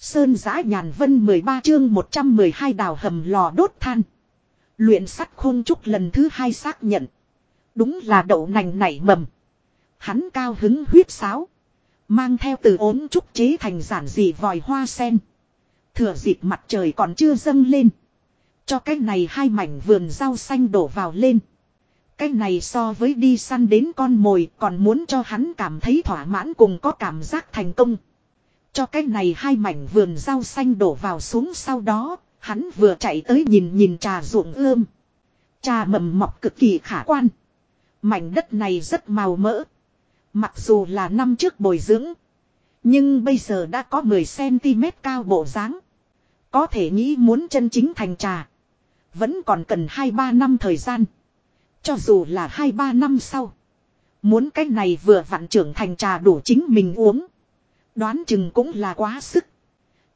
Sơn giã nhàn vân 13 chương 112 đào hầm lò đốt than. Luyện sắt khôn trúc lần thứ hai xác nhận. Đúng là đậu nành nảy mầm. Hắn cao hứng huyết sáo. Mang theo từ ốm trúc chế thành giản dị vòi hoa sen. Thừa dịp mặt trời còn chưa dâng lên. Cho cái này hai mảnh vườn rau xanh đổ vào lên. Cái này so với đi săn đến con mồi còn muốn cho hắn cảm thấy thỏa mãn cùng có cảm giác thành công. Cho cái này hai mảnh vườn rau xanh đổ vào xuống sau đó, hắn vừa chạy tới nhìn nhìn trà ruộng ươm. Trà mầm mọc cực kỳ khả quan. Mảnh đất này rất màu mỡ. Mặc dù là năm trước bồi dưỡng. Nhưng bây giờ đã có 10cm cao bộ dáng Có thể nghĩ muốn chân chính thành trà. Vẫn còn cần 2-3 năm thời gian. Cho dù là 2-3 năm sau. Muốn cái này vừa vặn trưởng thành trà đủ chính mình uống. Đoán chừng cũng là quá sức.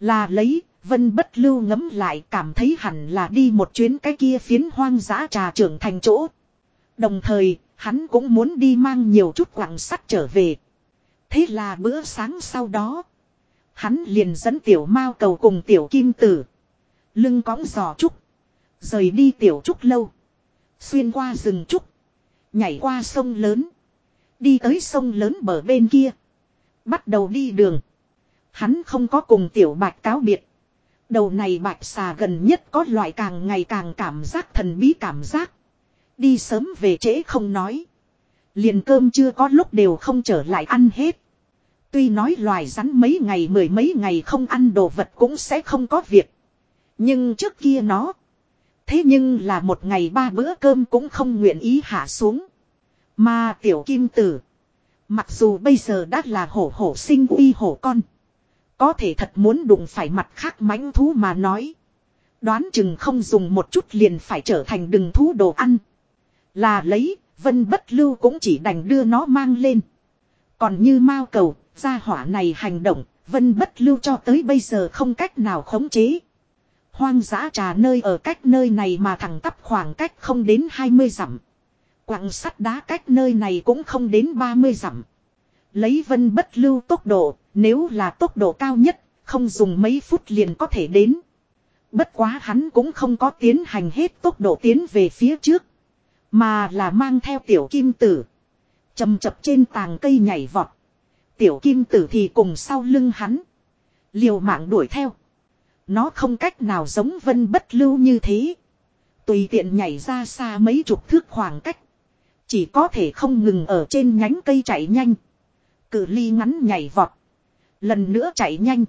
Là lấy, vân bất lưu ngấm lại cảm thấy hẳn là đi một chuyến cái kia phiến hoang dã trà trưởng thành chỗ. Đồng thời, hắn cũng muốn đi mang nhiều chút quặng sắt trở về. Thế là bữa sáng sau đó, hắn liền dẫn tiểu mao cầu cùng tiểu kim tử. Lưng cõng giò trúc. Rời đi tiểu trúc lâu. Xuyên qua rừng trúc. Nhảy qua sông lớn. Đi tới sông lớn bờ bên kia. Bắt đầu đi đường. Hắn không có cùng tiểu bạch cáo biệt. Đầu này bạch xà gần nhất có loại càng ngày càng cảm giác thần bí cảm giác. Đi sớm về trễ không nói. Liền cơm chưa có lúc đều không trở lại ăn hết. Tuy nói loài rắn mấy ngày mười mấy ngày không ăn đồ vật cũng sẽ không có việc. Nhưng trước kia nó. Thế nhưng là một ngày ba bữa cơm cũng không nguyện ý hạ xuống. Mà tiểu kim tử. Mặc dù bây giờ đã là hổ hổ sinh uy hổ con. Có thể thật muốn đụng phải mặt khác mãnh thú mà nói. Đoán chừng không dùng một chút liền phải trở thành đừng thú đồ ăn. Là lấy, vân bất lưu cũng chỉ đành đưa nó mang lên. Còn như mao cầu, gia hỏa này hành động, vân bất lưu cho tới bây giờ không cách nào khống chế. Hoang dã trà nơi ở cách nơi này mà thẳng tắp khoảng cách không đến 20 dặm. Quặng sắt đá cách nơi này cũng không đến 30 dặm. Lấy vân bất lưu tốc độ, nếu là tốc độ cao nhất, không dùng mấy phút liền có thể đến. Bất quá hắn cũng không có tiến hành hết tốc độ tiến về phía trước. Mà là mang theo tiểu kim tử. chầm chập trên tàng cây nhảy vọt. Tiểu kim tử thì cùng sau lưng hắn. Liều mạng đuổi theo. Nó không cách nào giống vân bất lưu như thế. Tùy tiện nhảy ra xa mấy chục thước khoảng cách. Chỉ có thể không ngừng ở trên nhánh cây chạy nhanh. Cự ly ngắn nhảy vọt. Lần nữa chạy nhanh.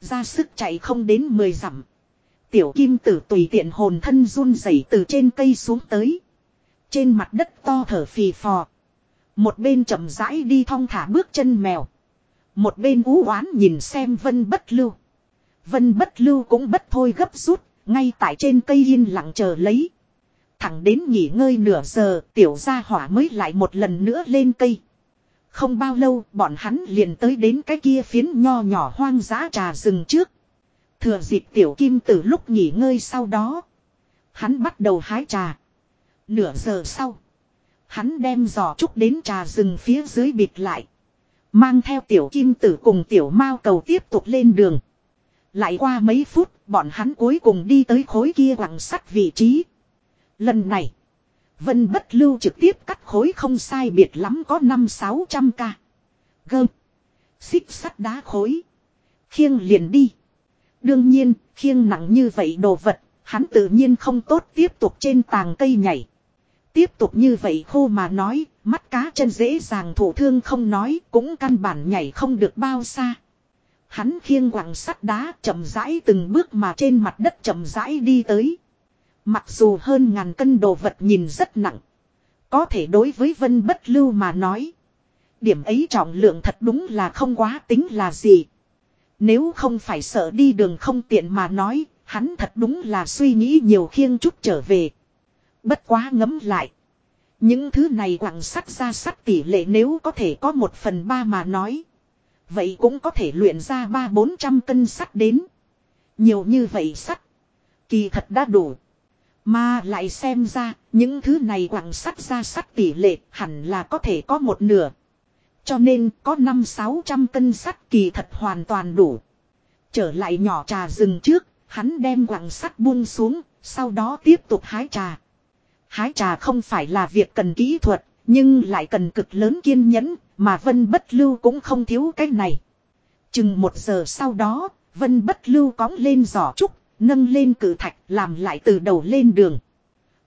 Ra sức chạy không đến 10 dặm. Tiểu kim tử tùy tiện hồn thân run rẩy từ trên cây xuống tới. Trên mặt đất to thở phì phò. Một bên chậm rãi đi thong thả bước chân mèo. Một bên ú oán nhìn xem vân bất lưu. Vân bất lưu cũng bất thôi gấp rút, ngay tại trên cây yên lặng chờ lấy. Thẳng đến nghỉ ngơi nửa giờ, tiểu gia hỏa mới lại một lần nữa lên cây. Không bao lâu, bọn hắn liền tới đến cái kia phiến nho nhỏ hoang dã trà rừng trước. Thừa dịp tiểu kim từ lúc nghỉ ngơi sau đó. Hắn bắt đầu hái trà. Nửa giờ sau. Hắn đem giò trúc đến trà rừng phía dưới bịt lại. Mang theo tiểu kim tử cùng tiểu mao cầu tiếp tục lên đường. Lại qua mấy phút, bọn hắn cuối cùng đi tới khối kia quặng sắt vị trí. Lần này, Vân Bất Lưu trực tiếp cắt khối không sai biệt lắm có năm sáu trăm ca. Gơm. Xích sắt đá khối. Khiêng liền đi. Đương nhiên, khiêng nặng như vậy đồ vật, hắn tự nhiên không tốt tiếp tục trên tàng cây nhảy. Tiếp tục như vậy khô mà nói, mắt cá chân dễ dàng thủ thương không nói, cũng căn bản nhảy không được bao xa. Hắn khiêng quặng sắt đá chậm rãi từng bước mà trên mặt đất chậm rãi đi tới. Mặc dù hơn ngàn cân đồ vật nhìn rất nặng. Có thể đối với vân bất lưu mà nói. Điểm ấy trọng lượng thật đúng là không quá tính là gì. Nếu không phải sợ đi đường không tiện mà nói, hắn thật đúng là suy nghĩ nhiều khiêng chút trở về. Bất quá ngấm lại. Những thứ này quặng sắt ra sắt tỷ lệ nếu có thể có một phần ba mà nói. Vậy cũng có thể luyện ra ba bốn trăm cân sắt đến. Nhiều như vậy sắt. Kỳ thật đã đủ. Mà lại xem ra, những thứ này quặng sắt ra sắt tỷ lệ hẳn là có thể có một nửa. Cho nên có năm sáu trăm cân sắt kỳ thật hoàn toàn đủ. Trở lại nhỏ trà rừng trước, hắn đem quặng sắt buông xuống, sau đó tiếp tục hái trà. Hái trà không phải là việc cần kỹ thuật, nhưng lại cần cực lớn kiên nhẫn, mà Vân Bất Lưu cũng không thiếu cái này. Chừng một giờ sau đó, Vân Bất Lưu cóng lên giỏ trúc, nâng lên cử thạch làm lại từ đầu lên đường.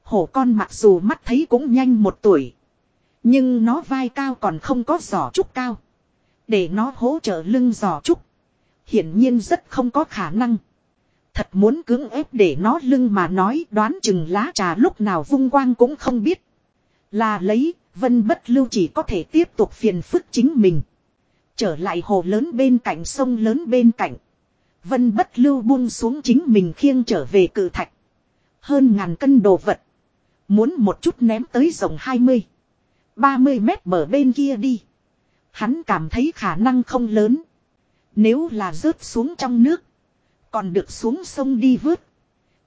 Hổ con mặc dù mắt thấy cũng nhanh một tuổi. Nhưng nó vai cao còn không có giỏ trúc cao. Để nó hỗ trợ lưng giỏ trúc. Hiển nhiên rất không có khả năng. Thật muốn cưỡng ép để nó lưng mà nói đoán chừng lá trà lúc nào vung quang cũng không biết. Là lấy, vân bất lưu chỉ có thể tiếp tục phiền phức chính mình. Trở lại hồ lớn bên cạnh sông lớn bên cạnh. Vân bất lưu buông xuống chính mình khiêng trở về cự thạch. Hơn ngàn cân đồ vật. Muốn một chút ném tới rộng 20. 30 mét bờ bên kia đi. Hắn cảm thấy khả năng không lớn. Nếu là rớt xuống trong nước. Còn được xuống sông đi vớt.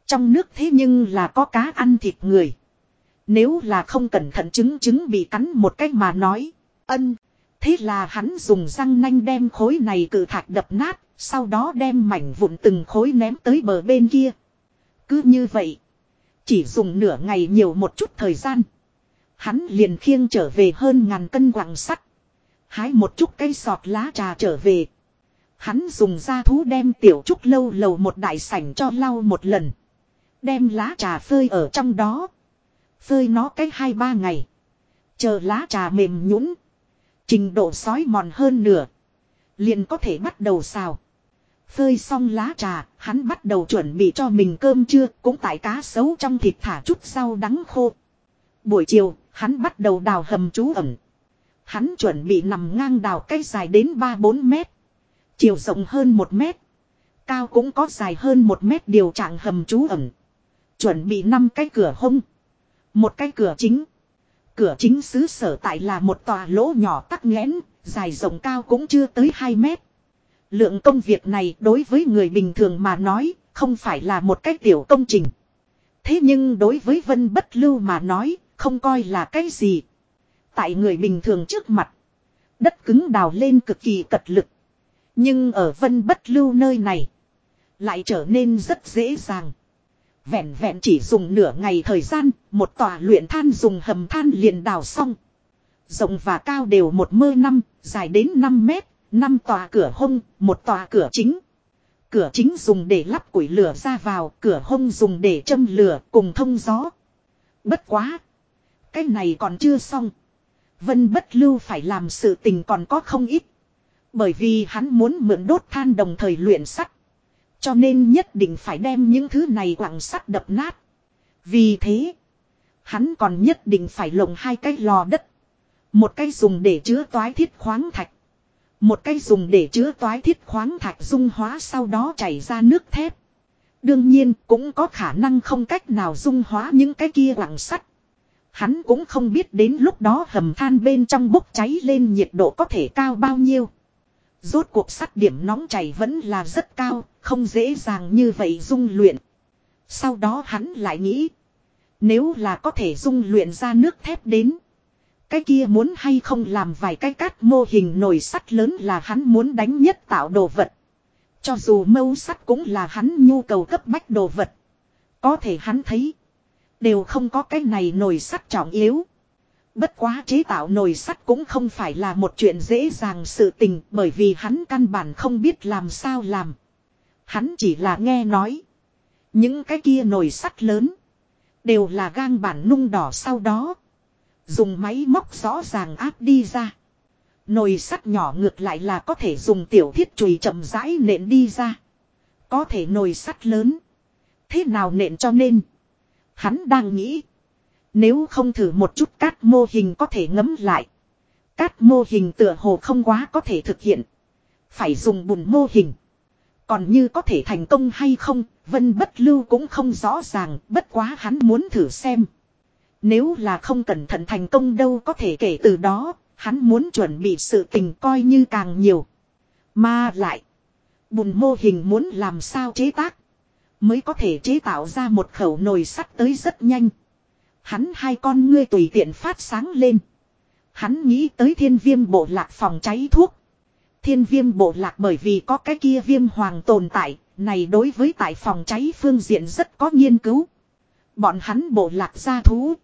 Trong nước thế nhưng là có cá ăn thịt người. Nếu là không cẩn thận trứng trứng bị cắn một cách mà nói. Ân. Thế là hắn dùng răng nanh đem khối này cự thạch đập nát. Sau đó đem mảnh vụn từng khối ném tới bờ bên kia. Cứ như vậy. Chỉ dùng nửa ngày nhiều một chút thời gian. Hắn liền khiêng trở về hơn ngàn cân quặng sắt. Hái một chút cây sọt lá trà trở về. Hắn dùng da thú đem tiểu trúc lâu lầu một đại sảnh cho lau một lần. Đem lá trà phơi ở trong đó. Phơi nó cách hai ba ngày. Chờ lá trà mềm nhũn Trình độ sói mòn hơn nửa. Liền có thể bắt đầu xào. Phơi xong lá trà, hắn bắt đầu chuẩn bị cho mình cơm trưa, cũng tại cá sấu trong thịt thả chút rau đắng khô. Buổi chiều, hắn bắt đầu đào hầm trú ẩn. Hắn chuẩn bị nằm ngang đào cây dài đến 3-4 mét. Chiều rộng hơn 1 mét. Cao cũng có dài hơn 1 mét điều trạng hầm trú ẩn. Chuẩn bị 5 cái cửa hông. Một cái cửa chính. Cửa chính xứ sở tại là một tòa lỗ nhỏ tắc nghẽn, dài rộng cao cũng chưa tới 2 mét. Lượng công việc này đối với người bình thường mà nói, không phải là một cái tiểu công trình. Thế nhưng đối với Vân Bất Lưu mà nói, không coi là cái gì. Tại người bình thường trước mặt, đất cứng đào lên cực kỳ cật lực. Nhưng ở Vân Bất Lưu nơi này, lại trở nên rất dễ dàng. Vẹn vẹn chỉ dùng nửa ngày thời gian, một tòa luyện than dùng hầm than liền đào xong. Rộng và cao đều một mơ năm, dài đến 5 mét, năm tòa cửa hông, một tòa cửa chính. Cửa chính dùng để lắp củi lửa ra vào, cửa hông dùng để châm lửa cùng thông gió. Bất quá. Cái này còn chưa xong. Vân bất lưu phải làm sự tình còn có không ít. Bởi vì hắn muốn mượn đốt than đồng thời luyện sắt. Cho nên nhất định phải đem những thứ này quặng sắt đập nát. Vì thế. Hắn còn nhất định phải lồng hai cái lò đất. Một cái dùng để chứa toái thiết khoáng thạch. Một cái dùng để chứa toái thiết khoáng thạch dung hóa sau đó chảy ra nước thép. Đương nhiên, cũng có khả năng không cách nào dung hóa những cái kia quặng sắt. Hắn cũng không biết đến lúc đó hầm than bên trong bốc cháy lên nhiệt độ có thể cao bao nhiêu. Rốt cuộc sắt điểm nóng chảy vẫn là rất cao, không dễ dàng như vậy dung luyện. Sau đó hắn lại nghĩ. Nếu là có thể dung luyện ra nước thép đến. Cái kia muốn hay không làm vài cái cát mô hình nồi sắt lớn là hắn muốn đánh nhất tạo đồ vật. Cho dù mâu sắt cũng là hắn nhu cầu cấp bách đồ vật. Có thể hắn thấy. Đều không có cái này nồi sắt trọng yếu. Bất quá chế tạo nồi sắt cũng không phải là một chuyện dễ dàng sự tình, bởi vì hắn căn bản không biết làm sao làm. Hắn chỉ là nghe nói. Những cái kia nồi sắt lớn. Đều là gang bản nung đỏ sau đó. Dùng máy móc rõ ràng áp đi ra. Nồi sắt nhỏ ngược lại là có thể dùng tiểu thiết chùy chậm rãi nện đi ra. Có thể nồi sắt lớn. Thế nào nện cho nên. Hắn đang nghĩ. Nếu không thử một chút cát mô hình có thể ngấm lại. Cát mô hình tựa hồ không quá có thể thực hiện. Phải dùng bùn mô hình. Còn như có thể thành công hay không, Vân Bất Lưu cũng không rõ ràng, bất quá hắn muốn thử xem. Nếu là không cẩn thận thành công đâu có thể kể từ đó, hắn muốn chuẩn bị sự tình coi như càng nhiều. Mà lại, bùn mô hình muốn làm sao chế tác, mới có thể chế tạo ra một khẩu nồi sắt tới rất nhanh. Hắn hai con ngươi tùy tiện phát sáng lên. Hắn nghĩ tới thiên viêm bộ lạc phòng cháy thuốc. thiên viêm bộ lạc bởi vì có cái kia viêm hoàng tồn tại, này đối với tại phòng cháy phương diện rất có nghiên cứu. Bọn hắn bộ lạc gia thú,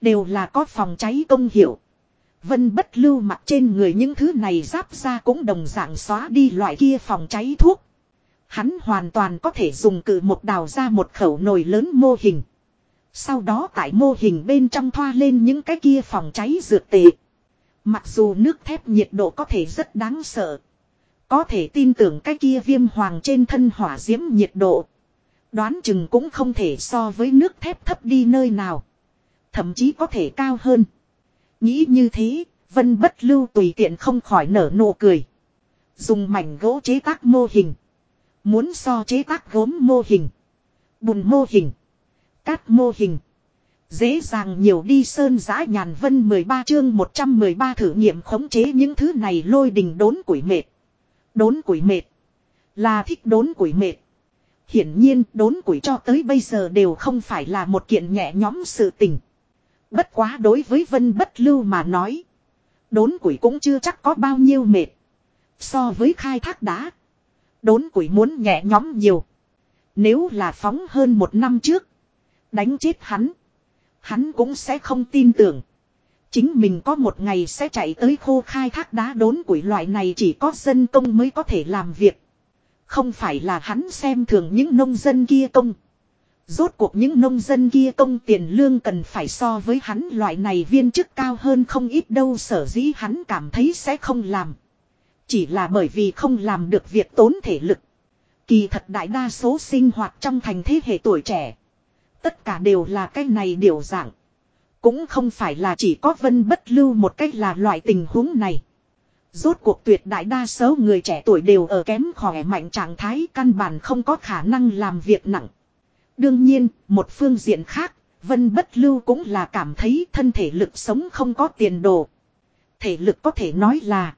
đều là có phòng cháy công hiệu. Vân bất lưu mặt trên người những thứ này giáp ra cũng đồng dạng xóa đi loại kia phòng cháy thuốc. Hắn hoàn toàn có thể dùng cử một đào ra một khẩu nồi lớn mô hình. Sau đó tại mô hình bên trong thoa lên những cái kia phòng cháy dược tệ. Mặc dù nước thép nhiệt độ có thể rất đáng sợ. Có thể tin tưởng cái kia viêm hoàng trên thân hỏa diễm nhiệt độ. Đoán chừng cũng không thể so với nước thép thấp đi nơi nào. Thậm chí có thể cao hơn. Nghĩ như thế, Vân bất lưu tùy tiện không khỏi nở nụ cười. Dùng mảnh gỗ chế tác mô hình. Muốn so chế tác gốm mô hình. Bùn mô hình. Cát mô hình. Dễ dàng nhiều đi sơn giã nhàn vân 13 chương 113 thử nghiệm khống chế những thứ này lôi đình đốn củi mệt. Đốn củi mệt. Là thích đốn củi mệt. Hiển nhiên, đốn củi cho tới bây giờ đều không phải là một kiện nhẹ nhóm sự tình. Bất quá đối với vân bất lưu mà nói. Đốn củi cũng chưa chắc có bao nhiêu mệt. So với khai thác đá. Đốn củi muốn nhẹ nhóm nhiều. Nếu là phóng hơn một năm trước. Đánh chết hắn. Hắn cũng sẽ không tin tưởng. Chính mình có một ngày sẽ chạy tới khô khai thác đá đốn củi loại này chỉ có dân công mới có thể làm việc. Không phải là hắn xem thường những nông dân kia công. Rốt cuộc những nông dân kia công tiền lương cần phải so với hắn loại này viên chức cao hơn không ít đâu, sở dĩ hắn cảm thấy sẽ không làm. Chỉ là bởi vì không làm được việc tốn thể lực. Kỳ thật đại đa số sinh hoạt trong thành thế hệ tuổi trẻ. Tất cả đều là cái này điều dạng. Cũng không phải là chỉ có vân bất lưu một cách là loại tình huống này. Rốt cuộc tuyệt đại đa số người trẻ tuổi đều ở kém khỏe mạnh trạng thái căn bản không có khả năng làm việc nặng. Đương nhiên, một phương diện khác, Vân Bất Lưu cũng là cảm thấy thân thể lực sống không có tiền đồ. Thể lực có thể nói là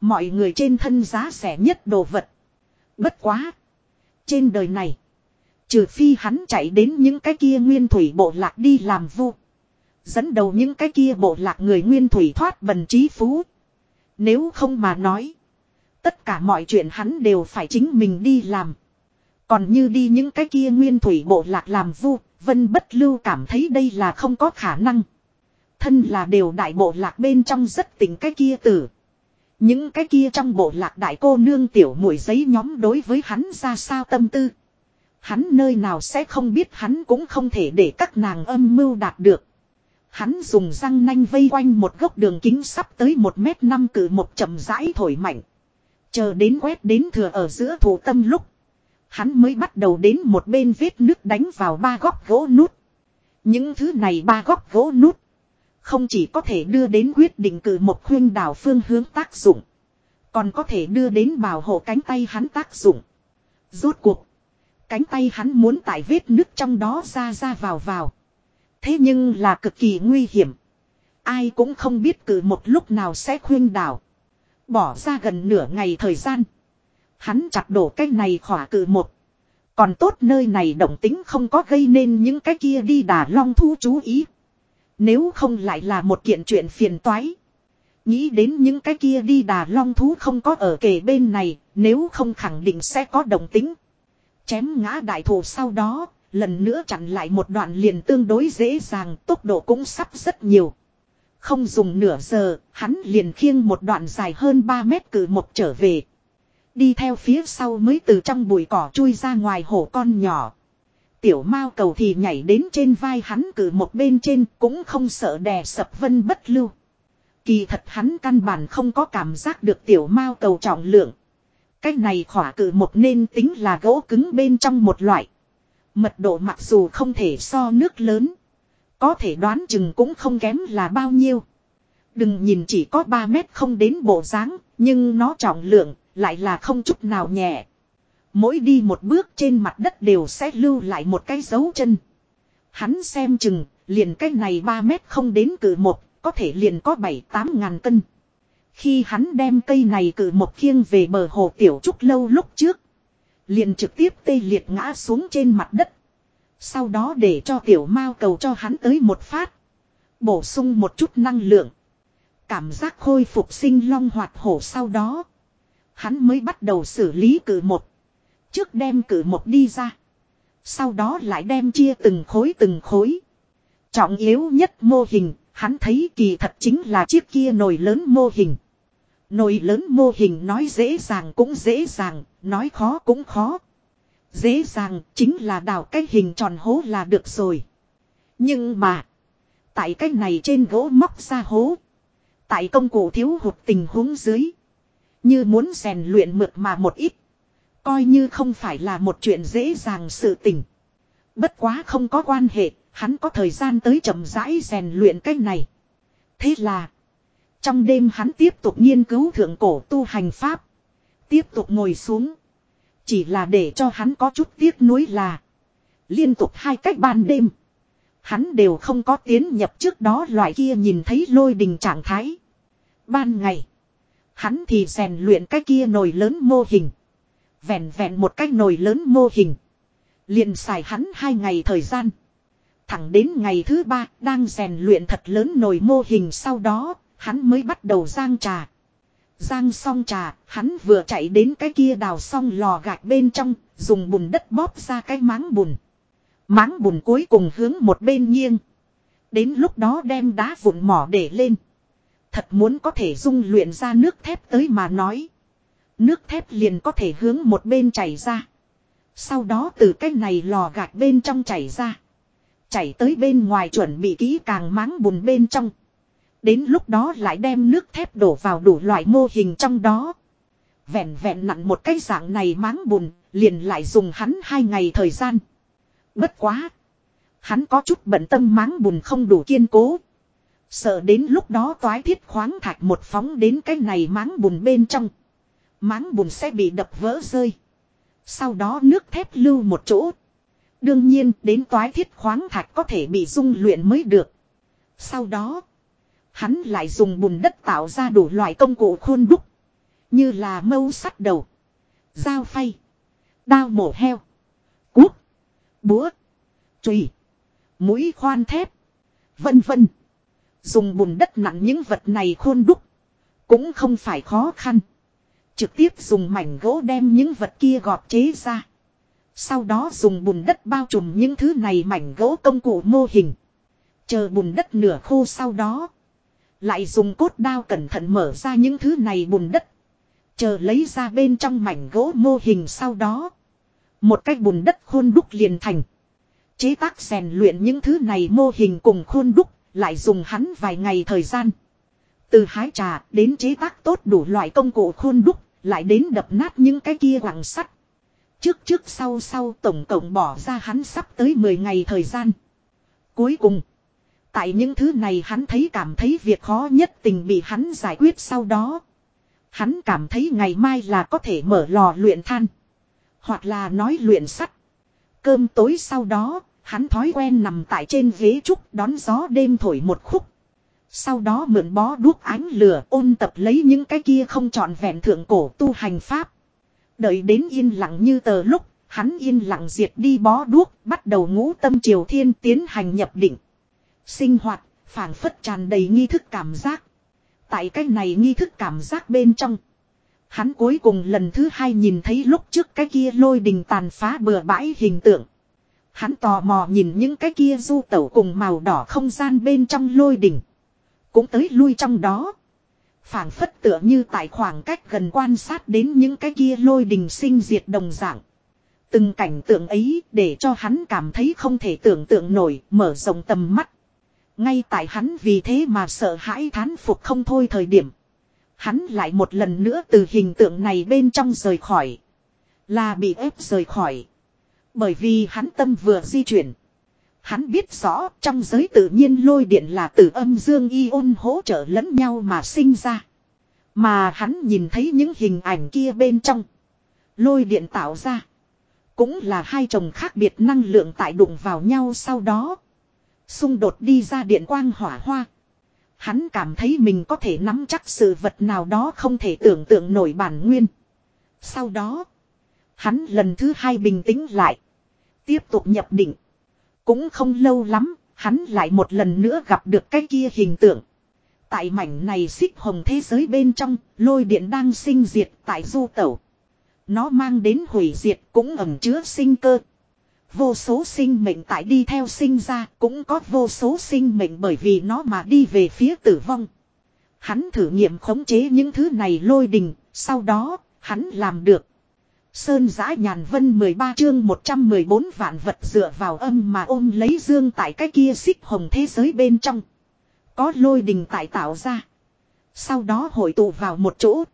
mọi người trên thân giá rẻ nhất đồ vật. Bất quá. Trên đời này, trừ phi hắn chạy đến những cái kia nguyên thủy bộ lạc đi làm vu. Dẫn đầu những cái kia bộ lạc người nguyên thủy thoát bần trí phú. Nếu không mà nói. Tất cả mọi chuyện hắn đều phải chính mình đi làm. Còn như đi những cái kia nguyên thủy bộ lạc làm vu, Vân Bất Lưu cảm thấy đây là không có khả năng. Thân là đều đại bộ lạc bên trong rất tình cái kia tử. Những cái kia trong bộ lạc đại cô nương tiểu mũi giấy nhóm đối với hắn ra sao tâm tư. Hắn nơi nào sẽ không biết hắn cũng không thể để các nàng âm mưu đạt được. Hắn dùng răng nanh vây quanh một gốc đường kính sắp tới một mét năm cử một chậm rãi thổi mạnh. Chờ đến quét đến thừa ở giữa thủ tâm lúc. Hắn mới bắt đầu đến một bên vết nước đánh vào ba góc gỗ nút. Những thứ này ba góc gỗ nút. Không chỉ có thể đưa đến quyết định cử một khuyên đảo phương hướng tác dụng. Còn có thể đưa đến bảo hộ cánh tay hắn tác dụng. Rốt cuộc. Cánh tay hắn muốn tại vết nước trong đó ra ra vào vào. Thế nhưng là cực kỳ nguy hiểm. Ai cũng không biết cử một lúc nào sẽ khuyên đảo. Bỏ ra gần nửa ngày thời gian. Hắn chặt đổ cái này khỏa cử một. Còn tốt nơi này động tính không có gây nên những cái kia đi đà long thu chú ý. Nếu không lại là một kiện chuyện phiền toái. Nghĩ đến những cái kia đi đà long thú không có ở kề bên này, nếu không khẳng định sẽ có đồng tính. Chém ngã đại thủ sau đó, lần nữa chặn lại một đoạn liền tương đối dễ dàng, tốc độ cũng sắp rất nhiều. Không dùng nửa giờ, hắn liền khiêng một đoạn dài hơn 3 mét cử một trở về. Đi theo phía sau mới từ trong bụi cỏ chui ra ngoài hổ con nhỏ. Tiểu mao cầu thì nhảy đến trên vai hắn cử một bên trên cũng không sợ đè sập vân bất lưu. Kỳ thật hắn căn bản không có cảm giác được tiểu mao cầu trọng lượng. Cái này khỏa cự một nên tính là gỗ cứng bên trong một loại. Mật độ mặc dù không thể so nước lớn. Có thể đoán chừng cũng không kém là bao nhiêu. Đừng nhìn chỉ có 3 mét không đến bộ dáng nhưng nó trọng lượng lại là không chút nào nhẹ. Mỗi đi một bước trên mặt đất đều sẽ lưu lại một cái dấu chân. Hắn xem chừng, liền cái này 3 mét không đến cử một, có thể liền có 7-8 ngàn cân. Khi hắn đem cây này cử một khiêng về bờ hồ tiểu trúc lâu lúc trước. Liền trực tiếp tê liệt ngã xuống trên mặt đất. Sau đó để cho tiểu mao cầu cho hắn tới một phát. Bổ sung một chút năng lượng. Cảm giác khôi phục sinh long hoạt hổ sau đó. Hắn mới bắt đầu xử lý cử một. Trước đem cử một đi ra. Sau đó lại đem chia từng khối từng khối. Trọng yếu nhất mô hình, hắn thấy kỳ thật chính là chiếc kia nồi lớn mô hình. Nồi lớn mô hình nói dễ dàng cũng dễ dàng, nói khó cũng khó. Dễ dàng chính là đào cái hình tròn hố là được rồi. Nhưng mà, tại cái này trên gỗ móc ra hố. Tại công cụ thiếu hụt tình huống dưới. Như muốn rèn luyện mượt mà một ít. Coi như không phải là một chuyện dễ dàng sự tình. Bất quá không có quan hệ, hắn có thời gian tới chậm rãi rèn luyện cái này. Thế là, trong đêm hắn tiếp tục nghiên cứu thượng cổ tu hành pháp. Tiếp tục ngồi xuống. Chỉ là để cho hắn có chút tiếc nuối là. Liên tục hai cách ban đêm. Hắn đều không có tiến nhập trước đó loại kia nhìn thấy lôi đình trạng thái. Ban ngày. Hắn thì rèn luyện cái kia nồi lớn mô hình. Vẹn vẹn một cái nồi lớn mô hình. liền xài hắn hai ngày thời gian. Thẳng đến ngày thứ ba, đang rèn luyện thật lớn nồi mô hình sau đó hắn mới bắt đầu giang trà. Giang xong trà, hắn vừa chạy đến cái kia đào xong lò gạch bên trong, dùng bùn đất bóp ra cái máng bùn. Máng bùn cuối cùng hướng một bên nghiêng. Đến lúc đó đem đá vụn mỏ để lên. Thật muốn có thể dung luyện ra nước thép tới mà nói. Nước thép liền có thể hướng một bên chảy ra. Sau đó từ cái này lò gạch bên trong chảy ra. Chảy tới bên ngoài chuẩn bị kỹ càng máng bùn bên trong. Đến lúc đó lại đem nước thép đổ vào đủ loại mô hình trong đó. Vẹn vẹn nặng một cái dạng này máng bùn, liền lại dùng hắn hai ngày thời gian. Bất quá. Hắn có chút bận tâm máng bùn không đủ kiên cố. Sợ đến lúc đó toái thiết khoáng thạch một phóng đến cái này máng bùn bên trong. Máng bùn sẽ bị đập vỡ rơi. Sau đó nước thép lưu một chỗ. Đương nhiên đến toái thiết khoáng thạch có thể bị dung luyện mới được. Sau đó. Hắn lại dùng bùn đất tạo ra đủ loại công cụ khuôn đúc. Như là mâu sắt đầu. Dao phay. Đao mổ heo. Cuốc. Búa. Chùy. Mũi khoan thép. Vân vân. Dùng bùn đất nặng những vật này khuôn đúc. Cũng không phải khó khăn. Trực tiếp dùng mảnh gỗ đem những vật kia gọt chế ra. Sau đó dùng bùn đất bao trùm những thứ này mảnh gỗ công cụ mô hình. Chờ bùn đất nửa khô sau đó. Lại dùng cốt đao cẩn thận mở ra những thứ này bùn đất. Chờ lấy ra bên trong mảnh gỗ mô hình sau đó. Một cái bùn đất khuôn đúc liền thành. Chế tác rèn luyện những thứ này mô hình cùng khuôn đúc, lại dùng hắn vài ngày thời gian. Từ hái trà đến chế tác tốt đủ loại công cụ khuôn đúc, lại đến đập nát những cái kia quảng sắt. Trước trước sau sau tổng cộng bỏ ra hắn sắp tới 10 ngày thời gian. Cuối cùng, tại những thứ này hắn thấy cảm thấy việc khó nhất tình bị hắn giải quyết sau đó. Hắn cảm thấy ngày mai là có thể mở lò luyện than. Hoặc là nói luyện sắt. Cơm tối sau đó, hắn thói quen nằm tại trên ghế trúc đón gió đêm thổi một khúc. Sau đó mượn bó đuốc ánh lửa ôn tập lấy những cái kia không trọn vẹn thượng cổ tu hành pháp. Đợi đến yên lặng như tờ lúc, hắn yên lặng diệt đi bó đuốc, bắt đầu ngũ tâm triều thiên tiến hành nhập định. Sinh hoạt, phảng phất tràn đầy nghi thức cảm giác. Tại cái này nghi thức cảm giác bên trong. Hắn cuối cùng lần thứ hai nhìn thấy lúc trước cái kia lôi đình tàn phá bừa bãi hình tượng. Hắn tò mò nhìn những cái kia du tẩu cùng màu đỏ không gian bên trong lôi đỉnh. Cũng tới lui trong đó. phảng phất tựa như tại khoảng cách gần quan sát đến những cái kia lôi đình sinh diệt đồng dạng. Từng cảnh tượng ấy để cho hắn cảm thấy không thể tưởng tượng nổi, mở rộng tầm mắt. Ngay tại hắn vì thế mà sợ hãi thán phục không thôi thời điểm. Hắn lại một lần nữa từ hình tượng này bên trong rời khỏi. Là bị ép rời khỏi. Bởi vì hắn tâm vừa di chuyển. Hắn biết rõ trong giới tự nhiên lôi điện là từ âm dương ion hỗ trợ lẫn nhau mà sinh ra. Mà hắn nhìn thấy những hình ảnh kia bên trong. Lôi điện tạo ra. Cũng là hai chồng khác biệt năng lượng tại đụng vào nhau sau đó. Xung đột đi ra điện quang hỏa hoa. Hắn cảm thấy mình có thể nắm chắc sự vật nào đó không thể tưởng tượng nổi bản nguyên. Sau đó. Hắn lần thứ hai bình tĩnh lại. Tiếp tục nhập định. Cũng không lâu lắm, hắn lại một lần nữa gặp được cái kia hình tượng. Tại mảnh này xích hồng thế giới bên trong, lôi điện đang sinh diệt tại du tẩu. Nó mang đến hủy diệt cũng ẩm chứa sinh cơ. Vô số sinh mệnh tại đi theo sinh ra cũng có vô số sinh mệnh bởi vì nó mà đi về phía tử vong. Hắn thử nghiệm khống chế những thứ này lôi đình, sau đó, hắn làm được. Sơn giã nhàn vân 13 chương 114 vạn vật dựa vào âm mà ôm lấy dương tại cái kia xích hồng thế giới bên trong. Có lôi đình tại tạo ra. Sau đó hội tụ vào một chỗ.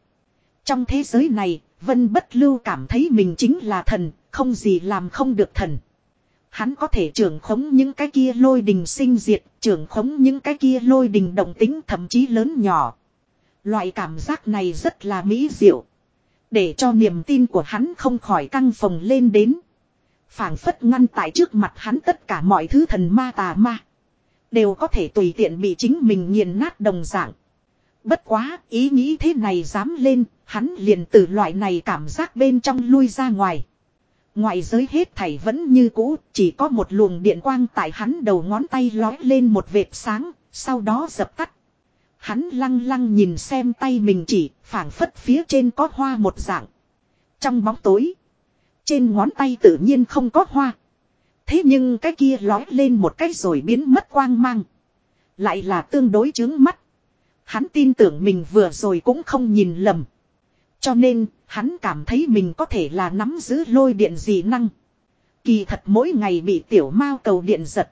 Trong thế giới này, vân bất lưu cảm thấy mình chính là thần, không gì làm không được thần. Hắn có thể trưởng khống những cái kia lôi đình sinh diệt, trưởng khống những cái kia lôi đình động tính thậm chí lớn nhỏ. Loại cảm giác này rất là mỹ diệu. Để cho niềm tin của hắn không khỏi căng phồng lên đến. phảng phất ngăn tại trước mặt hắn tất cả mọi thứ thần ma tà ma. Đều có thể tùy tiện bị chính mình nghiền nát đồng dạng. Bất quá, ý nghĩ thế này dám lên, hắn liền từ loại này cảm giác bên trong lui ra ngoài. Ngoại giới hết thảy vẫn như cũ, chỉ có một luồng điện quang tại hắn đầu ngón tay lói lên một vệt sáng, sau đó dập tắt. Hắn lăng lăng nhìn xem tay mình chỉ, phảng phất phía trên có hoa một dạng. Trong bóng tối, trên ngón tay tự nhiên không có hoa. Thế nhưng cái kia lói lên một cách rồi biến mất quang mang. Lại là tương đối chướng mắt. Hắn tin tưởng mình vừa rồi cũng không nhìn lầm. Cho nên, hắn cảm thấy mình có thể là nắm giữ lôi điện dị năng. Kỳ thật mỗi ngày bị tiểu mao cầu điện giật.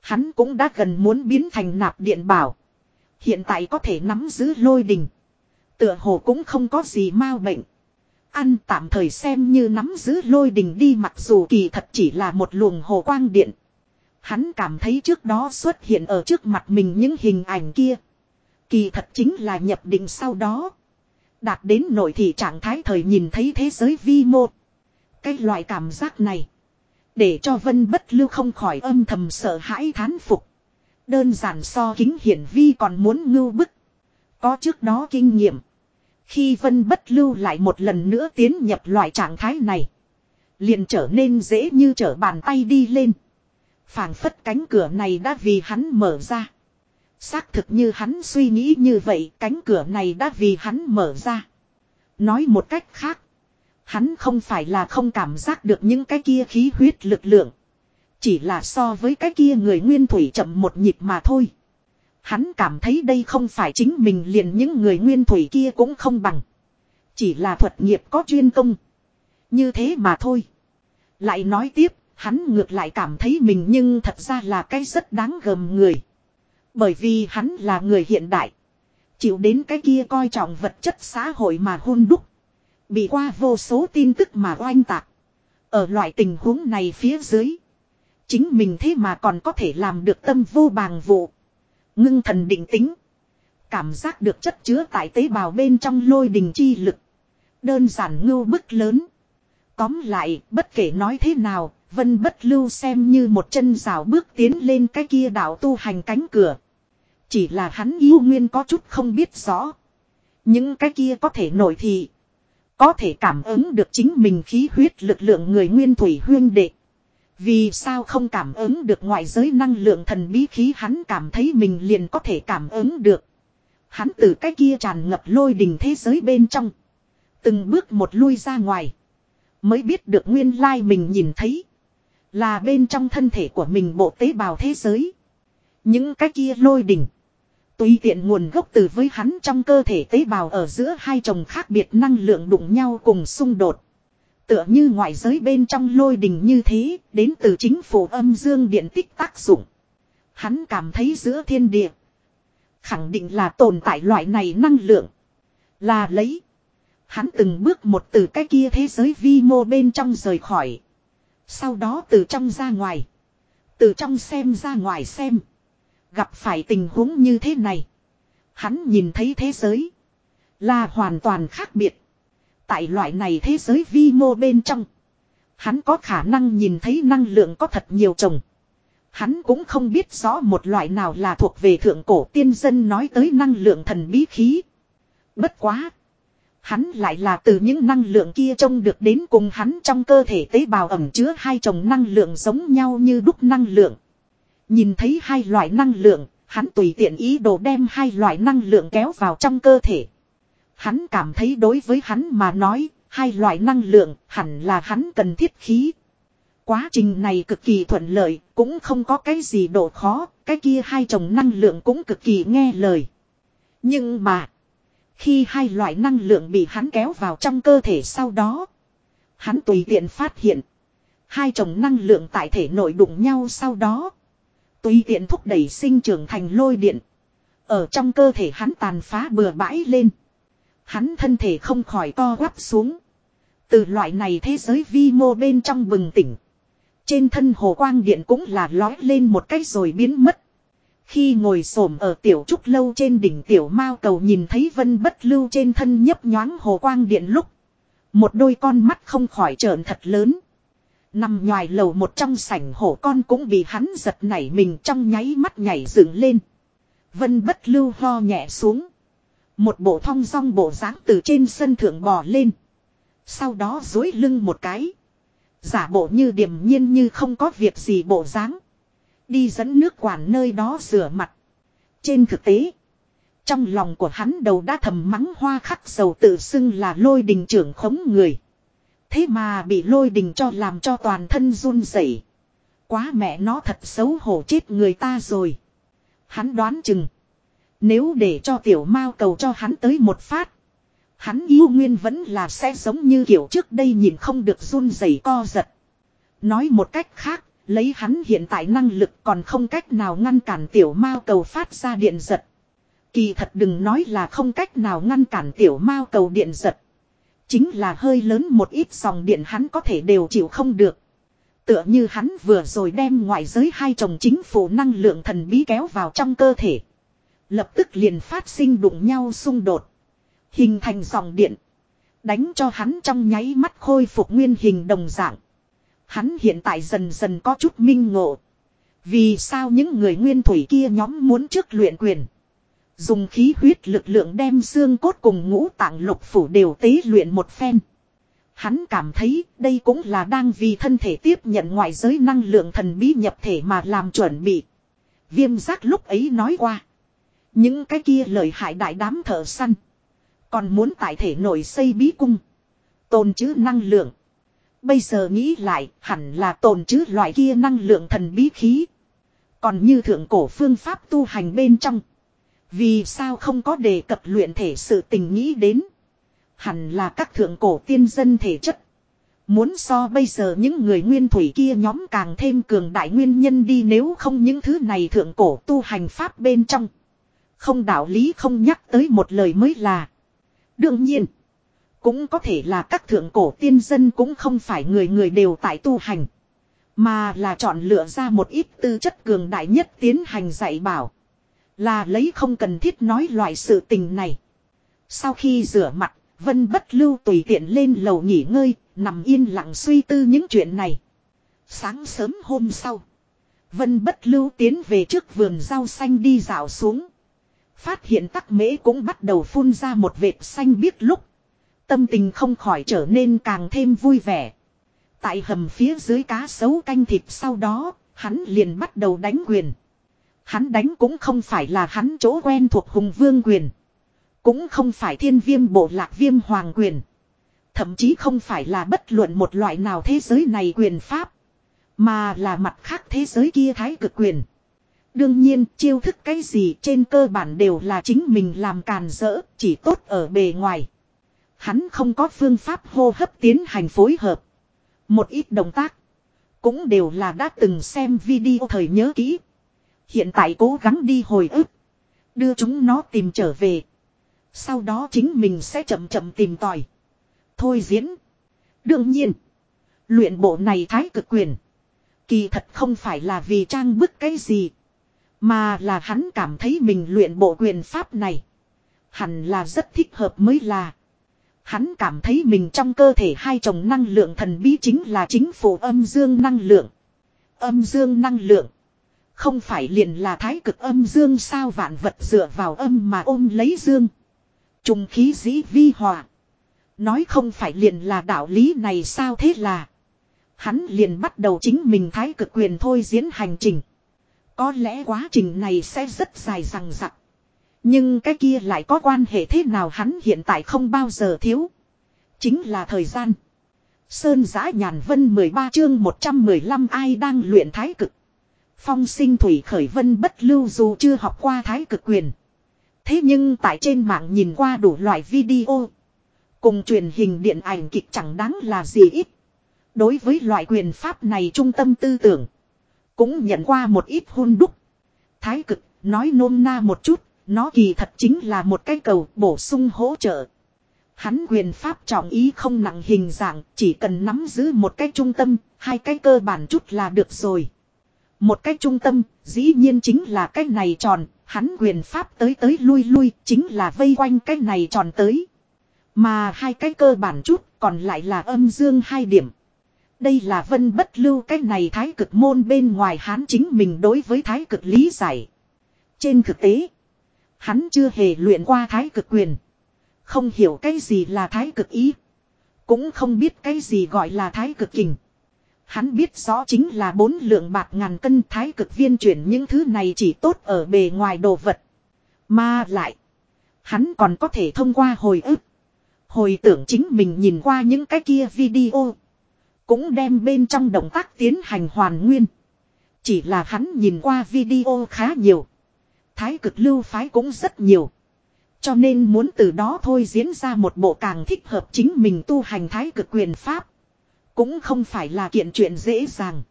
Hắn cũng đã gần muốn biến thành nạp điện bảo. Hiện tại có thể nắm giữ lôi đình. Tựa hồ cũng không có gì mau bệnh. Ăn tạm thời xem như nắm giữ lôi đình đi mặc dù kỳ thật chỉ là một luồng hồ quang điện. Hắn cảm thấy trước đó xuất hiện ở trước mặt mình những hình ảnh kia. Kỳ thật chính là nhập định sau đó. Đạt đến nội thị trạng thái thời nhìn thấy thế giới vi mô. Cái loại cảm giác này. Để cho vân bất lưu không khỏi âm thầm sợ hãi thán phục. Đơn giản so kính hiển vi còn muốn ngưu bức. Có trước đó kinh nghiệm. Khi vân bất lưu lại một lần nữa tiến nhập loại trạng thái này. Liền trở nên dễ như trở bàn tay đi lên. phảng phất cánh cửa này đã vì hắn mở ra. Xác thực như hắn suy nghĩ như vậy cánh cửa này đã vì hắn mở ra. Nói một cách khác. Hắn không phải là không cảm giác được những cái kia khí huyết lực lượng. Chỉ là so với cái kia người nguyên thủy chậm một nhịp mà thôi. Hắn cảm thấy đây không phải chính mình liền những người nguyên thủy kia cũng không bằng. Chỉ là thuật nghiệp có chuyên công. Như thế mà thôi. Lại nói tiếp, hắn ngược lại cảm thấy mình nhưng thật ra là cái rất đáng gầm người. Bởi vì hắn là người hiện đại. Chịu đến cái kia coi trọng vật chất xã hội mà hôn đúc. Bị qua vô số tin tức mà oanh tạc. Ở loại tình huống này phía dưới. Chính mình thế mà còn có thể làm được tâm vô bàng vụ. Ngưng thần định tính. Cảm giác được chất chứa tại tế bào bên trong lôi đình chi lực. Đơn giản ngưu bức lớn. Tóm lại, bất kể nói thế nào, Vân bất lưu xem như một chân rào bước tiến lên cái kia đạo tu hành cánh cửa. Chỉ là hắn yêu nguyên có chút không biết rõ. Những cái kia có thể nổi thị. Có thể cảm ứng được chính mình khí huyết lực lượng người nguyên thủy huyên đệ. Vì sao không cảm ứng được ngoại giới năng lượng thần bí khí hắn cảm thấy mình liền có thể cảm ứng được. Hắn từ cái kia tràn ngập lôi đình thế giới bên trong. Từng bước một lui ra ngoài. Mới biết được nguyên lai mình nhìn thấy. Là bên trong thân thể của mình bộ tế bào thế giới. Những cái kia lôi đỉnh. Tùy tiện nguồn gốc từ với hắn trong cơ thể tế bào ở giữa hai chồng khác biệt năng lượng đụng nhau cùng xung đột. Tựa như ngoại giới bên trong lôi đình như thế, đến từ chính phủ âm dương điện tích tác dụng. Hắn cảm thấy giữa thiên địa. Khẳng định là tồn tại loại này năng lượng. Là lấy. Hắn từng bước một từ cái kia thế giới vi mô bên trong rời khỏi. Sau đó từ trong ra ngoài. Từ trong xem ra ngoài xem. Gặp phải tình huống như thế này. Hắn nhìn thấy thế giới. Là hoàn toàn khác biệt. Tại loại này thế giới vi mô bên trong. Hắn có khả năng nhìn thấy năng lượng có thật nhiều chồng. Hắn cũng không biết rõ một loại nào là thuộc về thượng cổ tiên dân nói tới năng lượng thần bí khí. Bất quá. Hắn lại là từ những năng lượng kia trông được đến cùng hắn trong cơ thể tế bào ẩm chứa hai chồng năng lượng giống nhau như đúc năng lượng. Nhìn thấy hai loại năng lượng, Hắn tùy tiện ý đồ đem hai loại năng lượng kéo vào trong cơ thể. Hắn cảm thấy đối với hắn mà nói, hai loại năng lượng hẳn là hắn cần thiết khí. Quá trình này cực kỳ thuận lợi, cũng không có cái gì độ khó, cái kia hai chồng năng lượng cũng cực kỳ nghe lời. Nhưng mà, khi hai loại năng lượng bị hắn kéo vào trong cơ thể sau đó, hắn tùy tiện phát hiện. Hai chồng năng lượng tại thể nội đụng nhau sau đó, tùy tiện thúc đẩy sinh trưởng thành lôi điện. Ở trong cơ thể hắn tàn phá bừa bãi lên. Hắn thân thể không khỏi co quắp xuống. Từ loại này thế giới vi mô bên trong bừng tỉnh. Trên thân hồ quang điện cũng là lói lên một cách rồi biến mất. Khi ngồi xổm ở tiểu trúc lâu trên đỉnh tiểu mao cầu nhìn thấy vân bất lưu trên thân nhấp nhoáng hồ quang điện lúc. Một đôi con mắt không khỏi trợn thật lớn. Nằm ngoài lầu một trong sảnh hổ con cũng bị hắn giật nảy mình trong nháy mắt nhảy dựng lên. Vân bất lưu ho nhẹ xuống. Một bộ thong song bộ dáng từ trên sân thượng bò lên. Sau đó dối lưng một cái. Giả bộ như điềm nhiên như không có việc gì bộ dáng Đi dẫn nước quản nơi đó rửa mặt. Trên thực tế. Trong lòng của hắn đầu đã thầm mắng hoa khắc dầu tự xưng là lôi đình trưởng khống người. Thế mà bị lôi đình cho làm cho toàn thân run rẩy. Quá mẹ nó thật xấu hổ chết người ta rồi. Hắn đoán chừng. Nếu để cho tiểu mao cầu cho hắn tới một phát. Hắn yêu nguyên vẫn là sẽ giống như kiểu trước đây nhìn không được run rẩy co giật. Nói một cách khác, lấy hắn hiện tại năng lực còn không cách nào ngăn cản tiểu mao cầu phát ra điện giật. Kỳ thật đừng nói là không cách nào ngăn cản tiểu mao cầu điện giật. Chính là hơi lớn một ít dòng điện hắn có thể đều chịu không được. Tựa như hắn vừa rồi đem ngoại giới hai chồng chính phủ năng lượng thần bí kéo vào trong cơ thể. Lập tức liền phát sinh đụng nhau xung đột. Hình thành dòng điện. Đánh cho hắn trong nháy mắt khôi phục nguyên hình đồng dạng. Hắn hiện tại dần dần có chút minh ngộ. Vì sao những người nguyên thủy kia nhóm muốn trước luyện quyền. Dùng khí huyết lực lượng đem xương cốt cùng ngũ tạng lục phủ đều tế luyện một phen. Hắn cảm thấy đây cũng là đang vì thân thể tiếp nhận ngoại giới năng lượng thần bí nhập thể mà làm chuẩn bị. Viêm giác lúc ấy nói qua. Những cái kia lợi hại đại đám thợ săn. Còn muốn tại thể nội xây bí cung. Tồn chứ năng lượng. Bây giờ nghĩ lại, hẳn là tồn chứ loại kia năng lượng thần bí khí. Còn như thượng cổ phương pháp tu hành bên trong. Vì sao không có đề cập luyện thể sự tình nghĩ đến. Hẳn là các thượng cổ tiên dân thể chất. Muốn so bây giờ những người nguyên thủy kia nhóm càng thêm cường đại nguyên nhân đi nếu không những thứ này thượng cổ tu hành pháp bên trong. Không đạo lý không nhắc tới một lời mới là. Đương nhiên. Cũng có thể là các thượng cổ tiên dân cũng không phải người người đều tại tu hành. Mà là chọn lựa ra một ít tư chất cường đại nhất tiến hành dạy bảo. Là lấy không cần thiết nói loại sự tình này. Sau khi rửa mặt, Vân bất lưu tùy tiện lên lầu nghỉ ngơi, nằm yên lặng suy tư những chuyện này. Sáng sớm hôm sau, Vân bất lưu tiến về trước vườn rau xanh đi dạo xuống. Phát hiện tắc mễ cũng bắt đầu phun ra một vệt xanh biếc lúc. Tâm tình không khỏi trở nên càng thêm vui vẻ. Tại hầm phía dưới cá sấu canh thịt sau đó, hắn liền bắt đầu đánh quyền. Hắn đánh cũng không phải là hắn chỗ quen thuộc hùng vương quyền. Cũng không phải thiên viêm bộ lạc viêm hoàng quyền. Thậm chí không phải là bất luận một loại nào thế giới này quyền pháp. Mà là mặt khác thế giới kia thái cực quyền. Đương nhiên chiêu thức cái gì trên cơ bản đều là chính mình làm càn rỡ, chỉ tốt ở bề ngoài. Hắn không có phương pháp hô hấp tiến hành phối hợp. Một ít động tác. Cũng đều là đã từng xem video thời nhớ kỹ. Hiện tại cố gắng đi hồi ức. Đưa chúng nó tìm trở về. Sau đó chính mình sẽ chậm chậm tìm tòi. Thôi diễn. Đương nhiên. Luyện bộ này thái cực quyền. Kỳ thật không phải là vì trang bức cái gì. Mà là hắn cảm thấy mình luyện bộ quyền pháp này. Hẳn là rất thích hợp mới là. Hắn cảm thấy mình trong cơ thể hai chồng năng lượng thần bí chính là chính phủ âm dương năng lượng. Âm dương năng lượng. Không phải liền là thái cực âm dương sao vạn vật dựa vào âm mà ôm lấy dương. Trùng khí dĩ vi hòa. Nói không phải liền là đạo lý này sao thế là. Hắn liền bắt đầu chính mình thái cực quyền thôi diễn hành trình. Có lẽ quá trình này sẽ rất dài rằng rặc. Nhưng cái kia lại có quan hệ thế nào hắn hiện tại không bao giờ thiếu. Chính là thời gian. Sơn giã nhàn vân 13 chương 115 ai đang luyện thái cực. Phong sinh thủy khởi vân bất lưu dù chưa học qua thái cực quyền. Thế nhưng tại trên mạng nhìn qua đủ loại video. Cùng truyền hình điện ảnh kịch chẳng đáng là gì ít. Đối với loại quyền pháp này trung tâm tư tưởng. Cũng nhận qua một ít hôn đúc. Thái cực, nói nôm na một chút, nó kỳ thật chính là một cái cầu bổ sung hỗ trợ. Hắn quyền pháp trọng ý không nặng hình dạng, chỉ cần nắm giữ một cái trung tâm, hai cái cơ bản chút là được rồi. Một cái trung tâm, dĩ nhiên chính là cái này tròn, hắn quyền pháp tới tới lui lui, chính là vây quanh cái này tròn tới. Mà hai cái cơ bản chút, còn lại là âm dương hai điểm. Đây là vân bất lưu cái này thái cực môn bên ngoài hắn chính mình đối với thái cực lý giải. Trên thực tế, hắn chưa hề luyện qua thái cực quyền. Không hiểu cái gì là thái cực ý. Cũng không biết cái gì gọi là thái cực kình. Hắn biết rõ chính là bốn lượng bạc ngàn cân thái cực viên chuyển những thứ này chỉ tốt ở bề ngoài đồ vật. Mà lại, hắn còn có thể thông qua hồi ức. Hồi tưởng chính mình nhìn qua những cái kia video. Cũng đem bên trong động tác tiến hành hoàn nguyên. Chỉ là hắn nhìn qua video khá nhiều. Thái cực lưu phái cũng rất nhiều. Cho nên muốn từ đó thôi diễn ra một bộ càng thích hợp chính mình tu hành thái cực quyền pháp. Cũng không phải là kiện chuyện dễ dàng.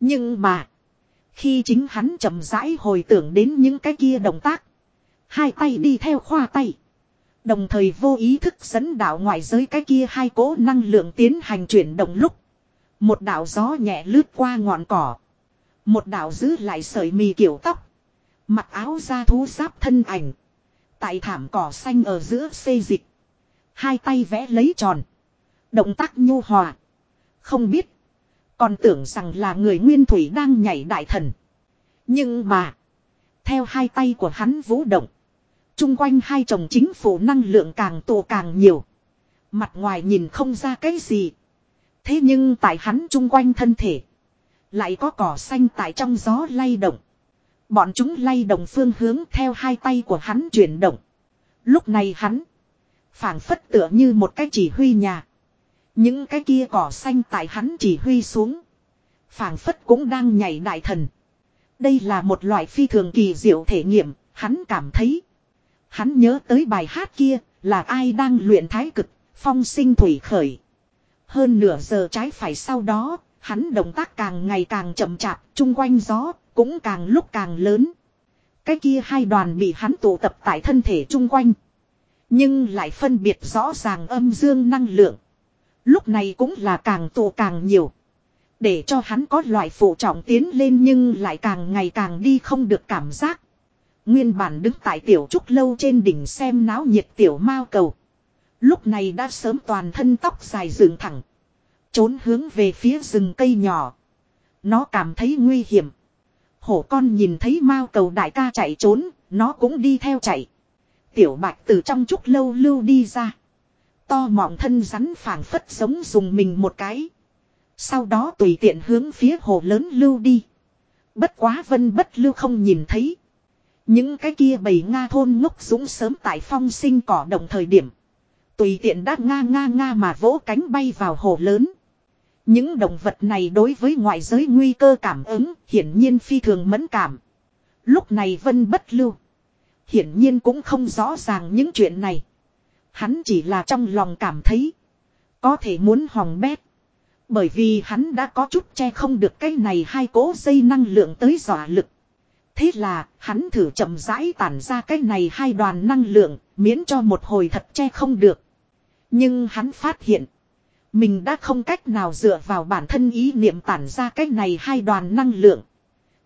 Nhưng mà. Khi chính hắn chậm rãi hồi tưởng đến những cái kia động tác. Hai tay đi theo khoa tay. Đồng thời vô ý thức dẫn đạo ngoại giới cái kia hai cố năng lượng tiến hành chuyển động lúc. Một đạo gió nhẹ lướt qua ngọn cỏ. Một đạo giữ lại sợi mì kiểu tóc. Mặc áo da thú giáp thân ảnh. Tại thảm cỏ xanh ở giữa xây dịch. Hai tay vẽ lấy tròn. Động tác nhu hòa. Không biết. Còn tưởng rằng là người nguyên thủy đang nhảy đại thần. Nhưng mà. Theo hai tay của hắn vũ động. Trung quanh hai chồng chính phủ năng lượng càng tụ càng nhiều. Mặt ngoài nhìn không ra cái gì. Thế nhưng tại hắn trung quanh thân thể. Lại có cỏ xanh tại trong gió lay động. Bọn chúng lay động phương hướng theo hai tay của hắn chuyển động. Lúc này hắn. phảng phất tựa như một cái chỉ huy nhà. Những cái kia cỏ xanh tại hắn chỉ huy xuống. phảng phất cũng đang nhảy đại thần. Đây là một loại phi thường kỳ diệu thể nghiệm, hắn cảm thấy. Hắn nhớ tới bài hát kia, là ai đang luyện thái cực, phong sinh thủy khởi. Hơn nửa giờ trái phải sau đó, hắn động tác càng ngày càng chậm chạp, chung quanh gió, cũng càng lúc càng lớn. Cái kia hai đoàn bị hắn tụ tập tại thân thể chung quanh. Nhưng lại phân biệt rõ ràng âm dương năng lượng. Lúc này cũng là càng tụ càng nhiều. Để cho hắn có loại phụ trọng tiến lên nhưng lại càng ngày càng đi không được cảm giác. Nguyên bản đứng tại tiểu trúc lâu trên đỉnh xem náo nhiệt tiểu mao cầu. Lúc này đã sớm toàn thân tóc dài dựng thẳng. Trốn hướng về phía rừng cây nhỏ. Nó cảm thấy nguy hiểm. Hổ con nhìn thấy mao cầu đại ca chạy trốn, nó cũng đi theo chạy. Tiểu bạch từ trong trúc lâu lưu đi ra. To mọng thân rắn phảng phất giống dùng mình một cái. Sau đó tùy tiện hướng phía hồ lớn lưu đi. Bất quá vân bất lưu không nhìn thấy. Những cái kia bầy Nga thôn ngốc dũng sớm tại phong sinh cỏ đồng thời điểm. Tùy tiện đã nga nga nga mà vỗ cánh bay vào hồ lớn. Những động vật này đối với ngoại giới nguy cơ cảm ứng hiển nhiên phi thường mẫn cảm. Lúc này vân bất lưu. Hiển nhiên cũng không rõ ràng những chuyện này. Hắn chỉ là trong lòng cảm thấy. Có thể muốn hòng bét. Bởi vì hắn đã có chút che không được cái này hai cố dây năng lượng tới dọa lực. Thế là, hắn thử chậm rãi tản ra cái này hai đoàn năng lượng, miễn cho một hồi thật che không được. Nhưng hắn phát hiện, mình đã không cách nào dựa vào bản thân ý niệm tản ra cái này hai đoàn năng lượng.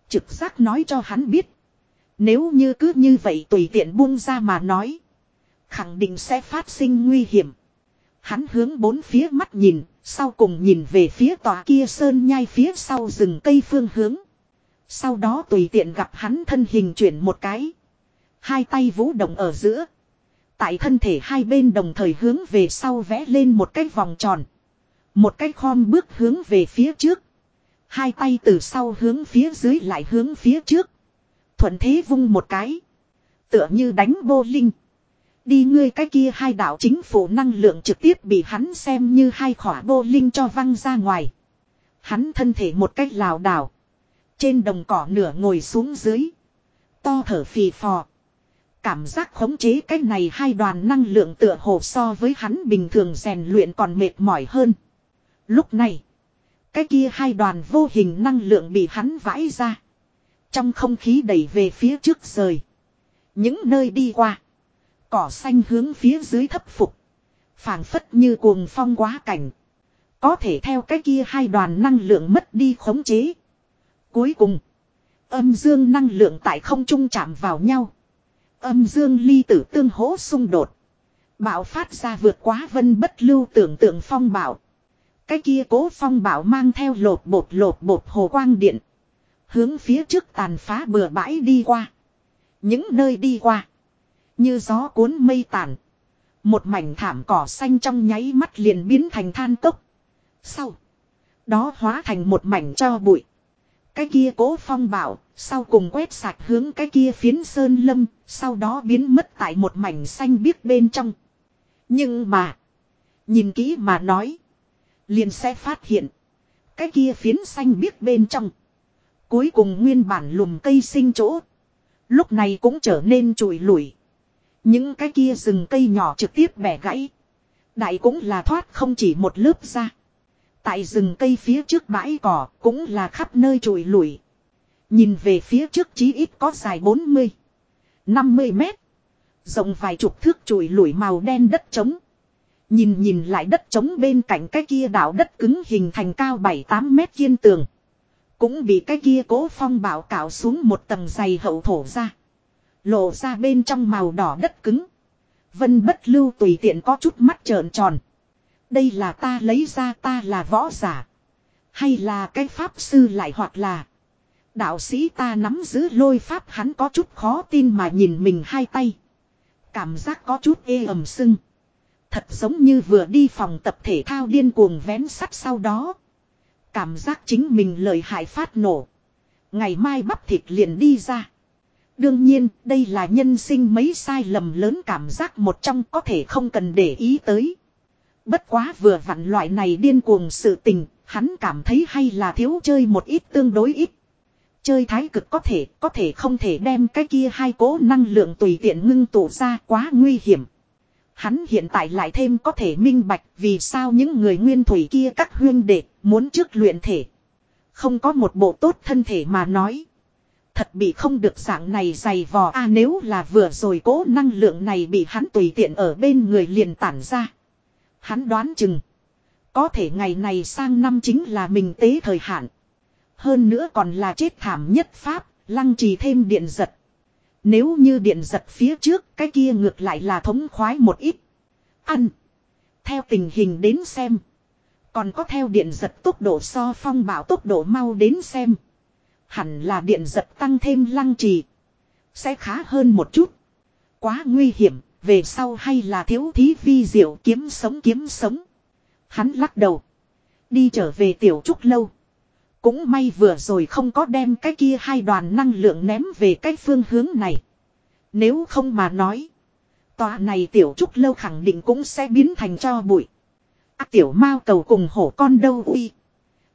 Trực giác nói cho hắn biết. Nếu như cứ như vậy tùy tiện buông ra mà nói. Khẳng định sẽ phát sinh nguy hiểm. Hắn hướng bốn phía mắt nhìn, sau cùng nhìn về phía tòa kia sơn nhai phía sau rừng cây phương hướng. Sau đó tùy tiện gặp hắn thân hình chuyển một cái. Hai tay vũ động ở giữa. Tại thân thể hai bên đồng thời hướng về sau vẽ lên một cái vòng tròn. Một cái khom bước hướng về phía trước. Hai tay từ sau hướng phía dưới lại hướng phía trước. Thuận thế vung một cái. Tựa như đánh bô linh. Đi ngươi cái kia hai đạo chính phủ năng lượng trực tiếp bị hắn xem như hai khỏa bô linh cho văng ra ngoài. Hắn thân thể một cách lảo đảo. Trên đồng cỏ nửa ngồi xuống dưới. To thở phì phò. Cảm giác khống chế cái này hai đoàn năng lượng tựa hồ so với hắn bình thường rèn luyện còn mệt mỏi hơn. Lúc này. Cái kia hai đoàn vô hình năng lượng bị hắn vãi ra. Trong không khí đẩy về phía trước rời. Những nơi đi qua. Cỏ xanh hướng phía dưới thấp phục. phảng phất như cuồng phong quá cảnh. Có thể theo cái kia hai đoàn năng lượng mất đi khống chế. Cuối cùng. Âm dương năng lượng tại không trung chạm vào nhau. Âm dương ly tử tương hỗ xung đột. Bạo phát ra vượt quá vân bất lưu tưởng tượng phong bảo. Cái kia cố phong bảo mang theo lột bột lột bột hồ quang điện. Hướng phía trước tàn phá bừa bãi đi qua. Những nơi đi qua. Như gió cuốn mây tàn. Một mảnh thảm cỏ xanh trong nháy mắt liền biến thành than tốc. Sau. Đó hóa thành một mảnh cho bụi. Cái kia cố phong bảo, sau cùng quét sạch hướng cái kia phiến sơn lâm, sau đó biến mất tại một mảnh xanh biếc bên trong. Nhưng mà, nhìn kỹ mà nói, liền sẽ phát hiện, cái kia phiến xanh biếc bên trong. Cuối cùng nguyên bản lùm cây sinh chỗ, lúc này cũng trở nên trụi lủi. Những cái kia rừng cây nhỏ trực tiếp bẻ gãy. Đại cũng là thoát không chỉ một lớp ra. Tại rừng cây phía trước bãi cỏ cũng là khắp nơi trụi lủi. Nhìn về phía trước chí ít có dài 40, 50 mét. Rộng vài chục thước trụi lủi màu đen đất trống. Nhìn nhìn lại đất trống bên cạnh cái kia đảo đất cứng hình thành cao 7-8 mét kiên tường. Cũng bị cái kia cố phong bảo cạo xuống một tầng dày hậu thổ ra. Lộ ra bên trong màu đỏ đất cứng. Vân bất lưu tùy tiện có chút mắt trợn tròn. Đây là ta lấy ra ta là võ giả. Hay là cái pháp sư lại hoặc là. Đạo sĩ ta nắm giữ lôi pháp hắn có chút khó tin mà nhìn mình hai tay. Cảm giác có chút ê ẩm sưng. Thật giống như vừa đi phòng tập thể thao điên cuồng vén sắt sau đó. Cảm giác chính mình lời hại phát nổ. Ngày mai bắp thịt liền đi ra. Đương nhiên, đây là nhân sinh mấy sai lầm lớn cảm giác một trong có thể không cần để ý tới. Bất quá vừa vặn loại này điên cuồng sự tình, hắn cảm thấy hay là thiếu chơi một ít tương đối ít. Chơi thái cực có thể, có thể không thể đem cái kia hai cố năng lượng tùy tiện ngưng tụ ra quá nguy hiểm. Hắn hiện tại lại thêm có thể minh bạch vì sao những người nguyên thủy kia các huyên đệ muốn trước luyện thể. Không có một bộ tốt thân thể mà nói. Thật bị không được dạng này dày vò a nếu là vừa rồi cố năng lượng này bị hắn tùy tiện ở bên người liền tản ra. Hắn đoán chừng. Có thể ngày này sang năm chính là mình tế thời hạn. Hơn nữa còn là chết thảm nhất pháp, lăng trì thêm điện giật. Nếu như điện giật phía trước, cái kia ngược lại là thống khoái một ít. Ăn. Theo tình hình đến xem. Còn có theo điện giật tốc độ so phong bảo tốc độ mau đến xem. Hẳn là điện giật tăng thêm lăng trì. Sẽ khá hơn một chút. Quá nguy hiểm, về sau hay là thiếu thí vi diệu kiếm sống kiếm sống. Hắn lắc đầu. Đi trở về tiểu trúc lâu. Cũng may vừa rồi không có đem cái kia hai đoàn năng lượng ném về cái phương hướng này. Nếu không mà nói. Tòa này tiểu trúc lâu khẳng định cũng sẽ biến thành cho bụi. À, tiểu mao cầu cùng hổ con đâu uy.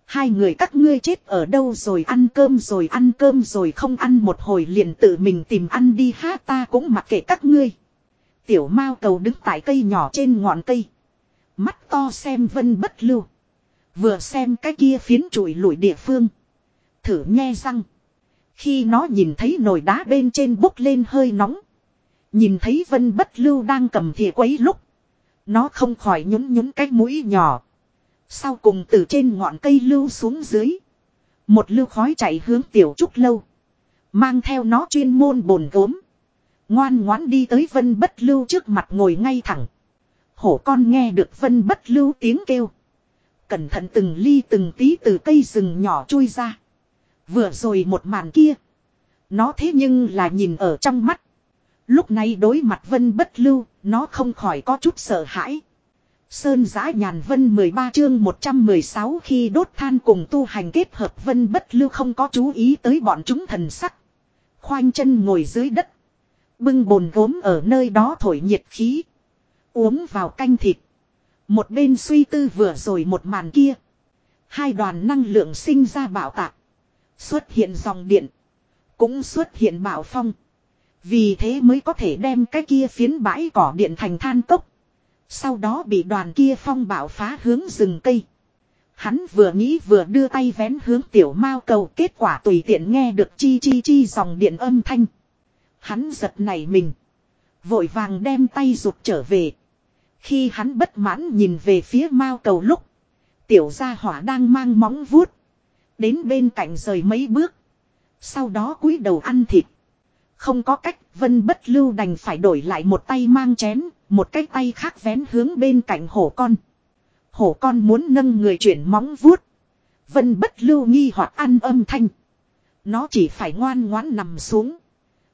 Hai người các ngươi chết ở đâu rồi ăn cơm rồi ăn cơm rồi không ăn một hồi liền tự mình tìm ăn đi ha ta cũng mặc kệ các ngươi. Tiểu mao cầu đứng tại cây nhỏ trên ngọn cây. Mắt to xem vân bất lưu. Vừa xem cái kia phiến trụi lủi địa phương. Thử nghe răng. Khi nó nhìn thấy nồi đá bên trên bốc lên hơi nóng. Nhìn thấy vân bất lưu đang cầm thìa quấy lúc. Nó không khỏi nhún nhún cái mũi nhỏ. Sau cùng từ trên ngọn cây lưu xuống dưới. Một lưu khói chạy hướng tiểu trúc lâu. Mang theo nó chuyên môn bồn gốm. Ngoan ngoãn đi tới vân bất lưu trước mặt ngồi ngay thẳng. Hổ con nghe được vân bất lưu tiếng kêu. Cẩn thận từng ly từng tí từ cây rừng nhỏ chui ra. Vừa rồi một màn kia. Nó thế nhưng là nhìn ở trong mắt. Lúc này đối mặt vân bất lưu, nó không khỏi có chút sợ hãi. Sơn giã nhàn vân 13 chương 116 khi đốt than cùng tu hành kết hợp vân bất lưu không có chú ý tới bọn chúng thần sắc. Khoanh chân ngồi dưới đất. Bưng bồn gốm ở nơi đó thổi nhiệt khí. Uống vào canh thịt. Một bên suy tư vừa rồi một màn kia. Hai đoàn năng lượng sinh ra bảo tạc. Xuất hiện dòng điện. Cũng xuất hiện bảo phong. Vì thế mới có thể đem cái kia phiến bãi cỏ điện thành than tốc. Sau đó bị đoàn kia phong bảo phá hướng rừng cây. Hắn vừa nghĩ vừa đưa tay vén hướng tiểu mao cầu kết quả tùy tiện nghe được chi chi chi dòng điện âm thanh. Hắn giật nảy mình. Vội vàng đem tay rụt trở về. Khi hắn bất mãn nhìn về phía mao cầu lúc. Tiểu gia hỏa đang mang móng vuốt. Đến bên cạnh rời mấy bước. Sau đó cúi đầu ăn thịt. Không có cách, Vân bất lưu đành phải đổi lại một tay mang chén, một cái tay khác vén hướng bên cạnh hổ con. Hổ con muốn nâng người chuyển móng vuốt. Vân bất lưu nghi hoặc ăn âm thanh. Nó chỉ phải ngoan ngoãn nằm xuống.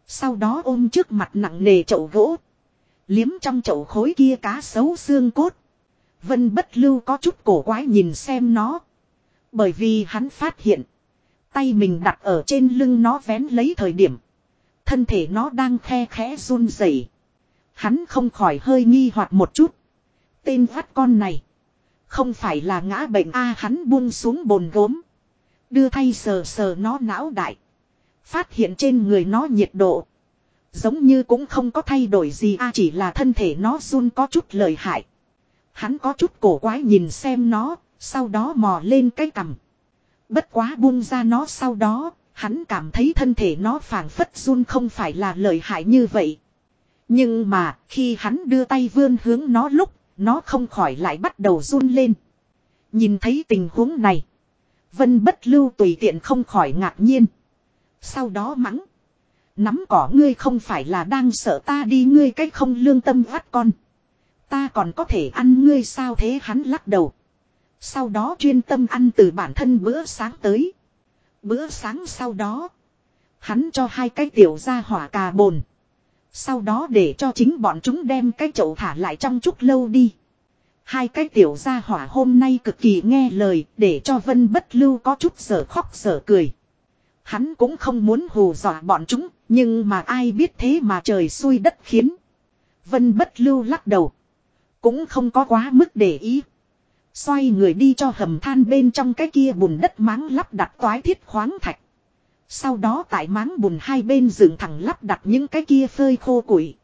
Sau đó ôm trước mặt nặng nề chậu gỗ. Liếm trong chậu khối kia cá xấu xương cốt. Vân bất lưu có chút cổ quái nhìn xem nó. Bởi vì hắn phát hiện. Tay mình đặt ở trên lưng nó vén lấy thời điểm. Thân thể nó đang khe khẽ run rẩy. Hắn không khỏi hơi nghi hoặc một chút. Tên vắt con này. Không phải là ngã bệnh a, hắn buông xuống bồn gốm. Đưa thay sờ sờ nó não đại. Phát hiện trên người nó nhiệt độ. Giống như cũng không có thay đổi gì a chỉ là thân thể nó run có chút lợi hại. Hắn có chút cổ quái nhìn xem nó, sau đó mò lên cái cằm. Bất quá buông ra nó sau đó, hắn cảm thấy thân thể nó phảng phất run không phải là lợi hại như vậy. Nhưng mà, khi hắn đưa tay vươn hướng nó lúc, nó không khỏi lại bắt đầu run lên. Nhìn thấy tình huống này, Vân bất lưu tùy tiện không khỏi ngạc nhiên. Sau đó mắng. Nắm cỏ ngươi không phải là đang sợ ta đi, ngươi cách không lương tâm vắt con. Ta còn có thể ăn ngươi sao thế hắn lắc đầu. Sau đó chuyên tâm ăn từ bản thân bữa sáng tới. Bữa sáng sau đó. Hắn cho hai cái tiểu ra hỏa cà bồn. Sau đó để cho chính bọn chúng đem cái chậu thả lại trong chút lâu đi. Hai cái tiểu gia hỏa hôm nay cực kỳ nghe lời, để cho Vân Bất Lưu có chút sở khóc sở cười. Hắn cũng không muốn hù dọa bọn chúng, nhưng mà ai biết thế mà trời xui đất khiến. Vân Bất Lưu lắc đầu. Cũng không có quá mức để ý. Xoay người đi cho hầm than bên trong cái kia bùn đất máng lắp đặt toái thiết khoáng thạch. Sau đó tại máng bùn hai bên dựng thẳng lắp đặt những cái kia phơi khô củi.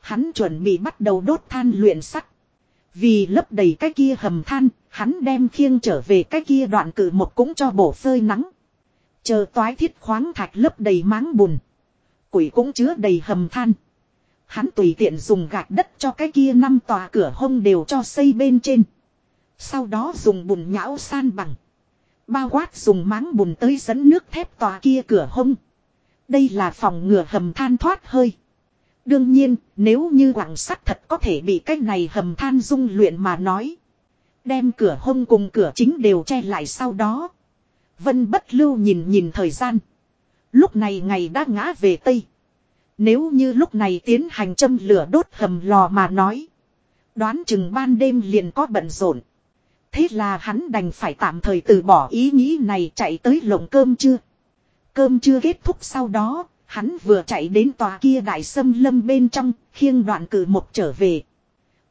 Hắn chuẩn bị bắt đầu đốt than luyện sắt. Vì lấp đầy cái kia hầm than, hắn đem khiêng trở về cái kia đoạn cử một cũng cho bổ phơi nắng. Chờ toái thiết khoáng thạch lấp đầy máng bùn. quỷ cũng chứa đầy hầm than. Hắn tùy tiện dùng gạch đất cho cái kia năm tòa cửa hông đều cho xây bên trên. Sau đó dùng bùn nhão san bằng. Bao quát dùng máng bùn tới dẫn nước thép tòa kia cửa hông. Đây là phòng ngừa hầm than thoát hơi. Đương nhiên, nếu như quảng sắt thật có thể bị cái này hầm than dung luyện mà nói. Đem cửa hông cùng cửa chính đều che lại sau đó. Vân bất lưu nhìn nhìn thời gian. Lúc này ngày đã ngã về Tây. Nếu như lúc này tiến hành châm lửa đốt hầm lò mà nói. Đoán chừng ban đêm liền có bận rộn. Thế là hắn đành phải tạm thời từ bỏ ý nghĩ này chạy tới lồng cơm chưa. Cơm chưa kết thúc sau đó, hắn vừa chạy đến tòa kia đại sâm lâm bên trong, khiêng đoạn cử một trở về.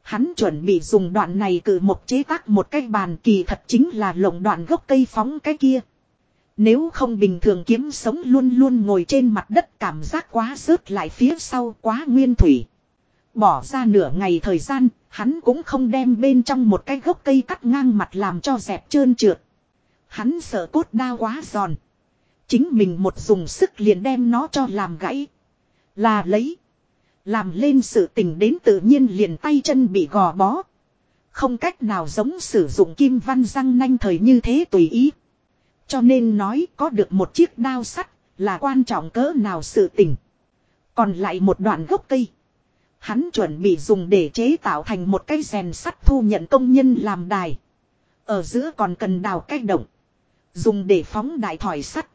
Hắn chuẩn bị dùng đoạn này cử một chế tác một cái bàn kỳ thật chính là lồng đoạn gốc cây phóng cái kia. Nếu không bình thường kiếm sống luôn luôn ngồi trên mặt đất cảm giác quá rớt lại phía sau quá nguyên thủy. Bỏ ra nửa ngày thời gian, hắn cũng không đem bên trong một cái gốc cây cắt ngang mặt làm cho dẹp trơn trượt. Hắn sợ cốt đao quá giòn. Chính mình một dùng sức liền đem nó cho làm gãy. Là lấy. Làm lên sự tình đến tự nhiên liền tay chân bị gò bó. Không cách nào giống sử dụng kim văn răng nanh thời như thế tùy ý. Cho nên nói có được một chiếc đao sắt là quan trọng cỡ nào sự tình. Còn lại một đoạn gốc cây. Hắn chuẩn bị dùng để chế tạo thành một cái rèn sắt thu nhận công nhân làm đài. Ở giữa còn cần đào cách động. Dùng để phóng đại thỏi sắt.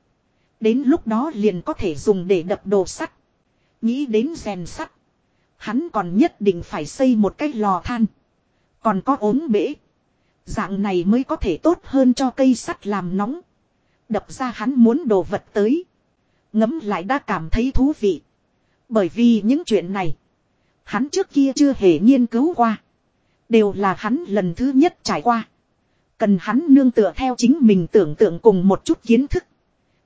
Đến lúc đó liền có thể dùng để đập đồ sắt. Nghĩ đến rèn sắt. Hắn còn nhất định phải xây một cái lò than. Còn có ốm bể. Dạng này mới có thể tốt hơn cho cây sắt làm nóng. Đập ra hắn muốn đồ vật tới. Ngấm lại đã cảm thấy thú vị. Bởi vì những chuyện này. Hắn trước kia chưa hề nghiên cứu qua. Đều là hắn lần thứ nhất trải qua. Cần hắn nương tựa theo chính mình tưởng tượng cùng một chút kiến thức.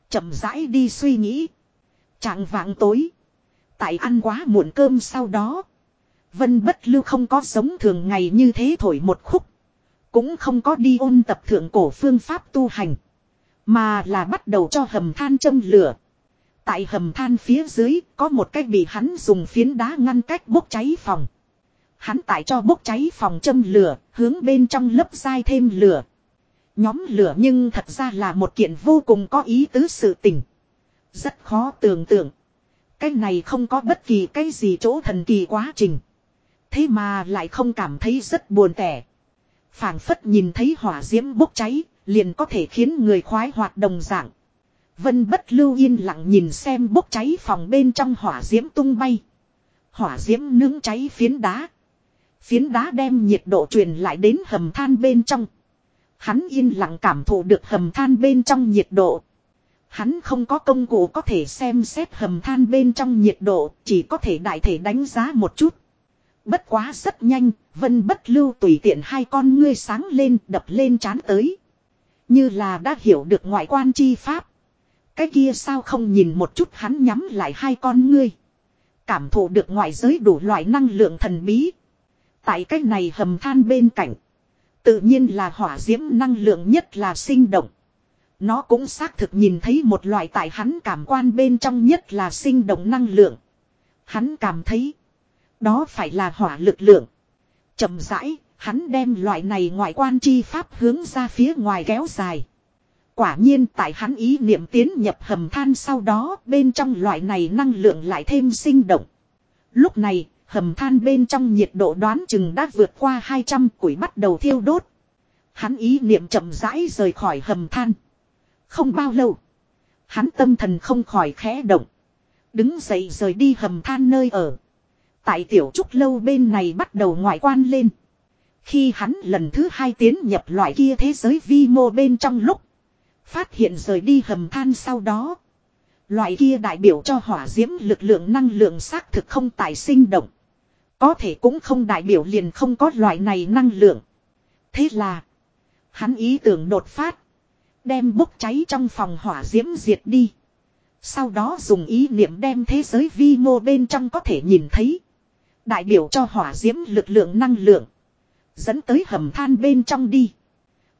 chậm rãi đi suy nghĩ. Trạng vạng tối. Tại ăn quá muộn cơm sau đó. Vân bất lưu không có sống thường ngày như thế thổi một khúc. Cũng không có đi ôn tập thượng cổ phương pháp tu hành. Mà là bắt đầu cho hầm than châm lửa. Tại hầm than phía dưới có một cái bị hắn dùng phiến đá ngăn cách bốc cháy phòng. Hắn tại cho bốc cháy phòng châm lửa, hướng bên trong lớp dai thêm lửa. Nhóm lửa nhưng thật ra là một kiện vô cùng có ý tứ sự tình. Rất khó tưởng tượng. Cái này không có bất kỳ cái gì chỗ thần kỳ quá trình. Thế mà lại không cảm thấy rất buồn tẻ. phảng phất nhìn thấy hỏa diễm bốc cháy, liền có thể khiến người khoái hoạt đồng dạng. Vân bất lưu yên lặng nhìn xem bốc cháy phòng bên trong hỏa diễm tung bay. Hỏa diễm nướng cháy phiến đá. Phiến đá đem nhiệt độ truyền lại đến hầm than bên trong. Hắn yên lặng cảm thụ được hầm than bên trong nhiệt độ. Hắn không có công cụ có thể xem xét hầm than bên trong nhiệt độ, chỉ có thể đại thể đánh giá một chút. Bất quá rất nhanh, vân bất lưu tùy tiện hai con ngươi sáng lên đập lên chán tới. Như là đã hiểu được ngoại quan chi pháp. Cái kia sao không nhìn một chút hắn nhắm lại hai con ngươi. Cảm thụ được ngoại giới đủ loại năng lượng thần bí. Tại cái này hầm than bên cạnh. Tự nhiên là hỏa diễm năng lượng nhất là sinh động. Nó cũng xác thực nhìn thấy một loại tại hắn cảm quan bên trong nhất là sinh động năng lượng. Hắn cảm thấy. Đó phải là hỏa lực lượng. chậm rãi, hắn đem loại này ngoại quan chi pháp hướng ra phía ngoài kéo dài. Quả nhiên tại hắn ý niệm tiến nhập hầm than sau đó bên trong loại này năng lượng lại thêm sinh động. Lúc này, hầm than bên trong nhiệt độ đoán chừng đã vượt qua 200 củi bắt đầu thiêu đốt. Hắn ý niệm chậm rãi rời khỏi hầm than. Không bao lâu, hắn tâm thần không khỏi khẽ động. Đứng dậy rời đi hầm than nơi ở. Tại tiểu trúc lâu bên này bắt đầu ngoại quan lên. Khi hắn lần thứ hai tiến nhập loại kia thế giới vi mô bên trong lúc. Phát hiện rời đi hầm than sau đó. Loại kia đại biểu cho hỏa diễm lực lượng năng lượng xác thực không tài sinh động. Có thể cũng không đại biểu liền không có loại này năng lượng. Thế là. Hắn ý tưởng đột phát. Đem bốc cháy trong phòng hỏa diễm diệt đi. Sau đó dùng ý niệm đem thế giới vi mô bên trong có thể nhìn thấy. Đại biểu cho hỏa diễm lực lượng năng lượng. Dẫn tới hầm than bên trong đi.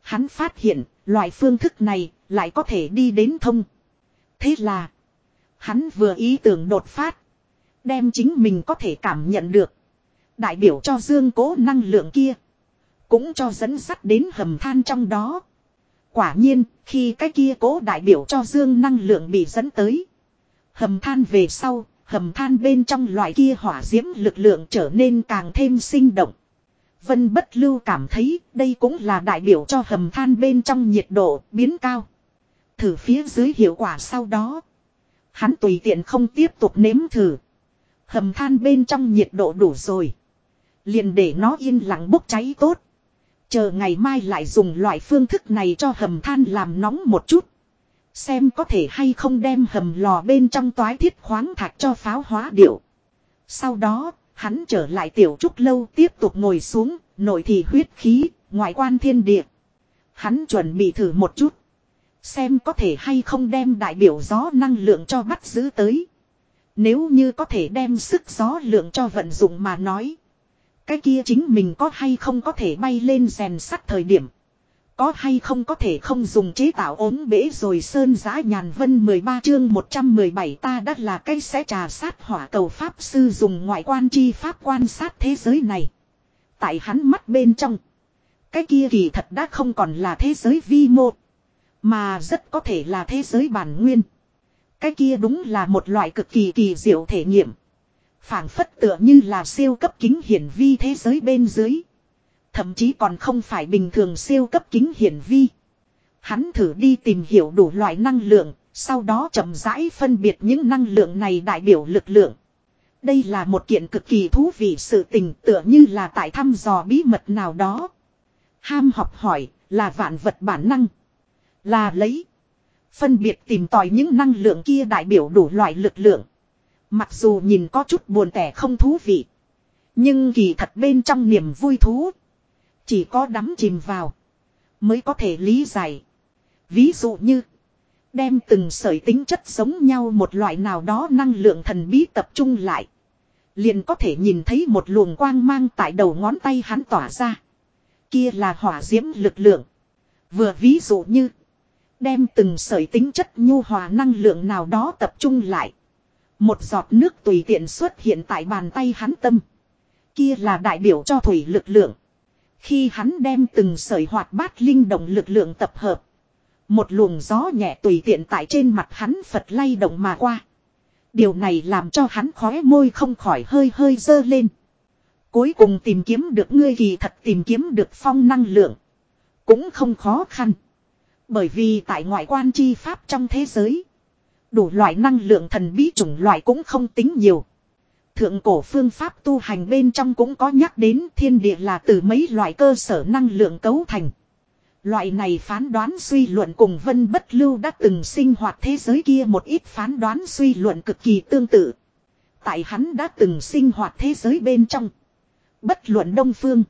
Hắn phát hiện loại phương thức này lại có thể đi đến thông. Thế là. Hắn vừa ý tưởng đột phát. Đem chính mình có thể cảm nhận được. Đại biểu cho dương cố năng lượng kia. Cũng cho dẫn sắt đến hầm than trong đó. Quả nhiên, khi cái kia cố đại biểu cho dương năng lượng bị dẫn tới. Hầm than về sau, hầm than bên trong loại kia hỏa diễm lực lượng trở nên càng thêm sinh động. Vân bất lưu cảm thấy đây cũng là đại biểu cho hầm than bên trong nhiệt độ biến cao. Thử phía dưới hiệu quả sau đó. Hắn tùy tiện không tiếp tục nếm thử. Hầm than bên trong nhiệt độ đủ rồi. Liền để nó yên lặng bốc cháy tốt. Chờ ngày mai lại dùng loại phương thức này cho hầm than làm nóng một chút. Xem có thể hay không đem hầm lò bên trong toái thiết khoáng thạch cho pháo hóa điệu. Sau đó, hắn trở lại tiểu trúc lâu tiếp tục ngồi xuống, nội thì huyết khí, ngoại quan thiên địa. Hắn chuẩn bị thử một chút. Xem có thể hay không đem đại biểu gió năng lượng cho bắt giữ tới. Nếu như có thể đem sức gió lượng cho vận dụng mà nói. Cái kia chính mình có hay không có thể bay lên rèn sắt thời điểm. Có hay không có thể không dùng chế tạo ốm bể rồi sơn giã nhàn vân 13 chương 117 ta đã là cây sẽ trà sát hỏa cầu pháp sư dùng ngoại quan chi pháp quan sát thế giới này. Tại hắn mắt bên trong. Cái kia kỳ thật đã không còn là thế giới vi mô. Mà rất có thể là thế giới bản nguyên. Cái kia đúng là một loại cực kỳ kỳ diệu thể nghiệm, phảng phất tựa như là siêu cấp kính hiển vi thế giới bên dưới. Thậm chí còn không phải bình thường siêu cấp kính hiển vi. Hắn thử đi tìm hiểu đủ loại năng lượng, sau đó chậm rãi phân biệt những năng lượng này đại biểu lực lượng. Đây là một kiện cực kỳ thú vị sự tình tựa như là tại thăm dò bí mật nào đó. Ham học hỏi là vạn vật bản năng. Là lấy. Phân biệt tìm tòi những năng lượng kia đại biểu đủ loại lực lượng. Mặc dù nhìn có chút buồn tẻ không thú vị. Nhưng kỳ thật bên trong niềm vui thú. Chỉ có đắm chìm vào. Mới có thể lý giải. Ví dụ như. Đem từng sợi tính chất giống nhau một loại nào đó năng lượng thần bí tập trung lại. Liền có thể nhìn thấy một luồng quang mang tại đầu ngón tay hắn tỏa ra. Kia là hỏa diễm lực lượng. Vừa ví dụ như. Đem từng sợi tính chất nhu hòa năng lượng nào đó tập trung lại. Một giọt nước tùy tiện xuất hiện tại bàn tay hắn tâm. Kia là đại biểu cho thủy lực lượng. Khi hắn đem từng sợi hoạt bát linh động lực lượng tập hợp. Một luồng gió nhẹ tùy tiện tại trên mặt hắn Phật lay động mà qua. Điều này làm cho hắn khóe môi không khỏi hơi hơi dơ lên. Cuối cùng tìm kiếm được ngươi kỳ thật tìm kiếm được phong năng lượng. Cũng không khó khăn. Bởi vì tại ngoại quan chi pháp trong thế giới. Đủ loại năng lượng thần bí chủng loại cũng không tính nhiều. Thượng cổ phương pháp tu hành bên trong cũng có nhắc đến thiên địa là từ mấy loại cơ sở năng lượng cấu thành. Loại này phán đoán suy luận cùng vân bất lưu đã từng sinh hoạt thế giới kia một ít phán đoán suy luận cực kỳ tương tự. Tại hắn đã từng sinh hoạt thế giới bên trong. Bất luận Đông Phương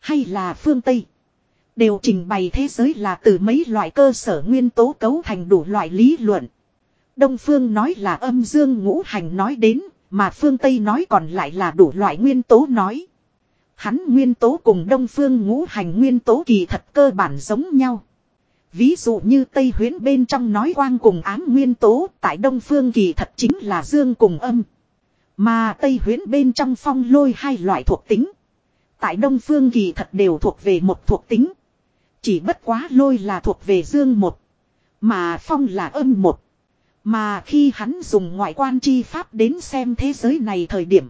hay là phương Tây. Đều trình bày thế giới là từ mấy loại cơ sở nguyên tố cấu thành đủ loại lý luận. Đông Phương nói là âm dương ngũ hành nói đến, mà phương Tây nói còn lại là đủ loại nguyên tố nói. Hắn nguyên tố cùng đông phương ngũ hành nguyên tố kỳ thật cơ bản giống nhau. Ví dụ như Tây huyến bên trong nói quang cùng ám nguyên tố, tại đông phương kỳ thật chính là dương cùng âm. Mà Tây huyến bên trong phong lôi hai loại thuộc tính. Tại đông phương kỳ thật đều thuộc về một thuộc tính. Chỉ bất quá lôi là thuộc về dương một. Mà phong là âm một. Mà khi hắn dùng ngoại quan chi pháp đến xem thế giới này thời điểm.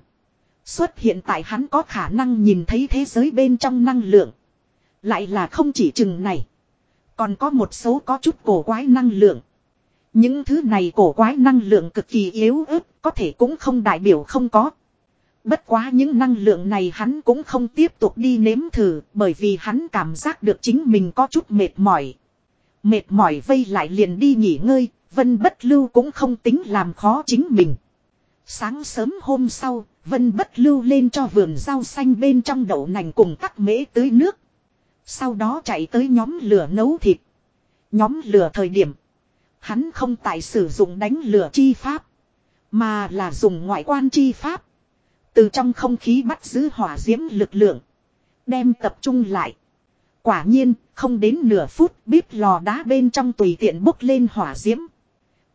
Xuất hiện tại hắn có khả năng nhìn thấy thế giới bên trong năng lượng. Lại là không chỉ chừng này. Còn có một số có chút cổ quái năng lượng. Những thứ này cổ quái năng lượng cực kỳ yếu ớt, có thể cũng không đại biểu không có. Bất quá những năng lượng này hắn cũng không tiếp tục đi nếm thử, bởi vì hắn cảm giác được chính mình có chút mệt mỏi. Mệt mỏi vây lại liền đi nghỉ ngơi, vân bất lưu cũng không tính làm khó chính mình. Sáng sớm hôm sau, Vân bất lưu lên cho vườn rau xanh bên trong đậu nành cùng các mễ tưới nước. Sau đó chạy tới nhóm lửa nấu thịt. Nhóm lửa thời điểm. Hắn không tại sử dụng đánh lửa chi pháp. Mà là dùng ngoại quan chi pháp. Từ trong không khí bắt giữ hỏa diễm lực lượng. Đem tập trung lại. Quả nhiên, không đến nửa phút bếp lò đá bên trong tùy tiện bốc lên hỏa diễm.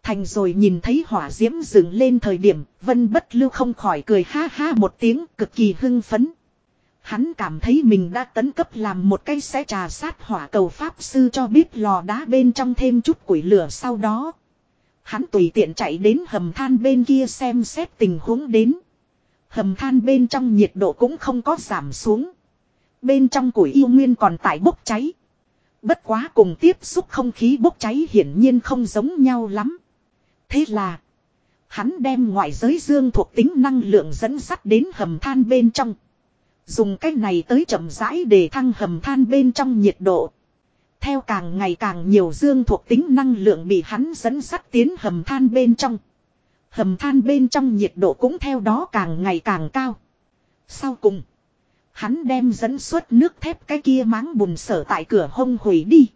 Thành rồi nhìn thấy hỏa diễm dừng lên thời điểm, vân bất lưu không khỏi cười ha ha một tiếng cực kỳ hưng phấn. Hắn cảm thấy mình đã tấn cấp làm một cây xe trà sát hỏa cầu pháp sư cho biết lò đá bên trong thêm chút củi lửa sau đó. Hắn tùy tiện chạy đến hầm than bên kia xem xét tình huống đến. Hầm than bên trong nhiệt độ cũng không có giảm xuống. Bên trong củi yêu nguyên còn tại bốc cháy. Bất quá cùng tiếp xúc không khí bốc cháy hiển nhiên không giống nhau lắm. Thế là. Hắn đem ngoại giới dương thuộc tính năng lượng dẫn sắt đến hầm than bên trong. Dùng cách này tới chậm rãi để thăng hầm than bên trong nhiệt độ. Theo càng ngày càng nhiều dương thuộc tính năng lượng bị hắn dẫn sắt tiến hầm than bên trong. Hầm than bên trong nhiệt độ cũng theo đó càng ngày càng cao. Sau cùng. Hắn đem dẫn suất nước thép cái kia máng bùn sở tại cửa hông hủy đi.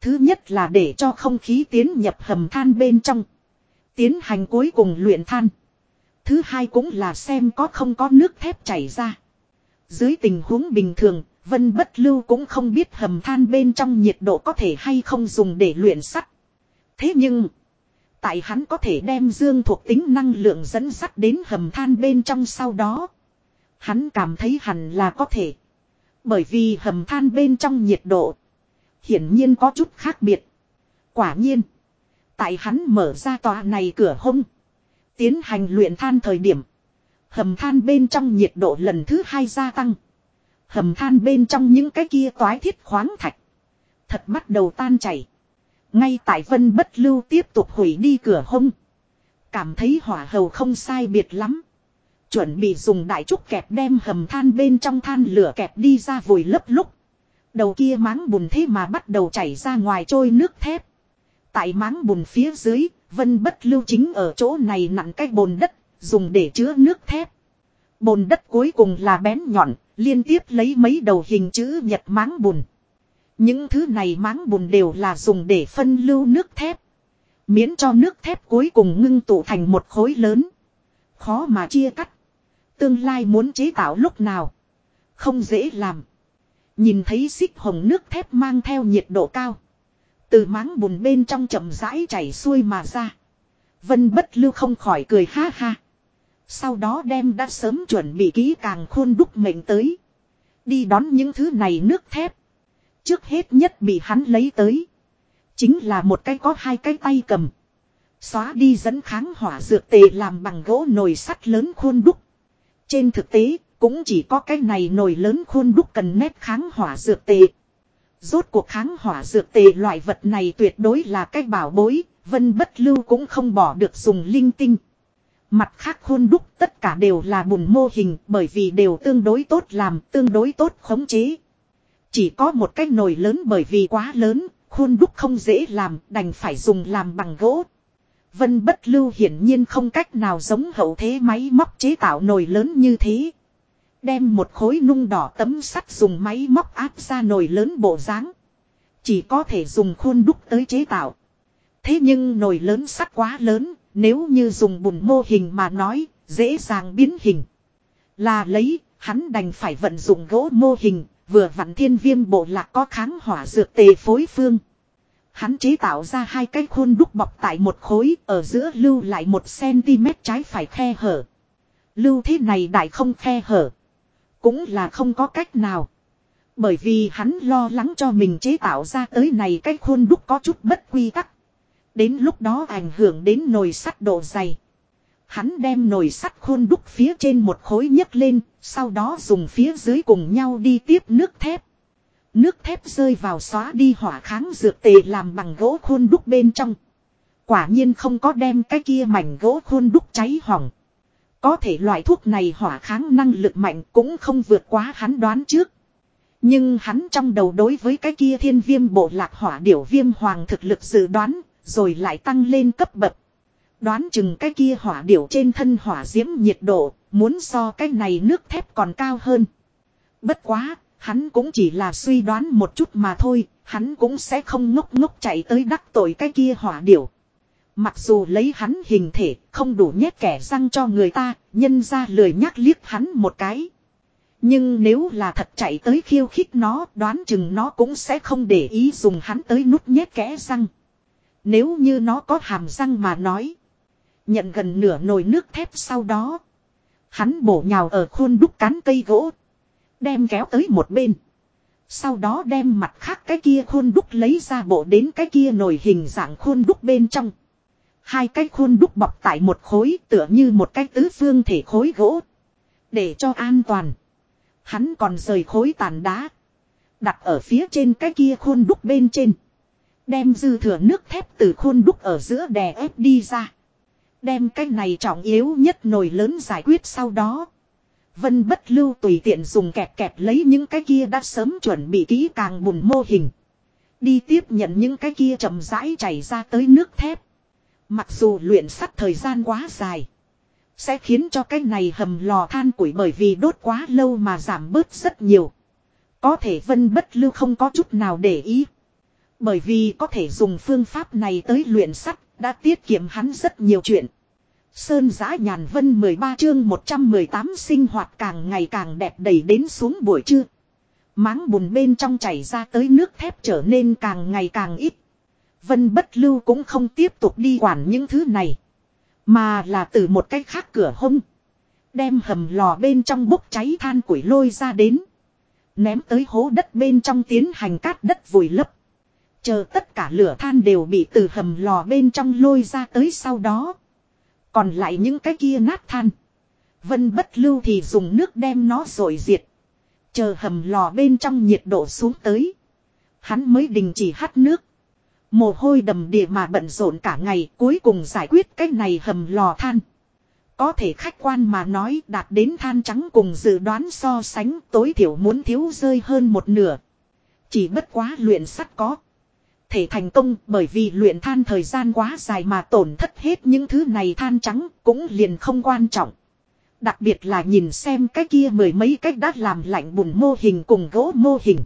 Thứ nhất là để cho không khí tiến nhập hầm than bên trong. Tiến hành cuối cùng luyện than. Thứ hai cũng là xem có không có nước thép chảy ra. Dưới tình huống bình thường, Vân Bất Lưu cũng không biết hầm than bên trong nhiệt độ có thể hay không dùng để luyện sắt. Thế nhưng, tại hắn có thể đem dương thuộc tính năng lượng dẫn sắt đến hầm than bên trong sau đó. Hắn cảm thấy hẳn là có thể. Bởi vì hầm than bên trong nhiệt độ, hiển nhiên có chút khác biệt. Quả nhiên, Tại hắn mở ra tòa này cửa hông. Tiến hành luyện than thời điểm. Hầm than bên trong nhiệt độ lần thứ hai gia tăng. Hầm than bên trong những cái kia toái thiết khoáng thạch. Thật bắt đầu tan chảy. Ngay tại vân bất lưu tiếp tục hủy đi cửa hông. Cảm thấy hỏa hầu không sai biệt lắm. Chuẩn bị dùng đại trúc kẹp đem hầm than bên trong than lửa kẹp đi ra vùi lấp lúc. Đầu kia máng bùn thế mà bắt đầu chảy ra ngoài trôi nước thép. Tại máng bùn phía dưới, vân bất lưu chính ở chỗ này nặn cái bồn đất, dùng để chứa nước thép. Bồn đất cuối cùng là bén nhọn, liên tiếp lấy mấy đầu hình chữ nhật máng bùn. Những thứ này máng bùn đều là dùng để phân lưu nước thép. Miễn cho nước thép cuối cùng ngưng tụ thành một khối lớn. Khó mà chia cắt. Tương lai muốn chế tạo lúc nào. Không dễ làm. Nhìn thấy xích hồng nước thép mang theo nhiệt độ cao. Từ máng bùn bên trong chậm rãi chảy xuôi mà ra. Vân bất lưu không khỏi cười ha ha. Sau đó đem đã sớm chuẩn bị kỹ càng khuôn đúc mệnh tới. Đi đón những thứ này nước thép. Trước hết nhất bị hắn lấy tới. Chính là một cái có hai cái tay cầm. Xóa đi dẫn kháng hỏa dược tề làm bằng gỗ nồi sắt lớn khuôn đúc. Trên thực tế, cũng chỉ có cái này nồi lớn khuôn đúc cần nét kháng hỏa dược tề. Rốt cuộc kháng hỏa dược tề loại vật này tuyệt đối là cái bảo bối, vân bất lưu cũng không bỏ được dùng linh tinh. Mặt khác khuôn đúc tất cả đều là bùn mô hình bởi vì đều tương đối tốt làm, tương đối tốt khống chế. Chỉ có một cái nồi lớn bởi vì quá lớn, khuôn đúc không dễ làm, đành phải dùng làm bằng gỗ. Vân bất lưu hiển nhiên không cách nào giống hậu thế máy móc chế tạo nồi lớn như thế. Đem một khối nung đỏ tấm sắt dùng máy móc áp ra nồi lớn bộ dáng Chỉ có thể dùng khuôn đúc tới chế tạo. Thế nhưng nồi lớn sắt quá lớn, nếu như dùng bùn mô hình mà nói, dễ dàng biến hình. Là lấy, hắn đành phải vận dụng gỗ mô hình, vừa vặn thiên viêm bộ lạc có kháng hỏa dược tề phối phương. Hắn chế tạo ra hai cái khuôn đúc bọc tại một khối, ở giữa lưu lại một cm trái phải khe hở. Lưu thế này đại không khe hở. Cũng là không có cách nào. Bởi vì hắn lo lắng cho mình chế tạo ra tới này cái khuôn đúc có chút bất quy tắc. Đến lúc đó ảnh hưởng đến nồi sắt độ dày. Hắn đem nồi sắt khuôn đúc phía trên một khối nhấc lên, sau đó dùng phía dưới cùng nhau đi tiếp nước thép. Nước thép rơi vào xóa đi hỏa kháng dược tề làm bằng gỗ khuôn đúc bên trong. Quả nhiên không có đem cái kia mảnh gỗ khuôn đúc cháy hỏng. Có thể loại thuốc này hỏa kháng năng lực mạnh cũng không vượt quá hắn đoán trước. Nhưng hắn trong đầu đối với cái kia thiên viêm bộ lạc hỏa điểu viêm hoàng thực lực dự đoán, rồi lại tăng lên cấp bậc. Đoán chừng cái kia hỏa điểu trên thân hỏa diễm nhiệt độ, muốn so cái này nước thép còn cao hơn. Bất quá, hắn cũng chỉ là suy đoán một chút mà thôi, hắn cũng sẽ không ngốc ngốc chạy tới đắc tội cái kia hỏa điểu. Mặc dù lấy hắn hình thể không đủ nhét kẻ răng cho người ta, nhân ra lười nhắc liếc hắn một cái. Nhưng nếu là thật chạy tới khiêu khích nó, đoán chừng nó cũng sẽ không để ý dùng hắn tới nút nhét kẻ răng. Nếu như nó có hàm răng mà nói. Nhận gần nửa nồi nước thép sau đó. Hắn bổ nhào ở khuôn đúc cán cây gỗ. Đem kéo tới một bên. Sau đó đem mặt khác cái kia khuôn đúc lấy ra bộ đến cái kia nồi hình dạng khuôn đúc bên trong. Hai cái khuôn đúc bọc tại một khối tựa như một cái tứ phương thể khối gỗ. Để cho an toàn. Hắn còn rời khối tàn đá. Đặt ở phía trên cái kia khuôn đúc bên trên. Đem dư thừa nước thép từ khuôn đúc ở giữa đè ép đi ra. Đem cái này trọng yếu nhất nồi lớn giải quyết sau đó. Vân bất lưu tùy tiện dùng kẹp kẹp lấy những cái kia đã sớm chuẩn bị kỹ càng bùn mô hình. Đi tiếp nhận những cái kia chậm rãi chảy ra tới nước thép. Mặc dù luyện sắt thời gian quá dài. Sẽ khiến cho cái này hầm lò than củi bởi vì đốt quá lâu mà giảm bớt rất nhiều. Có thể vân bất lưu không có chút nào để ý. Bởi vì có thể dùng phương pháp này tới luyện sắt, đã tiết kiệm hắn rất nhiều chuyện. Sơn giã nhàn vân 13 chương 118 sinh hoạt càng ngày càng đẹp đầy đến xuống buổi trưa. Máng bùn bên trong chảy ra tới nước thép trở nên càng ngày càng ít. Vân bất lưu cũng không tiếp tục đi quản những thứ này. Mà là từ một cách khác cửa hông. Đem hầm lò bên trong bốc cháy than củi lôi ra đến. Ném tới hố đất bên trong tiến hành cát đất vùi lấp. Chờ tất cả lửa than đều bị từ hầm lò bên trong lôi ra tới sau đó. Còn lại những cái kia nát than. Vân bất lưu thì dùng nước đem nó rồi diệt. Chờ hầm lò bên trong nhiệt độ xuống tới. Hắn mới đình chỉ hắt nước. Mồ hôi đầm địa mà bận rộn cả ngày, cuối cùng giải quyết cái này hầm lò than. Có thể khách quan mà nói, đạt đến than trắng cùng dự đoán so sánh, tối thiểu muốn thiếu rơi hơn một nửa. Chỉ bất quá luyện sắt có. Thể thành công, bởi vì luyện than thời gian quá dài mà tổn thất hết những thứ này than trắng cũng liền không quan trọng. Đặc biệt là nhìn xem cái kia mười mấy cách đã làm lạnh bùn mô hình cùng gỗ mô hình.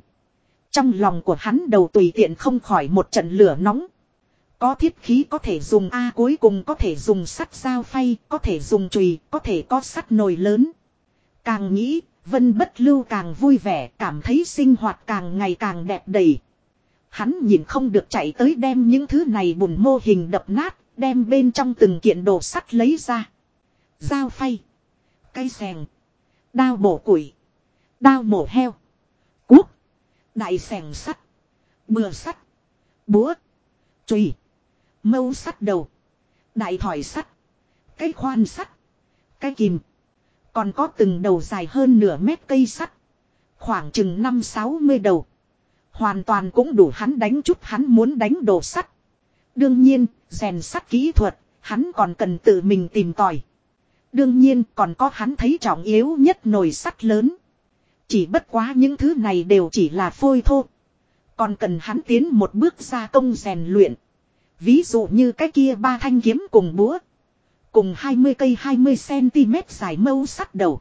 Trong lòng của hắn đầu tùy tiện không khỏi một trận lửa nóng. Có thiết khí có thể dùng A cuối cùng có thể dùng sắt dao phay, có thể dùng chùy, có thể có sắt nồi lớn. Càng nghĩ, Vân bất lưu càng vui vẻ, cảm thấy sinh hoạt càng ngày càng đẹp đầy. Hắn nhìn không được chạy tới đem những thứ này bùn mô hình đập nát, đem bên trong từng kiện đồ sắt lấy ra. Dao phay, cây sèn, đao bổ củi, đao mổ heo, đại sẻng sắt, bừa sắt, búa, chùy, mâu sắt đầu, đại thỏi sắt, cái khoan sắt, cái kìm. Còn có từng đầu dài hơn nửa mét cây sắt. Khoảng chừng năm sáu mươi đầu. Hoàn toàn cũng đủ hắn đánh chút hắn muốn đánh đồ sắt. Đương nhiên, rèn sắt kỹ thuật, hắn còn cần tự mình tìm tòi. Đương nhiên còn có hắn thấy trọng yếu nhất nồi sắt lớn. Chỉ bất quá những thứ này đều chỉ là phôi thô. Còn cần hắn tiến một bước ra công rèn luyện. Ví dụ như cái kia ba thanh kiếm cùng búa. Cùng 20 cây 20cm dài mâu sắt đầu.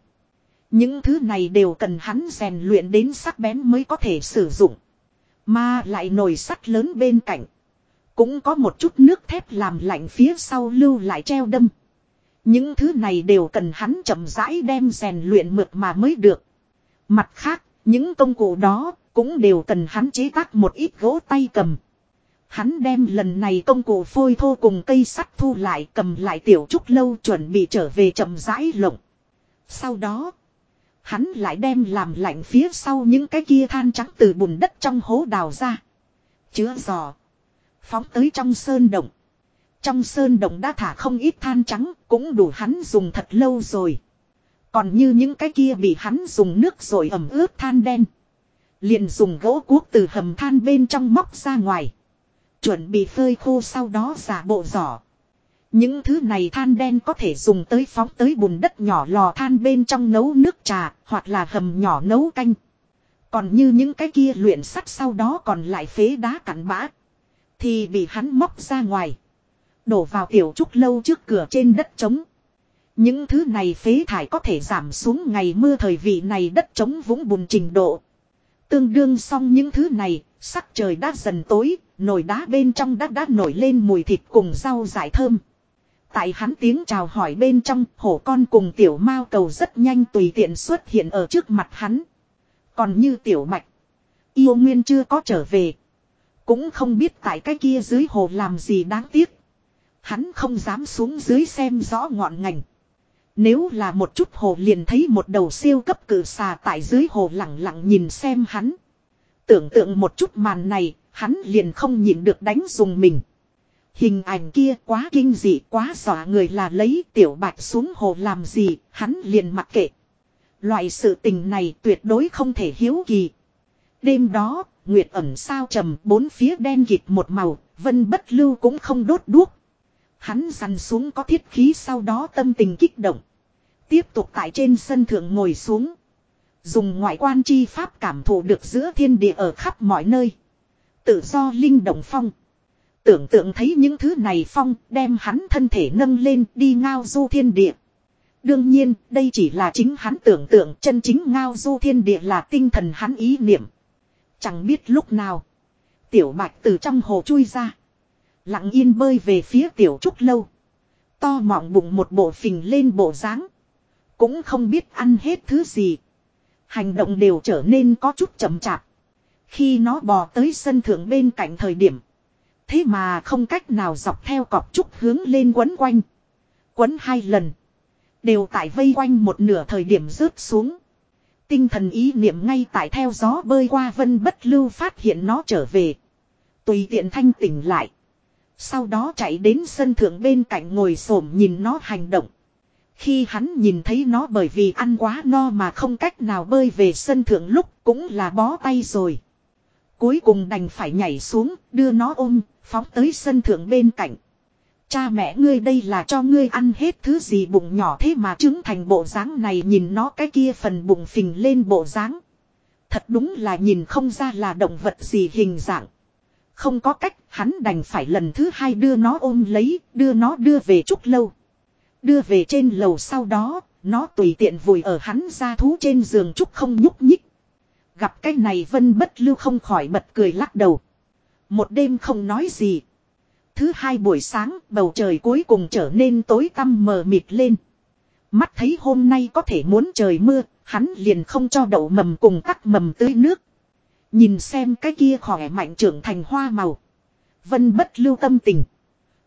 Những thứ này đều cần hắn rèn luyện đến sắc bén mới có thể sử dụng. Mà lại nồi sắt lớn bên cạnh. Cũng có một chút nước thép làm lạnh phía sau lưu lại treo đâm. Những thứ này đều cần hắn chậm rãi đem rèn luyện mượt mà mới được. Mặt khác, những công cụ đó cũng đều cần hắn chế tác một ít gỗ tay cầm. Hắn đem lần này công cụ phôi thô cùng cây sắt thu lại cầm lại tiểu trúc lâu chuẩn bị trở về chậm rãi lộng. Sau đó, hắn lại đem làm lạnh phía sau những cái kia than trắng từ bùn đất trong hố đào ra. Chứa giò. Phóng tới trong sơn động. Trong sơn động đã thả không ít than trắng cũng đủ hắn dùng thật lâu rồi. Còn như những cái kia bị hắn dùng nước rồi ẩm ướt than đen. Liền dùng gỗ cuốc từ hầm than bên trong móc ra ngoài. Chuẩn bị phơi khô sau đó giả bộ giỏ. Những thứ này than đen có thể dùng tới phóng tới bùn đất nhỏ lò than bên trong nấu nước trà, hoặc là hầm nhỏ nấu canh. Còn như những cái kia luyện sắt sau đó còn lại phế đá cặn bã. Thì bị hắn móc ra ngoài. Đổ vào tiểu trúc lâu trước cửa trên đất trống. Những thứ này phế thải có thể giảm xuống ngày mưa thời vị này đất chống vũng bùn trình độ. Tương đương xong những thứ này, sắc trời đã dần tối, nồi đá bên trong đã đã nổi lên mùi thịt cùng rau dại thơm. Tại hắn tiếng chào hỏi bên trong, hổ con cùng tiểu mao cầu rất nhanh tùy tiện xuất hiện ở trước mặt hắn. Còn như tiểu mạch, yêu nguyên chưa có trở về. Cũng không biết tại cái kia dưới hồ làm gì đáng tiếc. Hắn không dám xuống dưới xem rõ ngọn ngành. Nếu là một chút hồ liền thấy một đầu siêu cấp cử xà tại dưới hồ lặng lặng nhìn xem hắn. Tưởng tượng một chút màn này, hắn liền không nhịn được đánh dùng mình. Hình ảnh kia quá kinh dị quá dọa người là lấy tiểu bạch xuống hồ làm gì, hắn liền mặc kệ. Loại sự tình này tuyệt đối không thể hiếu kỳ. Đêm đó, Nguyệt ẩn sao trầm bốn phía đen kịt một màu, vân bất lưu cũng không đốt đuốc. Hắn dằn xuống có thiết khí sau đó tâm tình kích động. Tiếp tục tại trên sân thượng ngồi xuống. Dùng ngoại quan chi pháp cảm thụ được giữa thiên địa ở khắp mọi nơi. Tự do linh động phong. Tưởng tượng thấy những thứ này phong đem hắn thân thể nâng lên đi ngao du thiên địa. Đương nhiên, đây chỉ là chính hắn tưởng tượng chân chính ngao du thiên địa là tinh thần hắn ý niệm. Chẳng biết lúc nào. Tiểu bạch từ trong hồ chui ra. Lặng yên bơi về phía tiểu trúc lâu. To mọng bụng một bộ phình lên bộ dáng Cũng không biết ăn hết thứ gì. Hành động đều trở nên có chút chậm chạp. Khi nó bò tới sân thượng bên cạnh thời điểm. Thế mà không cách nào dọc theo cọp trúc hướng lên quấn quanh. Quấn hai lần. Đều tại vây quanh một nửa thời điểm rớt xuống. Tinh thần ý niệm ngay tại theo gió bơi qua vân bất lưu phát hiện nó trở về. Tùy tiện thanh tỉnh lại. Sau đó chạy đến sân thượng bên cạnh ngồi xổm nhìn nó hành động. Khi hắn nhìn thấy nó bởi vì ăn quá no mà không cách nào bơi về sân thượng lúc cũng là bó tay rồi. Cuối cùng đành phải nhảy xuống, đưa nó ôm, phóng tới sân thượng bên cạnh. Cha mẹ ngươi đây là cho ngươi ăn hết thứ gì bụng nhỏ thế mà trứng thành bộ dáng này nhìn nó cái kia phần bụng phình lên bộ dáng. Thật đúng là nhìn không ra là động vật gì hình dạng. Không có cách, hắn đành phải lần thứ hai đưa nó ôm lấy, đưa nó đưa về trúc lâu. Đưa về trên lầu sau đó, nó tùy tiện vùi ở hắn ra thú trên giường trúc không nhúc nhích. Gặp cái này vân bất lưu không khỏi bật cười lắc đầu. Một đêm không nói gì. Thứ hai buổi sáng bầu trời cuối cùng trở nên tối tăm mờ mịt lên. Mắt thấy hôm nay có thể muốn trời mưa, hắn liền không cho đậu mầm cùng các mầm tưới nước. Nhìn xem cái kia khỏe mạnh trưởng thành hoa màu. Vân bất lưu tâm tình.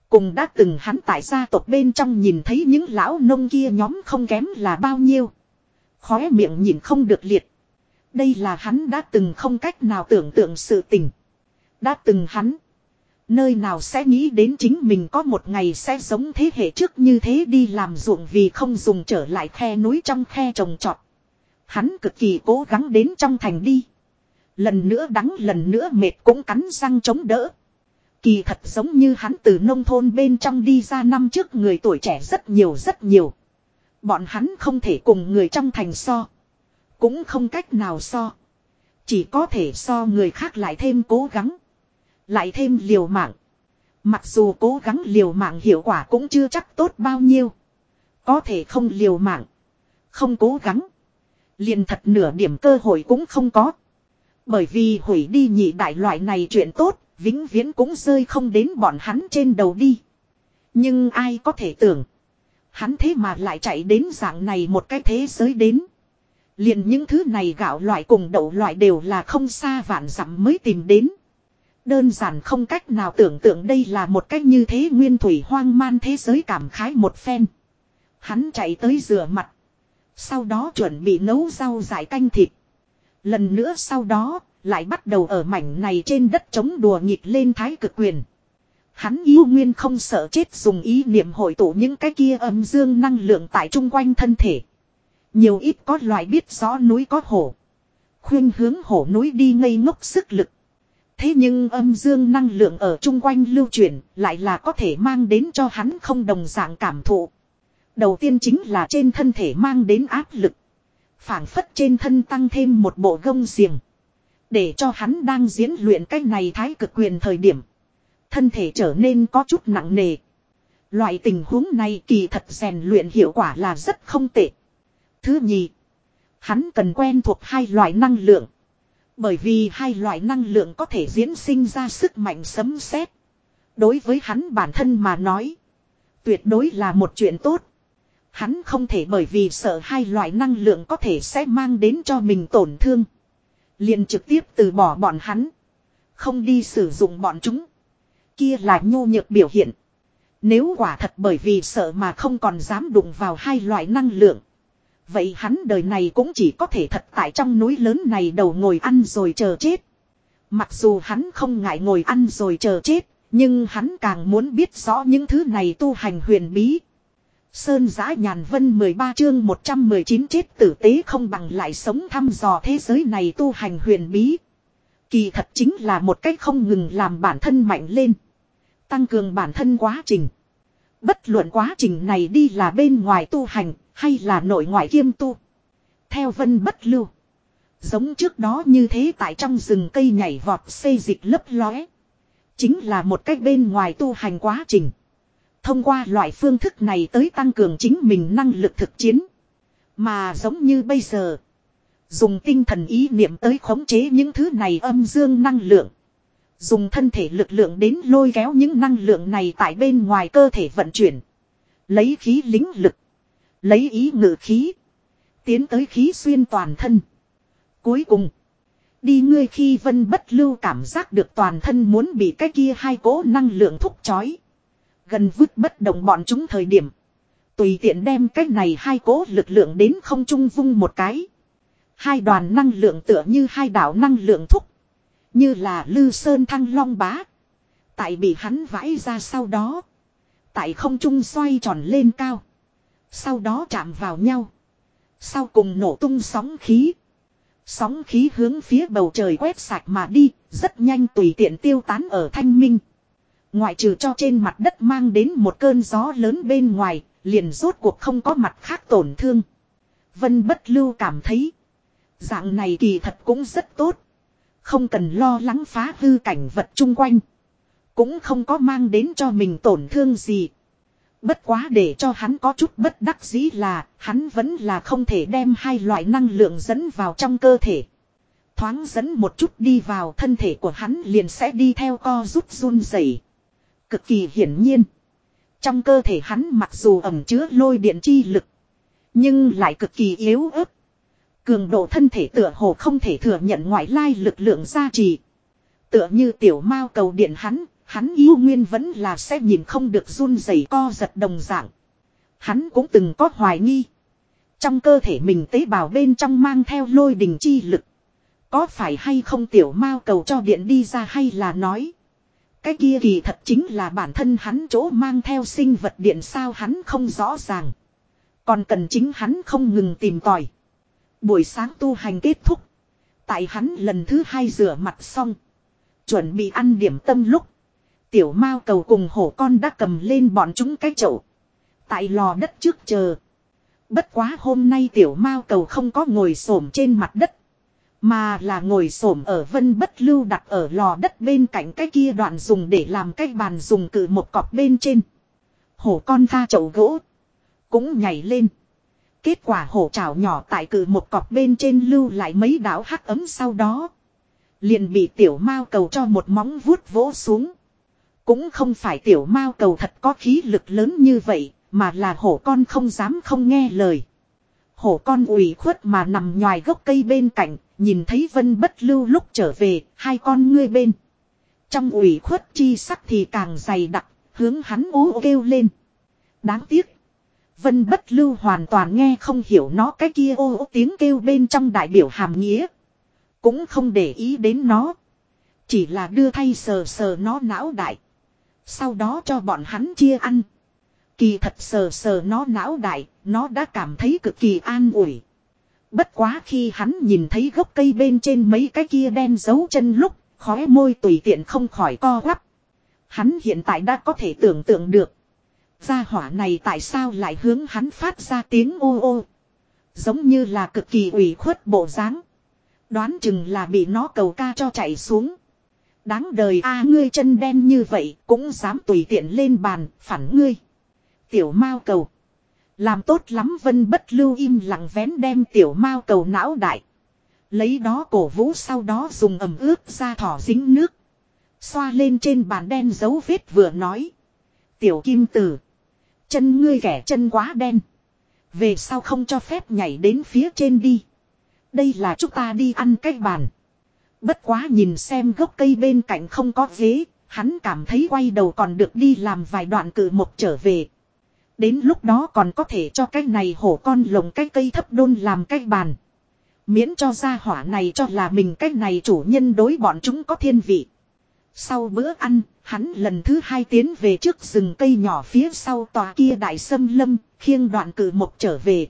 Cùng đã từng hắn tại gia tộc bên trong nhìn thấy những lão nông kia nhóm không kém là bao nhiêu. Khóe miệng nhìn không được liệt. Đây là hắn đã từng không cách nào tưởng tượng sự tình. Đã từng hắn. Nơi nào sẽ nghĩ đến chính mình có một ngày sẽ giống thế hệ trước như thế đi làm ruộng vì không dùng trở lại khe núi trong khe trồng trọt. Hắn cực kỳ cố gắng đến trong thành đi. Lần nữa đắng, lần nữa mệt cũng cắn răng chống đỡ. Kỳ thật giống như hắn từ nông thôn bên trong đi ra năm trước người tuổi trẻ rất nhiều rất nhiều. Bọn hắn không thể cùng người trong thành so. Cũng không cách nào so. Chỉ có thể so người khác lại thêm cố gắng. Lại thêm liều mạng. Mặc dù cố gắng liều mạng hiệu quả cũng chưa chắc tốt bao nhiêu. Có thể không liều mạng. Không cố gắng. Liền thật nửa điểm cơ hội cũng không có. Bởi vì hủy đi nhị đại loại này chuyện tốt, vĩnh viễn cũng rơi không đến bọn hắn trên đầu đi. Nhưng ai có thể tưởng. Hắn thế mà lại chạy đến dạng này một cái thế giới đến. liền những thứ này gạo loại cùng đậu loại đều là không xa vạn dặm mới tìm đến. Đơn giản không cách nào tưởng tượng đây là một cách như thế nguyên thủy hoang man thế giới cảm khái một phen. Hắn chạy tới rửa mặt. Sau đó chuẩn bị nấu rau giải canh thịt. Lần nữa sau đó, lại bắt đầu ở mảnh này trên đất chống đùa nghịch lên thái cực quyền. Hắn yêu nguyên không sợ chết dùng ý niệm hội tụ những cái kia âm dương năng lượng tại chung quanh thân thể. Nhiều ít có loại biết rõ núi có hổ. Khuyên hướng hổ núi đi ngây ngốc sức lực. Thế nhưng âm dương năng lượng ở chung quanh lưu chuyển lại là có thể mang đến cho hắn không đồng dạng cảm thụ. Đầu tiên chính là trên thân thể mang đến áp lực phảng phất trên thân tăng thêm một bộ gông xiềng. Để cho hắn đang diễn luyện cách này thái cực quyền thời điểm. Thân thể trở nên có chút nặng nề. Loại tình huống này kỳ thật rèn luyện hiệu quả là rất không tệ. Thứ nhì. Hắn cần quen thuộc hai loại năng lượng. Bởi vì hai loại năng lượng có thể diễn sinh ra sức mạnh sấm sét. Đối với hắn bản thân mà nói. Tuyệt đối là một chuyện tốt. Hắn không thể bởi vì sợ hai loại năng lượng có thể sẽ mang đến cho mình tổn thương. liền trực tiếp từ bỏ bọn hắn. Không đi sử dụng bọn chúng. Kia là nhô nhược biểu hiện. Nếu quả thật bởi vì sợ mà không còn dám đụng vào hai loại năng lượng. Vậy hắn đời này cũng chỉ có thể thật tại trong núi lớn này đầu ngồi ăn rồi chờ chết. Mặc dù hắn không ngại ngồi ăn rồi chờ chết, nhưng hắn càng muốn biết rõ những thứ này tu hành huyền bí. Sơn giã nhàn vân 13 chương 119 chết tử tế không bằng lại sống thăm dò thế giới này tu hành huyền bí. Kỳ thật chính là một cách không ngừng làm bản thân mạnh lên. Tăng cường bản thân quá trình. Bất luận quá trình này đi là bên ngoài tu hành, hay là nội ngoại kiêm tu. Theo vân bất lưu. Giống trước đó như thế tại trong rừng cây nhảy vọt xây dịch lấp lóe. Chính là một cách bên ngoài tu hành quá trình. Thông qua loại phương thức này tới tăng cường chính mình năng lực thực chiến. Mà giống như bây giờ. Dùng tinh thần ý niệm tới khống chế những thứ này âm dương năng lượng. Dùng thân thể lực lượng đến lôi kéo những năng lượng này tại bên ngoài cơ thể vận chuyển. Lấy khí lính lực. Lấy ý ngự khí. Tiến tới khí xuyên toàn thân. Cuối cùng. Đi ngươi khi vân bất lưu cảm giác được toàn thân muốn bị cái kia hai cố năng lượng thúc chói. Gần vứt bất động bọn chúng thời điểm. Tùy tiện đem cái này hai cố lực lượng đến không trung vung một cái. Hai đoàn năng lượng tựa như hai đảo năng lượng thúc. Như là lư sơn thăng long bá. Tại bị hắn vãi ra sau đó. Tại không trung xoay tròn lên cao. Sau đó chạm vào nhau. Sau cùng nổ tung sóng khí. Sóng khí hướng phía bầu trời quét sạch mà đi, rất nhanh tùy tiện tiêu tán ở thanh minh. Ngoại trừ cho trên mặt đất mang đến một cơn gió lớn bên ngoài, liền rốt cuộc không có mặt khác tổn thương. Vân bất lưu cảm thấy. Dạng này kỳ thật cũng rất tốt. Không cần lo lắng phá hư cảnh vật chung quanh. Cũng không có mang đến cho mình tổn thương gì. Bất quá để cho hắn có chút bất đắc dĩ là hắn vẫn là không thể đem hai loại năng lượng dẫn vào trong cơ thể. Thoáng dẫn một chút đi vào thân thể của hắn liền sẽ đi theo co rút run rẩy. Cực kỳ hiển nhiên. Trong cơ thể hắn mặc dù ẩm chứa lôi điện chi lực. Nhưng lại cực kỳ yếu ớt. Cường độ thân thể tựa hồ không thể thừa nhận ngoại lai lực lượng gia trì. Tựa như tiểu mao cầu điện hắn, hắn yêu nguyên vẫn là sẽ nhìn không được run rẩy co giật đồng dạng. Hắn cũng từng có hoài nghi. Trong cơ thể mình tế bào bên trong mang theo lôi đình chi lực. Có phải hay không tiểu mao cầu cho điện đi ra hay là nói. Cái kia kỳ thật chính là bản thân hắn chỗ mang theo sinh vật điện sao hắn không rõ ràng. Còn cần chính hắn không ngừng tìm tòi. Buổi sáng tu hành kết thúc. Tại hắn lần thứ hai rửa mặt xong. Chuẩn bị ăn điểm tâm lúc. Tiểu mao cầu cùng hổ con đã cầm lên bọn chúng cái chậu. Tại lò đất trước chờ. Bất quá hôm nay tiểu mao cầu không có ngồi xổm trên mặt đất. Mà là ngồi xổm ở vân bất lưu đặt ở lò đất bên cạnh cái kia đoạn dùng để làm cái bàn dùng cử một cọp bên trên. Hổ con tha chậu gỗ. Cũng nhảy lên. Kết quả hổ chảo nhỏ tại cử một cọp bên trên lưu lại mấy đảo hắc ấm sau đó. Liền bị tiểu mao cầu cho một móng vuốt vỗ xuống. Cũng không phải tiểu mao cầu thật có khí lực lớn như vậy, mà là hổ con không dám không nghe lời. Hổ con ủy khuất mà nằm ngoài gốc cây bên cạnh, nhìn thấy vân bất lưu lúc trở về, hai con ngươi bên. Trong ủy khuất chi sắc thì càng dày đặc, hướng hắn ố kêu lên. Đáng tiếc. Vân bất lưu hoàn toàn nghe không hiểu nó cái kia ô ô tiếng kêu bên trong đại biểu hàm nghĩa. Cũng không để ý đến nó. Chỉ là đưa thay sờ sờ nó não đại. Sau đó cho bọn hắn chia ăn. Kỳ thật sờ sờ nó não đại, nó đã cảm thấy cực kỳ an ủi. Bất quá khi hắn nhìn thấy gốc cây bên trên mấy cái kia đen dấu chân lúc, khóe môi tùy tiện không khỏi co quắp. Hắn hiện tại đã có thể tưởng tượng được. Gia hỏa này tại sao lại hướng hắn phát ra tiếng ô ô. Giống như là cực kỳ ủy khuất bộ dáng. Đoán chừng là bị nó cầu ca cho chạy xuống. Đáng đời a ngươi chân đen như vậy cũng dám tùy tiện lên bàn phản ngươi. Tiểu mao cầu. Làm tốt lắm vân bất lưu im lặng vén đem tiểu mao cầu não đại. Lấy đó cổ vũ sau đó dùng ẩm ướt ra thỏ dính nước. Xoa lên trên bàn đen dấu vết vừa nói. Tiểu kim tử. Chân ngươi kẻ chân quá đen. Về sau không cho phép nhảy đến phía trên đi. Đây là chúng ta đi ăn cái bàn. Bất quá nhìn xem gốc cây bên cạnh không có ghế, hắn cảm thấy quay đầu còn được đi làm vài đoạn cử một trở về. Đến lúc đó còn có thể cho cái này hổ con lồng cái cây thấp đôn làm cái bàn. Miễn cho ra hỏa này cho là mình cái này chủ nhân đối bọn chúng có thiên vị. Sau bữa ăn, hắn lần thứ hai tiến về trước rừng cây nhỏ phía sau tòa kia đại sâm lâm, khiêng đoạn cử một trở về.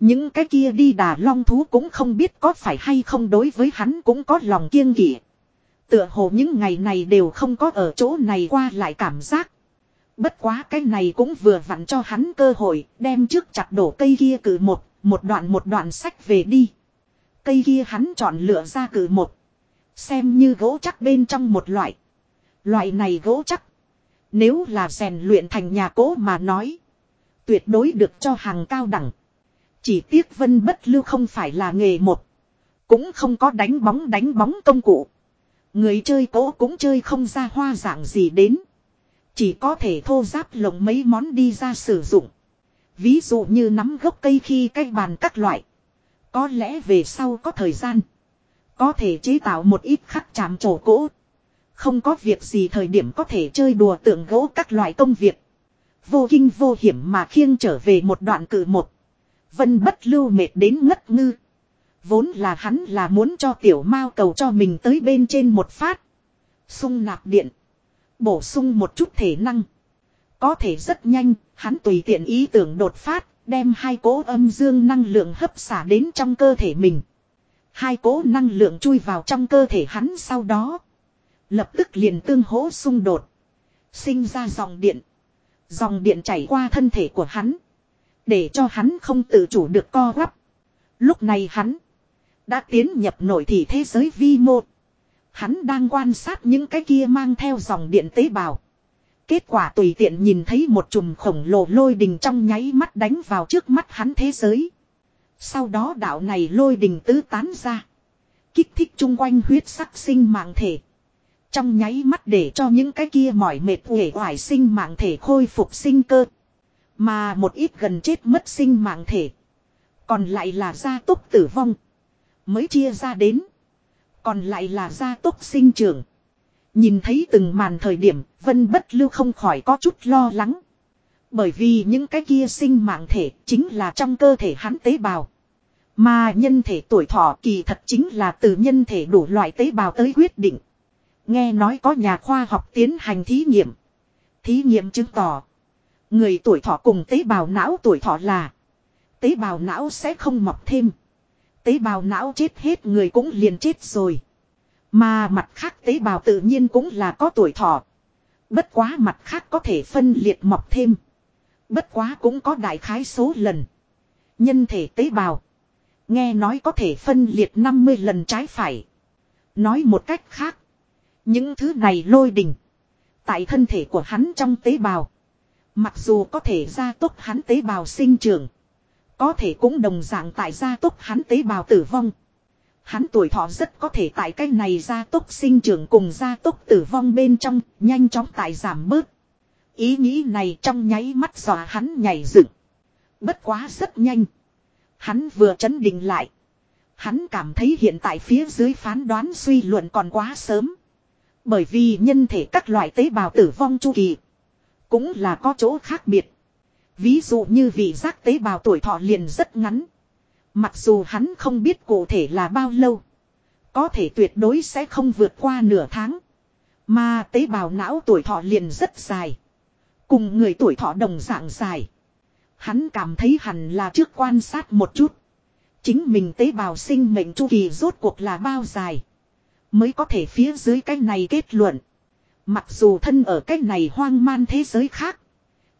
Những cái kia đi đà long thú cũng không biết có phải hay không đối với hắn cũng có lòng kiêng kỵ. Tựa hồ những ngày này đều không có ở chỗ này qua lại cảm giác. Bất quá cái này cũng vừa vặn cho hắn cơ hội đem trước chặt đổ cây kia cử một, một đoạn một đoạn sách về đi. Cây kia hắn chọn lựa ra cử một. Xem như gỗ chắc bên trong một loại. Loại này gỗ chắc. Nếu là rèn luyện thành nhà cố mà nói. Tuyệt đối được cho hàng cao đẳng. Chỉ tiếc vân bất lưu không phải là nghề một. Cũng không có đánh bóng đánh bóng công cụ. Người chơi cố cũng chơi không ra hoa dạng gì đến. Chỉ có thể thô giáp lồng mấy món đi ra sử dụng. Ví dụ như nắm gốc cây khi cách bàn các loại. Có lẽ về sau có thời gian. Có thể chế tạo một ít khắc chạm trổ cỗ. Không có việc gì thời điểm có thể chơi đùa tượng gỗ các loại công việc. Vô kinh vô hiểm mà khiêng trở về một đoạn cử một. Vân bất lưu mệt đến ngất ngư. Vốn là hắn là muốn cho tiểu mao cầu cho mình tới bên trên một phát. Xung nạp điện. Bổ sung một chút thể năng. Có thể rất nhanh, hắn tùy tiện ý tưởng đột phát, đem hai cố âm dương năng lượng hấp xả đến trong cơ thể mình. Hai cố năng lượng chui vào trong cơ thể hắn sau đó. Lập tức liền tương hỗ xung đột. Sinh ra dòng điện. Dòng điện chảy qua thân thể của hắn. Để cho hắn không tự chủ được co quắp. Lúc này hắn. Đã tiến nhập nội thị thế giới vi một. Hắn đang quan sát những cái kia mang theo dòng điện tế bào. Kết quả tùy tiện nhìn thấy một chùm khổng lồ lôi đình trong nháy mắt đánh vào trước mắt hắn thế giới. Sau đó đạo này lôi đình tứ tán ra. Kích thích chung quanh huyết sắc sinh mạng thể. Trong nháy mắt để cho những cái kia mỏi mệt uể oải sinh mạng thể khôi phục sinh cơ. Mà một ít gần chết mất sinh mạng thể. Còn lại là gia tốc tử vong. Mới chia ra đến. Còn lại là gia tốc sinh trưởng. Nhìn thấy từng màn thời điểm, Vân Bất Lưu không khỏi có chút lo lắng. Bởi vì những cái kia sinh mạng thể chính là trong cơ thể hắn tế bào. Mà nhân thể tuổi thọ kỳ thật chính là từ nhân thể đủ loại tế bào tới quyết định. Nghe nói có nhà khoa học tiến hành thí nghiệm. Thí nghiệm chứng tỏ. Người tuổi thọ cùng tế bào não tuổi thọ là. Tế bào não sẽ không mọc thêm. Tế bào não chết hết người cũng liền chết rồi. Mà mặt khác tế bào tự nhiên cũng là có tuổi thọ. Bất quá mặt khác có thể phân liệt mọc thêm. Bất quá cũng có đại khái số lần. Nhân thể tế bào. Nghe nói có thể phân liệt 50 lần trái phải. Nói một cách khác. Những thứ này lôi đình. Tại thân thể của hắn trong tế bào. Mặc dù có thể gia tốc hắn tế bào sinh trưởng. Có thể cũng đồng dạng tại gia tốc hắn tế bào tử vong. Hắn tuổi thọ rất có thể tại cái này gia tốc sinh trưởng cùng gia tốc tử vong bên trong, nhanh chóng tại giảm bớt. Ý nghĩ này trong nháy mắt dọa hắn nhảy dựng. Bất quá rất nhanh. Hắn vừa chấn định lại. Hắn cảm thấy hiện tại phía dưới phán đoán suy luận còn quá sớm. Bởi vì nhân thể các loại tế bào tử vong chu kỳ. Cũng là có chỗ khác biệt. Ví dụ như vị giác tế bào tuổi thọ liền rất ngắn. Mặc dù hắn không biết cụ thể là bao lâu. Có thể tuyệt đối sẽ không vượt qua nửa tháng. Mà tế bào não tuổi thọ liền rất dài. Cùng người tuổi thọ đồng dạng dài. Hắn cảm thấy hẳn là trước quan sát một chút. Chính mình tế bào sinh mệnh chu kỳ rốt cuộc là bao dài. Mới có thể phía dưới cái này kết luận. Mặc dù thân ở cái này hoang man thế giới khác.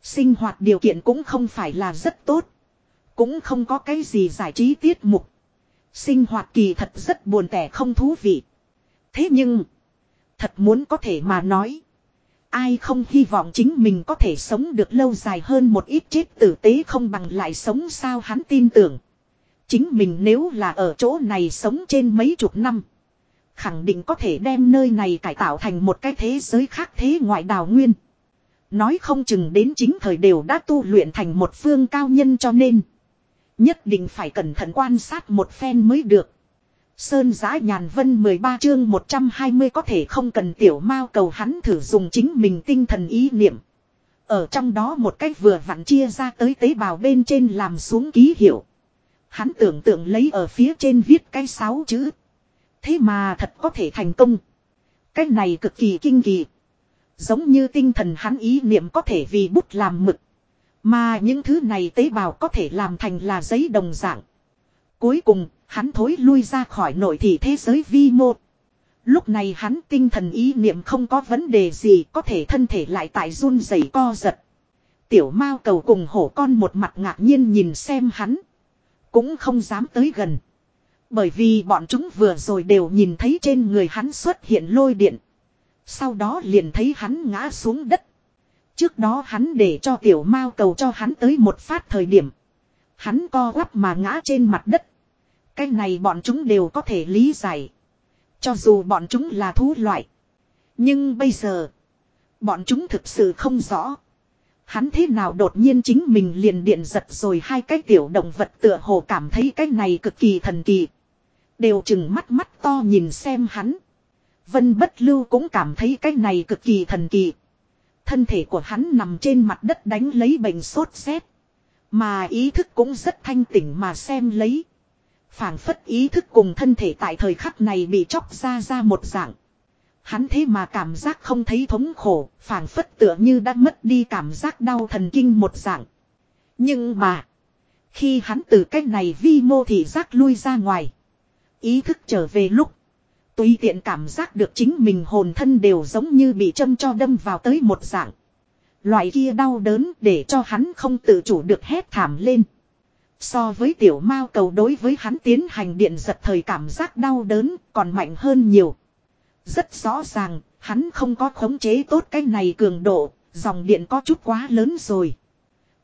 Sinh hoạt điều kiện cũng không phải là rất tốt. Cũng không có cái gì giải trí tiết mục. Sinh hoạt kỳ thật rất buồn tẻ không thú vị. Thế nhưng. Thật muốn có thể mà nói. Ai không hy vọng chính mình có thể sống được lâu dài hơn một ít chết tử tế không bằng lại sống sao hắn tin tưởng. Chính mình nếu là ở chỗ này sống trên mấy chục năm. Khẳng định có thể đem nơi này cải tạo thành một cái thế giới khác thế ngoại đào nguyên. Nói không chừng đến chính thời đều đã tu luyện thành một phương cao nhân cho nên. Nhất định phải cẩn thận quan sát một phen mới được. Sơn giã nhàn vân 13 chương 120 có thể không cần tiểu mao cầu hắn thử dùng chính mình tinh thần ý niệm. Ở trong đó một cách vừa vặn chia ra tới tế bào bên trên làm xuống ký hiệu. Hắn tưởng tượng lấy ở phía trên viết cái sáu chữ. Thế mà thật có thể thành công. Cái này cực kỳ kinh kỳ. Giống như tinh thần hắn ý niệm có thể vì bút làm mực. Mà những thứ này tế bào có thể làm thành là giấy đồng dạng. Cuối cùng, hắn thối lui ra khỏi nội thị thế giới vi mô. Lúc này hắn tinh thần ý niệm không có vấn đề gì có thể thân thể lại tại run rẩy co giật. Tiểu mao cầu cùng hổ con một mặt ngạc nhiên nhìn xem hắn. Cũng không dám tới gần. Bởi vì bọn chúng vừa rồi đều nhìn thấy trên người hắn xuất hiện lôi điện. Sau đó liền thấy hắn ngã xuống đất. Trước đó hắn để cho tiểu mao cầu cho hắn tới một phát thời điểm. Hắn co quắp mà ngã trên mặt đất. Cái này bọn chúng đều có thể lý giải. Cho dù bọn chúng là thú loại. Nhưng bây giờ. Bọn chúng thực sự không rõ. Hắn thế nào đột nhiên chính mình liền điện giật rồi hai cái tiểu động vật tựa hồ cảm thấy cái này cực kỳ thần kỳ. Đều chừng mắt mắt to nhìn xem hắn. Vân bất lưu cũng cảm thấy cái này cực kỳ thần kỳ. Thân thể của hắn nằm trên mặt đất đánh lấy bệnh sốt rét. Mà ý thức cũng rất thanh tỉnh mà xem lấy. phảng phất ý thức cùng thân thể tại thời khắc này bị chóc ra ra một dạng. Hắn thế mà cảm giác không thấy thống khổ, phảng phất tựa như đã mất đi cảm giác đau thần kinh một dạng. Nhưng mà, khi hắn từ cách này vi mô thị giác lui ra ngoài, ý thức trở về lúc, Tùy tiện cảm giác được chính mình hồn thân đều giống như bị châm cho đâm vào tới một dạng. Loại kia đau đớn để cho hắn không tự chủ được hét thảm lên. So với tiểu mao cầu đối với hắn tiến hành điện giật thời cảm giác đau đớn còn mạnh hơn nhiều. Rất rõ ràng, hắn không có khống chế tốt cái này cường độ, dòng điện có chút quá lớn rồi.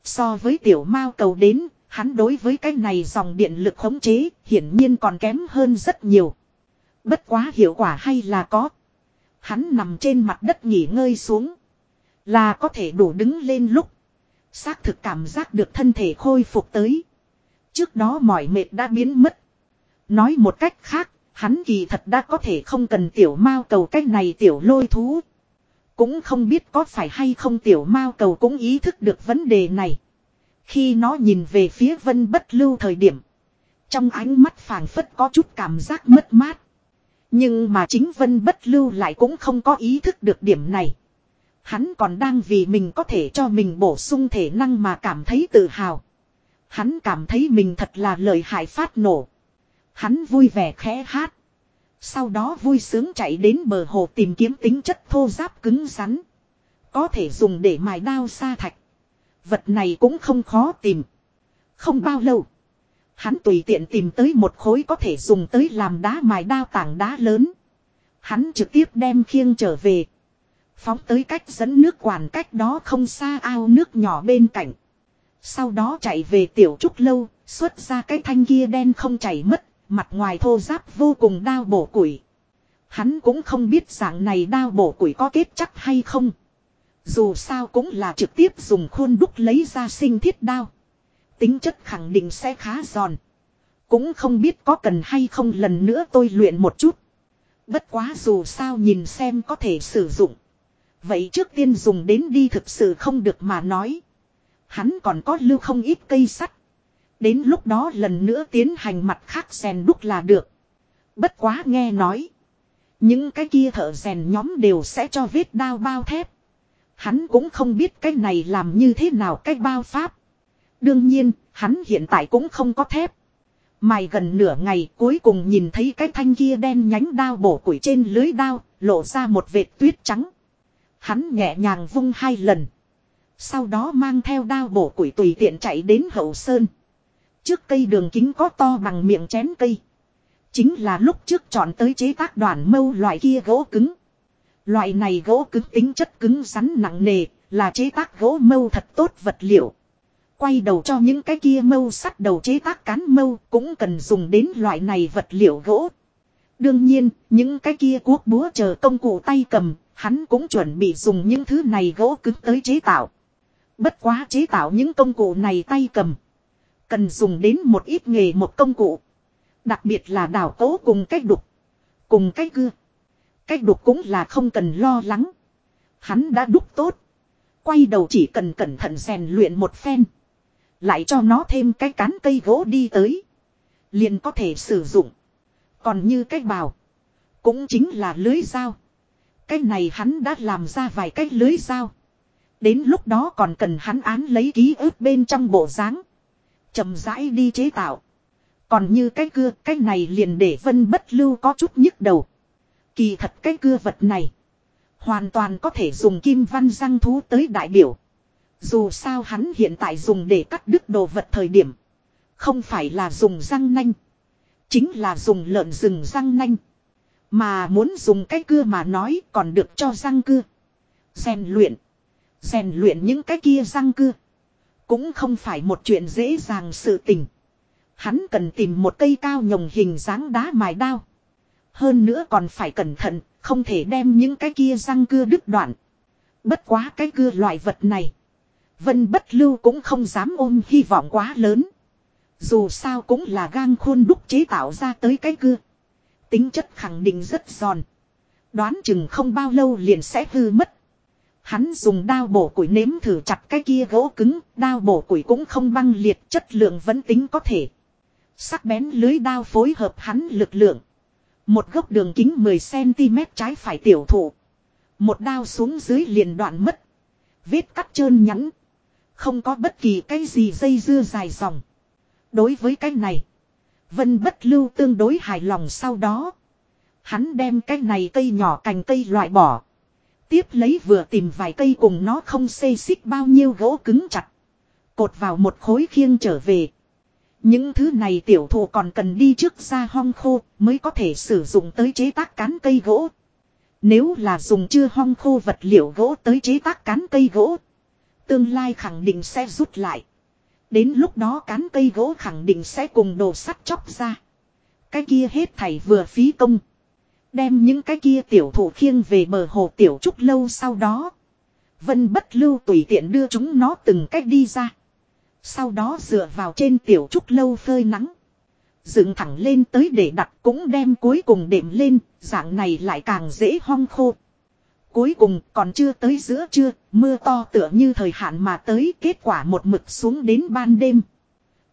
So với tiểu mao cầu đến, hắn đối với cái này dòng điện lực khống chế hiển nhiên còn kém hơn rất nhiều. Bất quá hiệu quả hay là có. Hắn nằm trên mặt đất nghỉ ngơi xuống. Là có thể đủ đứng lên lúc. Xác thực cảm giác được thân thể khôi phục tới. Trước đó mỏi mệt đã biến mất. Nói một cách khác, hắn kỳ thật đã có thể không cần tiểu mao cầu cách này tiểu lôi thú. Cũng không biết có phải hay không tiểu mao cầu cũng ý thức được vấn đề này. Khi nó nhìn về phía vân bất lưu thời điểm. Trong ánh mắt phảng phất có chút cảm giác mất mát. Nhưng mà chính vân bất lưu lại cũng không có ý thức được điểm này. Hắn còn đang vì mình có thể cho mình bổ sung thể năng mà cảm thấy tự hào. Hắn cảm thấy mình thật là lợi hại phát nổ. Hắn vui vẻ khẽ hát. Sau đó vui sướng chạy đến bờ hồ tìm kiếm tính chất thô giáp cứng rắn. Có thể dùng để mài đao sa thạch. Vật này cũng không khó tìm. Không bao lâu. Hắn tùy tiện tìm tới một khối có thể dùng tới làm đá mài đao tảng đá lớn. Hắn trực tiếp đem khiêng trở về. Phóng tới cách dẫn nước quản cách đó không xa ao nước nhỏ bên cạnh. Sau đó chạy về tiểu trúc lâu, xuất ra cái thanh kia đen không chảy mất, mặt ngoài thô giáp vô cùng đau bổ củi. Hắn cũng không biết dạng này đau bổ củi có kết chắc hay không. Dù sao cũng là trực tiếp dùng khuôn đúc lấy ra sinh thiết đao. Tính chất khẳng định sẽ khá giòn. Cũng không biết có cần hay không lần nữa tôi luyện một chút. Bất quá dù sao nhìn xem có thể sử dụng. Vậy trước tiên dùng đến đi thực sự không được mà nói. Hắn còn có lưu không ít cây sắt. Đến lúc đó lần nữa tiến hành mặt khác rèn đúc là được. Bất quá nghe nói. Những cái kia thợ rèn nhóm đều sẽ cho vết đao bao thép. Hắn cũng không biết cái này làm như thế nào, cái bao pháp. Đương nhiên, hắn hiện tại cũng không có thép. Mài gần nửa ngày cuối cùng nhìn thấy cái thanh kia đen nhánh đao bổ củi trên lưới đao, lộ ra một vệt tuyết trắng. Hắn nhẹ nhàng vung hai lần. Sau đó mang theo đao bổ củi tùy tiện chạy đến hậu sơn. Trước cây đường kính có to bằng miệng chén cây. Chính là lúc trước chọn tới chế tác đoàn mâu loại kia gỗ cứng. Loại này gỗ cứng tính chất cứng rắn nặng nề, là chế tác gỗ mâu thật tốt vật liệu. Quay đầu cho những cái kia mâu sắt đầu chế tác cán mâu cũng cần dùng đến loại này vật liệu gỗ. Đương nhiên, những cái kia cuốc búa chờ công cụ tay cầm, hắn cũng chuẩn bị dùng những thứ này gỗ cứng tới chế tạo. Bất quá chế tạo những công cụ này tay cầm. Cần dùng đến một ít nghề một công cụ. Đặc biệt là đào tố cùng cách đục. Cùng cách cưa. Cách đục cũng là không cần lo lắng. Hắn đã đúc tốt. Quay đầu chỉ cần cẩn thận rèn luyện một phen. Lại cho nó thêm cái cán cây gỗ đi tới. Liền có thể sử dụng. Còn như cái bào. Cũng chính là lưới dao. Cái này hắn đã làm ra vài cái lưới dao. Đến lúc đó còn cần hắn án lấy ký ức bên trong bộ dáng chậm rãi đi chế tạo. Còn như cái cưa, cái này liền để vân bất lưu có chút nhức đầu. Kỳ thật cái cưa vật này. Hoàn toàn có thể dùng kim văn răng thú tới đại biểu. Dù sao hắn hiện tại dùng để cắt đứt đồ vật thời điểm. Không phải là dùng răng nanh. Chính là dùng lợn rừng răng nanh. Mà muốn dùng cái cưa mà nói còn được cho răng cưa. Rèn luyện. Rèn luyện những cái kia răng cưa. Cũng không phải một chuyện dễ dàng sự tình. Hắn cần tìm một cây cao nhồng hình dáng đá mài đao. Hơn nữa còn phải cẩn thận, không thể đem những cái kia răng cưa đứt đoạn. Bất quá cái cưa loại vật này. Vân bất lưu cũng không dám ôm hy vọng quá lớn. Dù sao cũng là gang khôn đúc chế tạo ra tới cái cưa. Tính chất khẳng định rất giòn. Đoán chừng không bao lâu liền sẽ hư mất. Hắn dùng đao bổ củi nếm thử chặt cái kia gỗ cứng, đao bổ củi cũng không băng liệt, chất lượng vẫn tính có thể. Sắc bén lưới đao phối hợp hắn lực lượng. Một gốc đường kính 10cm trái phải tiểu thụ. Một đao xuống dưới liền đoạn mất. Vết cắt trơn nhẵn. Không có bất kỳ cái gì dây dưa dài dòng. Đối với cái này. Vân bất lưu tương đối hài lòng sau đó. Hắn đem cái này cây nhỏ cành cây loại bỏ. Tiếp lấy vừa tìm vài cây cùng nó không xê xích bao nhiêu gỗ cứng chặt. Cột vào một khối khiêng trở về. Những thứ này tiểu thụ còn cần đi trước ra hong khô mới có thể sử dụng tới chế tác cán cây gỗ. Nếu là dùng chưa hong khô vật liệu gỗ tới chế tác cán cây gỗ. Tương lai khẳng định sẽ rút lại. Đến lúc đó cán cây gỗ khẳng định sẽ cùng đồ sắt chóc ra. Cái kia hết thảy vừa phí công. Đem những cái kia tiểu thủ khiêng về bờ hồ tiểu trúc lâu sau đó. Vân bất lưu tùy tiện đưa chúng nó từng cách đi ra. Sau đó dựa vào trên tiểu trúc lâu phơi nắng. Dựng thẳng lên tới để đặt cũng đem cuối cùng đệm lên, dạng này lại càng dễ hong khô. Cuối cùng còn chưa tới giữa trưa, mưa to tựa như thời hạn mà tới kết quả một mực xuống đến ban đêm.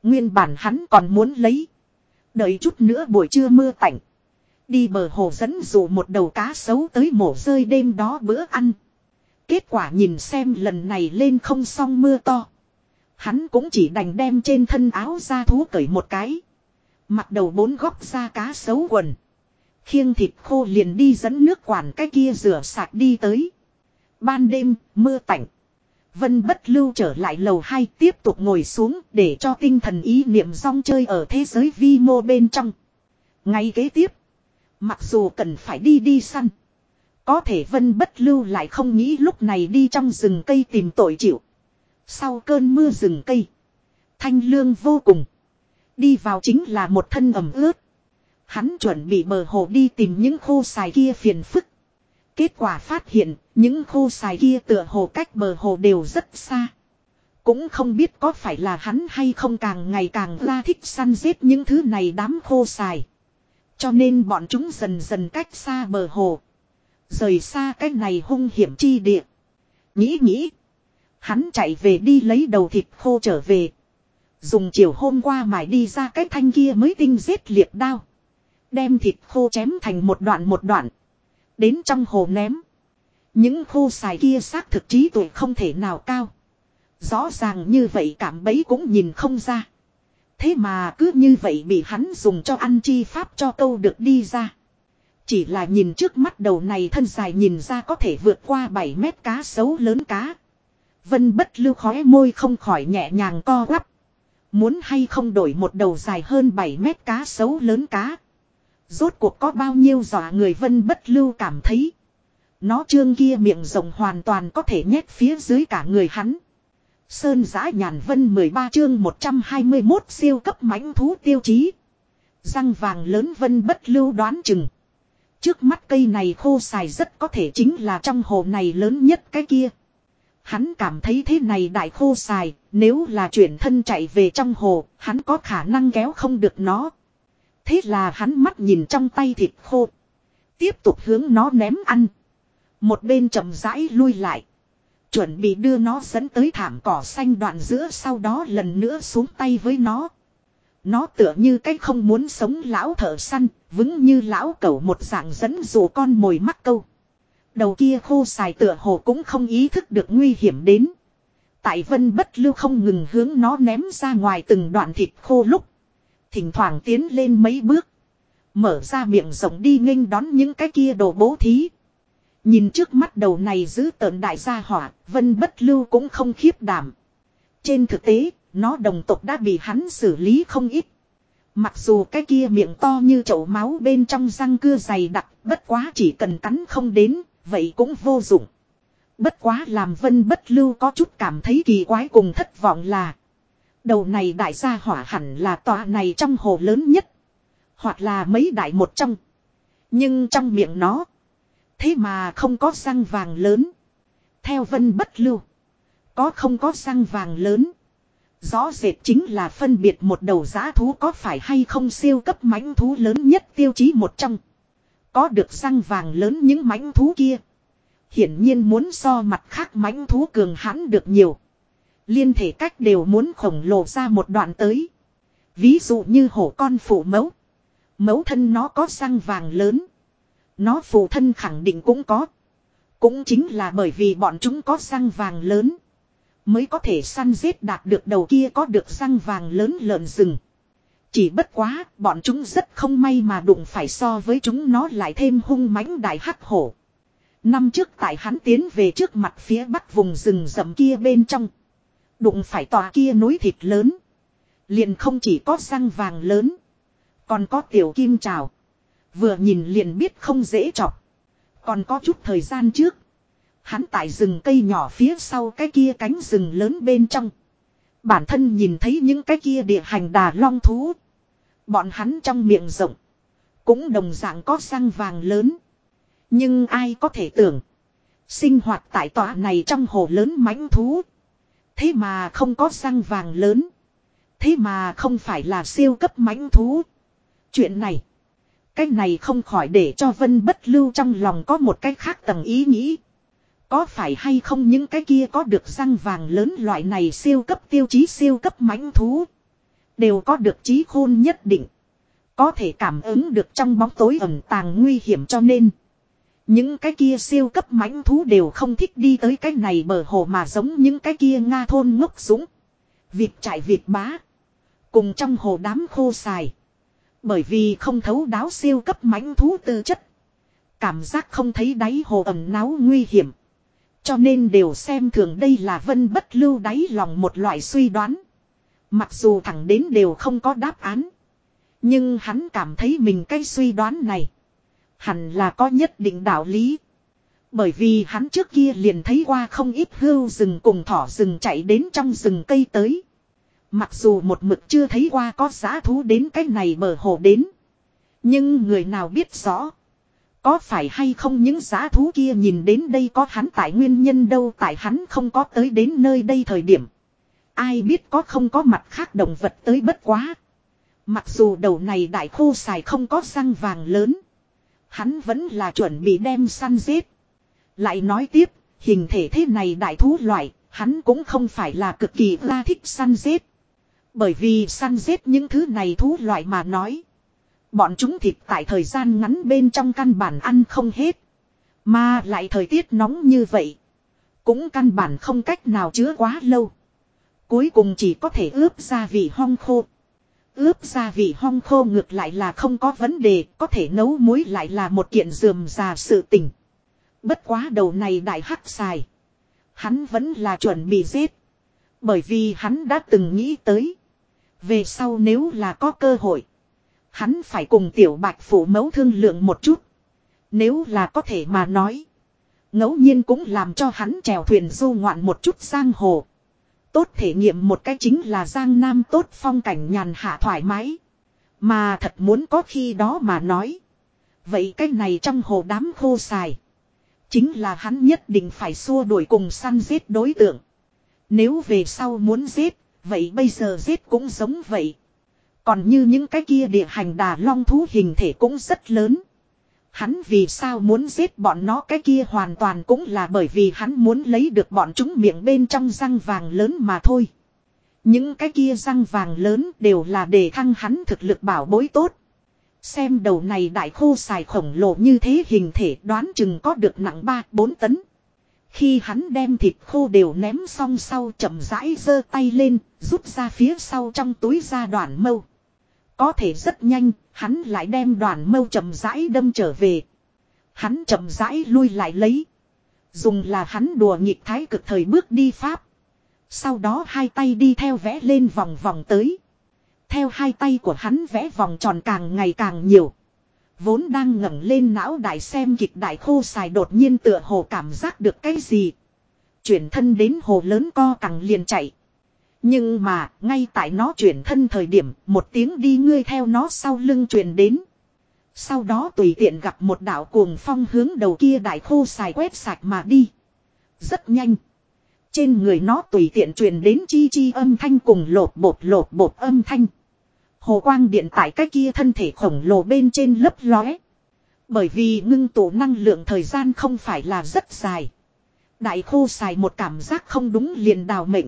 Nguyên bản hắn còn muốn lấy. Đợi chút nữa buổi trưa mưa tạnh. Đi bờ hồ dẫn dụ một đầu cá sấu tới mổ rơi đêm đó bữa ăn. Kết quả nhìn xem lần này lên không xong mưa to. Hắn cũng chỉ đành đem trên thân áo ra thú cởi một cái. Mặt đầu bốn góc ra cá sấu quần. Khiêng thịt khô liền đi dẫn nước quản cái kia rửa sạch đi tới. Ban đêm, mưa tạnh. Vân bất lưu trở lại lầu 2 tiếp tục ngồi xuống để cho tinh thần ý niệm rong chơi ở thế giới vi mô bên trong. Ngay kế tiếp, mặc dù cần phải đi đi săn. Có thể vân bất lưu lại không nghĩ lúc này đi trong rừng cây tìm tội chịu. Sau cơn mưa rừng cây, thanh lương vô cùng. Đi vào chính là một thân ẩm ướt. Hắn chuẩn bị bờ hồ đi tìm những khô xài kia phiền phức. Kết quả phát hiện, những khô xài kia tựa hồ cách bờ hồ đều rất xa. Cũng không biết có phải là hắn hay không càng ngày càng la thích săn giết những thứ này đám khô xài. Cho nên bọn chúng dần dần cách xa bờ hồ. Rời xa cái này hung hiểm chi địa. Nghĩ nghĩ. Hắn chạy về đi lấy đầu thịt khô trở về. Dùng chiều hôm qua mải đi ra cái thanh kia mới tinh giết liệt đao. Đem thịt khô chém thành một đoạn một đoạn. Đến trong hồ ném. Những khô xài kia xác thực trí tuệ không thể nào cao. Rõ ràng như vậy cảm bấy cũng nhìn không ra. Thế mà cứ như vậy bị hắn dùng cho ăn chi pháp cho câu được đi ra. Chỉ là nhìn trước mắt đầu này thân dài nhìn ra có thể vượt qua 7 mét cá sấu lớn cá. Vân bất lưu khóe môi không khỏi nhẹ nhàng co quắp. Muốn hay không đổi một đầu dài hơn 7 mét cá sấu lớn cá. Rốt cuộc có bao nhiêu dọa người vân bất lưu cảm thấy. Nó trương kia miệng rộng hoàn toàn có thể nhét phía dưới cả người hắn. Sơn giã nhàn vân 13 chương 121 siêu cấp mãnh thú tiêu chí. Răng vàng lớn vân bất lưu đoán chừng. Trước mắt cây này khô xài rất có thể chính là trong hồ này lớn nhất cái kia. Hắn cảm thấy thế này đại khô xài, nếu là chuyển thân chạy về trong hồ, hắn có khả năng kéo không được nó. Thế là hắn mắt nhìn trong tay thịt khô. Tiếp tục hướng nó ném ăn. Một bên chậm rãi lui lại. Chuẩn bị đưa nó dẫn tới thảm cỏ xanh đoạn giữa sau đó lần nữa xuống tay với nó. Nó tựa như cái không muốn sống lão thợ săn, vững như lão cẩu một dạng dẫn dụ con mồi mắc câu. Đầu kia khô xài tựa hồ cũng không ý thức được nguy hiểm đến. Tại vân bất lưu không ngừng hướng nó ném ra ngoài từng đoạn thịt khô lúc. Thỉnh thoảng tiến lên mấy bước. Mở ra miệng rộng đi nghênh đón những cái kia đồ bố thí. Nhìn trước mắt đầu này giữ tợn đại gia hỏa, vân bất lưu cũng không khiếp đảm. Trên thực tế, nó đồng tộc đã bị hắn xử lý không ít. Mặc dù cái kia miệng to như chậu máu bên trong răng cưa dày đặc, bất quá chỉ cần cắn không đến, vậy cũng vô dụng. Bất quá làm vân bất lưu có chút cảm thấy kỳ quái cùng thất vọng là. Đầu này đại gia hỏa hẳn là tòa này trong hồ lớn nhất. Hoặc là mấy đại một trong. Nhưng trong miệng nó. Thế mà không có răng vàng lớn. Theo vân bất lưu. Có không có răng vàng lớn. Rõ rệt chính là phân biệt một đầu giã thú có phải hay không siêu cấp mãnh thú lớn nhất tiêu chí một trong. Có được răng vàng lớn những mãnh thú kia. Hiển nhiên muốn so mặt khác mãnh thú cường hãn được nhiều. Liên thể cách đều muốn khổng lồ ra một đoạn tới. Ví dụ như hổ con phụ mẫu. Mẫu thân nó có răng vàng lớn. Nó phụ thân khẳng định cũng có. Cũng chính là bởi vì bọn chúng có răng vàng lớn. Mới có thể săn giết đạt được đầu kia có được răng vàng lớn lợn rừng. Chỉ bất quá, bọn chúng rất không may mà đụng phải so với chúng nó lại thêm hung mãnh đại hắc hổ. Năm trước tại hắn tiến về trước mặt phía bắc vùng rừng rậm kia bên trong. Đụng phải tòa kia núi thịt lớn. Liền không chỉ có răng vàng lớn. Còn có tiểu kim trào. Vừa nhìn liền biết không dễ chọc. Còn có chút thời gian trước. Hắn tại rừng cây nhỏ phía sau cái kia cánh rừng lớn bên trong. Bản thân nhìn thấy những cái kia địa hành đà long thú. Bọn hắn trong miệng rộng. Cũng đồng dạng có răng vàng lớn. Nhưng ai có thể tưởng. Sinh hoạt tại tòa này trong hồ lớn mãnh thú. Thế mà không có răng vàng lớn. Thế mà không phải là siêu cấp mãnh thú. Chuyện này. Cái này không khỏi để cho Vân bất lưu trong lòng có một cái khác tầng ý nghĩ. Có phải hay không những cái kia có được răng vàng lớn loại này siêu cấp tiêu chí siêu cấp mãnh thú. Đều có được trí khôn nhất định. Có thể cảm ứng được trong bóng tối ẩn tàng nguy hiểm cho nên. Những cái kia siêu cấp mãnh thú đều không thích đi tới cái này bờ hồ mà giống những cái kia Nga thôn ngốc súng. Việc trải việc bá. Cùng trong hồ đám khô xài. Bởi vì không thấu đáo siêu cấp mãnh thú tư chất. Cảm giác không thấy đáy hồ ẩm náo nguy hiểm. Cho nên đều xem thường đây là vân bất lưu đáy lòng một loại suy đoán. Mặc dù thẳng đến đều không có đáp án. Nhưng hắn cảm thấy mình cái suy đoán này. Hẳn là có nhất định đạo lý. Bởi vì hắn trước kia liền thấy qua không ít hưu rừng cùng thỏ rừng chạy đến trong rừng cây tới. Mặc dù một mực chưa thấy qua có giá thú đến cái này bờ hồ đến. Nhưng người nào biết rõ. Có phải hay không những giá thú kia nhìn đến đây có hắn tại nguyên nhân đâu, tại hắn không có tới đến nơi đây thời điểm. Ai biết có không có mặt khác động vật tới bất quá. Mặc dù đầu này đại khô xài không có răng vàng lớn. Hắn vẫn là chuẩn bị đem săn giết. Lại nói tiếp, hình thể thế này đại thú loại, hắn cũng không phải là cực kỳ ra thích săn giết. Bởi vì săn giết những thứ này thú loại mà nói. Bọn chúng thịt tại thời gian ngắn bên trong căn bản ăn không hết. Mà lại thời tiết nóng như vậy. Cũng căn bản không cách nào chứa quá lâu. Cuối cùng chỉ có thể ướp gia vị hong khô. Ướp gia vị hong khô ngược lại là không có vấn đề, có thể nấu muối lại là một kiện dườm già sự tình. Bất quá đầu này đại hắc xài. Hắn vẫn là chuẩn bị giết. Bởi vì hắn đã từng nghĩ tới. Về sau nếu là có cơ hội. Hắn phải cùng tiểu bạch phủ mấu thương lượng một chút. Nếu là có thể mà nói. ngẫu nhiên cũng làm cho hắn chèo thuyền du ngoạn một chút sang hồ. Tốt thể nghiệm một cái chính là Giang Nam tốt phong cảnh nhàn hạ thoải mái. Mà thật muốn có khi đó mà nói. Vậy cái này trong hồ đám khô xài. Chính là hắn nhất định phải xua đuổi cùng săn giết đối tượng. Nếu về sau muốn giết, vậy bây giờ giết cũng giống vậy. Còn như những cái kia địa hành đà long thú hình thể cũng rất lớn. Hắn vì sao muốn giết bọn nó cái kia hoàn toàn cũng là bởi vì hắn muốn lấy được bọn chúng miệng bên trong răng vàng lớn mà thôi. Những cái kia răng vàng lớn đều là để thăng hắn thực lực bảo bối tốt. Xem đầu này đại khô xài khổng lồ như thế hình thể đoán chừng có được nặng 3-4 tấn. Khi hắn đem thịt khô đều ném xong sau chậm rãi giơ tay lên, rút ra phía sau trong túi ra đoạn mâu. Có thể rất nhanh, hắn lại đem đoàn mâu chậm rãi đâm trở về. Hắn chậm rãi lui lại lấy. Dùng là hắn đùa nghịch thái cực thời bước đi pháp. Sau đó hai tay đi theo vẽ lên vòng vòng tới. Theo hai tay của hắn vẽ vòng tròn càng ngày càng nhiều. Vốn đang ngẩng lên não đại xem kịch đại khô xài đột nhiên tựa hồ cảm giác được cái gì. Chuyển thân đến hồ lớn co cẳng liền chạy. Nhưng mà, ngay tại nó chuyển thân thời điểm, một tiếng đi ngươi theo nó sau lưng truyền đến. Sau đó tùy tiện gặp một đạo cuồng phong hướng đầu kia đại khô xài quét sạch mà đi. Rất nhanh. Trên người nó tùy tiện truyền đến chi chi âm thanh cùng lột bột lột bột âm thanh. Hồ quang điện tại cái kia thân thể khổng lồ bên trên lấp lóe. Bởi vì ngưng tụ năng lượng thời gian không phải là rất dài. Đại khô xài một cảm giác không đúng liền đào mệnh.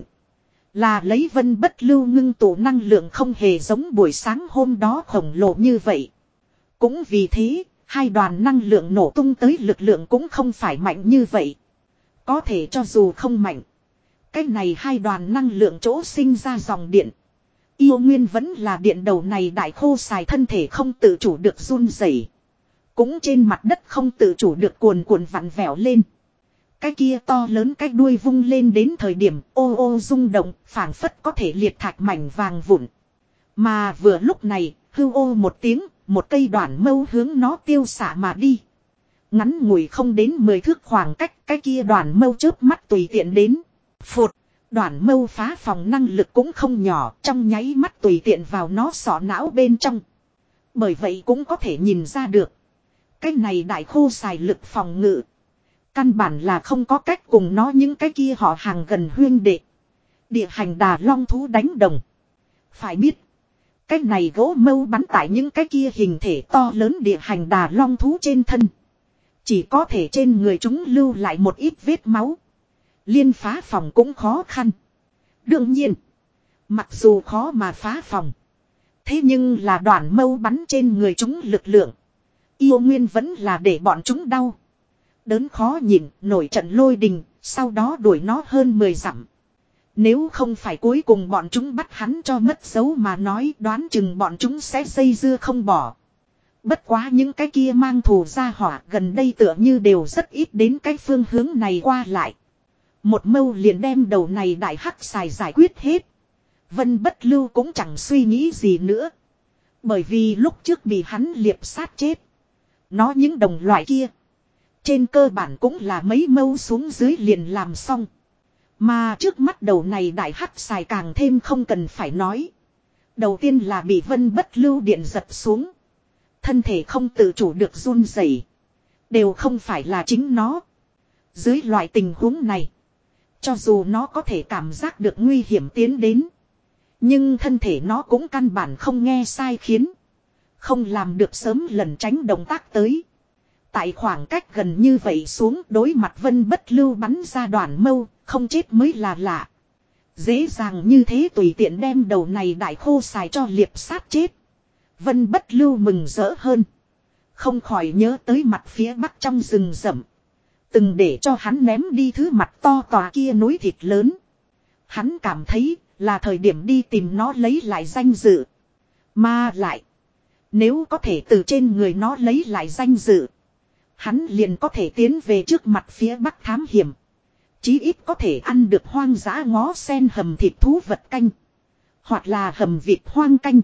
Là lấy vân bất lưu ngưng tụ năng lượng không hề giống buổi sáng hôm đó khổng lồ như vậy. Cũng vì thế, hai đoàn năng lượng nổ tung tới lực lượng cũng không phải mạnh như vậy. Có thể cho dù không mạnh. Cái này hai đoàn năng lượng chỗ sinh ra dòng điện. Yêu nguyên vẫn là điện đầu này đại khô xài thân thể không tự chủ được run rẩy, Cũng trên mặt đất không tự chủ được cuồn cuộn vặn vẹo lên. Cái kia to lớn cái đuôi vung lên đến thời điểm ô ô rung động, phảng phất có thể liệt thạch mảnh vàng vụn. Mà vừa lúc này, hưu ô một tiếng, một cây đoạn mâu hướng nó tiêu xạ mà đi. Ngắn ngủi không đến 10 thước khoảng cách, cái kia đoạn mâu chớp mắt tùy tiện đến. Phụt, đoạn mâu phá phòng năng lực cũng không nhỏ, trong nháy mắt tùy tiện vào nó sọ não bên trong. Bởi vậy cũng có thể nhìn ra được. Cái này đại khô xài lực phòng ngự. Căn bản là không có cách cùng nó những cái kia họ hàng gần huyên đệ. Địa hành đà long thú đánh đồng. Phải biết. Cái này gỗ mâu bắn tại những cái kia hình thể to lớn địa hành đà long thú trên thân. Chỉ có thể trên người chúng lưu lại một ít vết máu. Liên phá phòng cũng khó khăn. Đương nhiên. Mặc dù khó mà phá phòng. Thế nhưng là đoạn mâu bắn trên người chúng lực lượng. Yêu nguyên vẫn là để bọn chúng đau. Đớn khó nhìn, nổi trận lôi đình, sau đó đuổi nó hơn 10 dặm. Nếu không phải cuối cùng bọn chúng bắt hắn cho mất dấu mà nói đoán chừng bọn chúng sẽ xây dưa không bỏ. Bất quá những cái kia mang thù ra hỏa gần đây tựa như đều rất ít đến cái phương hướng này qua lại. Một mâu liền đem đầu này đại hắc xài giải quyết hết. Vân bất lưu cũng chẳng suy nghĩ gì nữa. Bởi vì lúc trước bị hắn liệp sát chết. Nó những đồng loại kia. Trên cơ bản cũng là mấy mâu xuống dưới liền làm xong. Mà trước mắt đầu này đại hắc xài càng thêm không cần phải nói. Đầu tiên là bị vân bất lưu điện giật xuống. Thân thể không tự chủ được run rẩy, Đều không phải là chính nó. Dưới loại tình huống này. Cho dù nó có thể cảm giác được nguy hiểm tiến đến. Nhưng thân thể nó cũng căn bản không nghe sai khiến. Không làm được sớm lần tránh động tác tới. Tại khoảng cách gần như vậy xuống đối mặt vân bất lưu bắn ra đoàn mâu, không chết mới là lạ. Dễ dàng như thế tùy tiện đem đầu này đại khô xài cho liệp sát chết. Vân bất lưu mừng rỡ hơn. Không khỏi nhớ tới mặt phía bắc trong rừng rậm. Từng để cho hắn ném đi thứ mặt to tòa kia núi thịt lớn. Hắn cảm thấy là thời điểm đi tìm nó lấy lại danh dự. Mà lại. Nếu có thể từ trên người nó lấy lại danh dự. Hắn liền có thể tiến về trước mặt phía bắc thám hiểm. Chí ít có thể ăn được hoang dã ngó sen hầm thịt thú vật canh. Hoặc là hầm vịt hoang canh.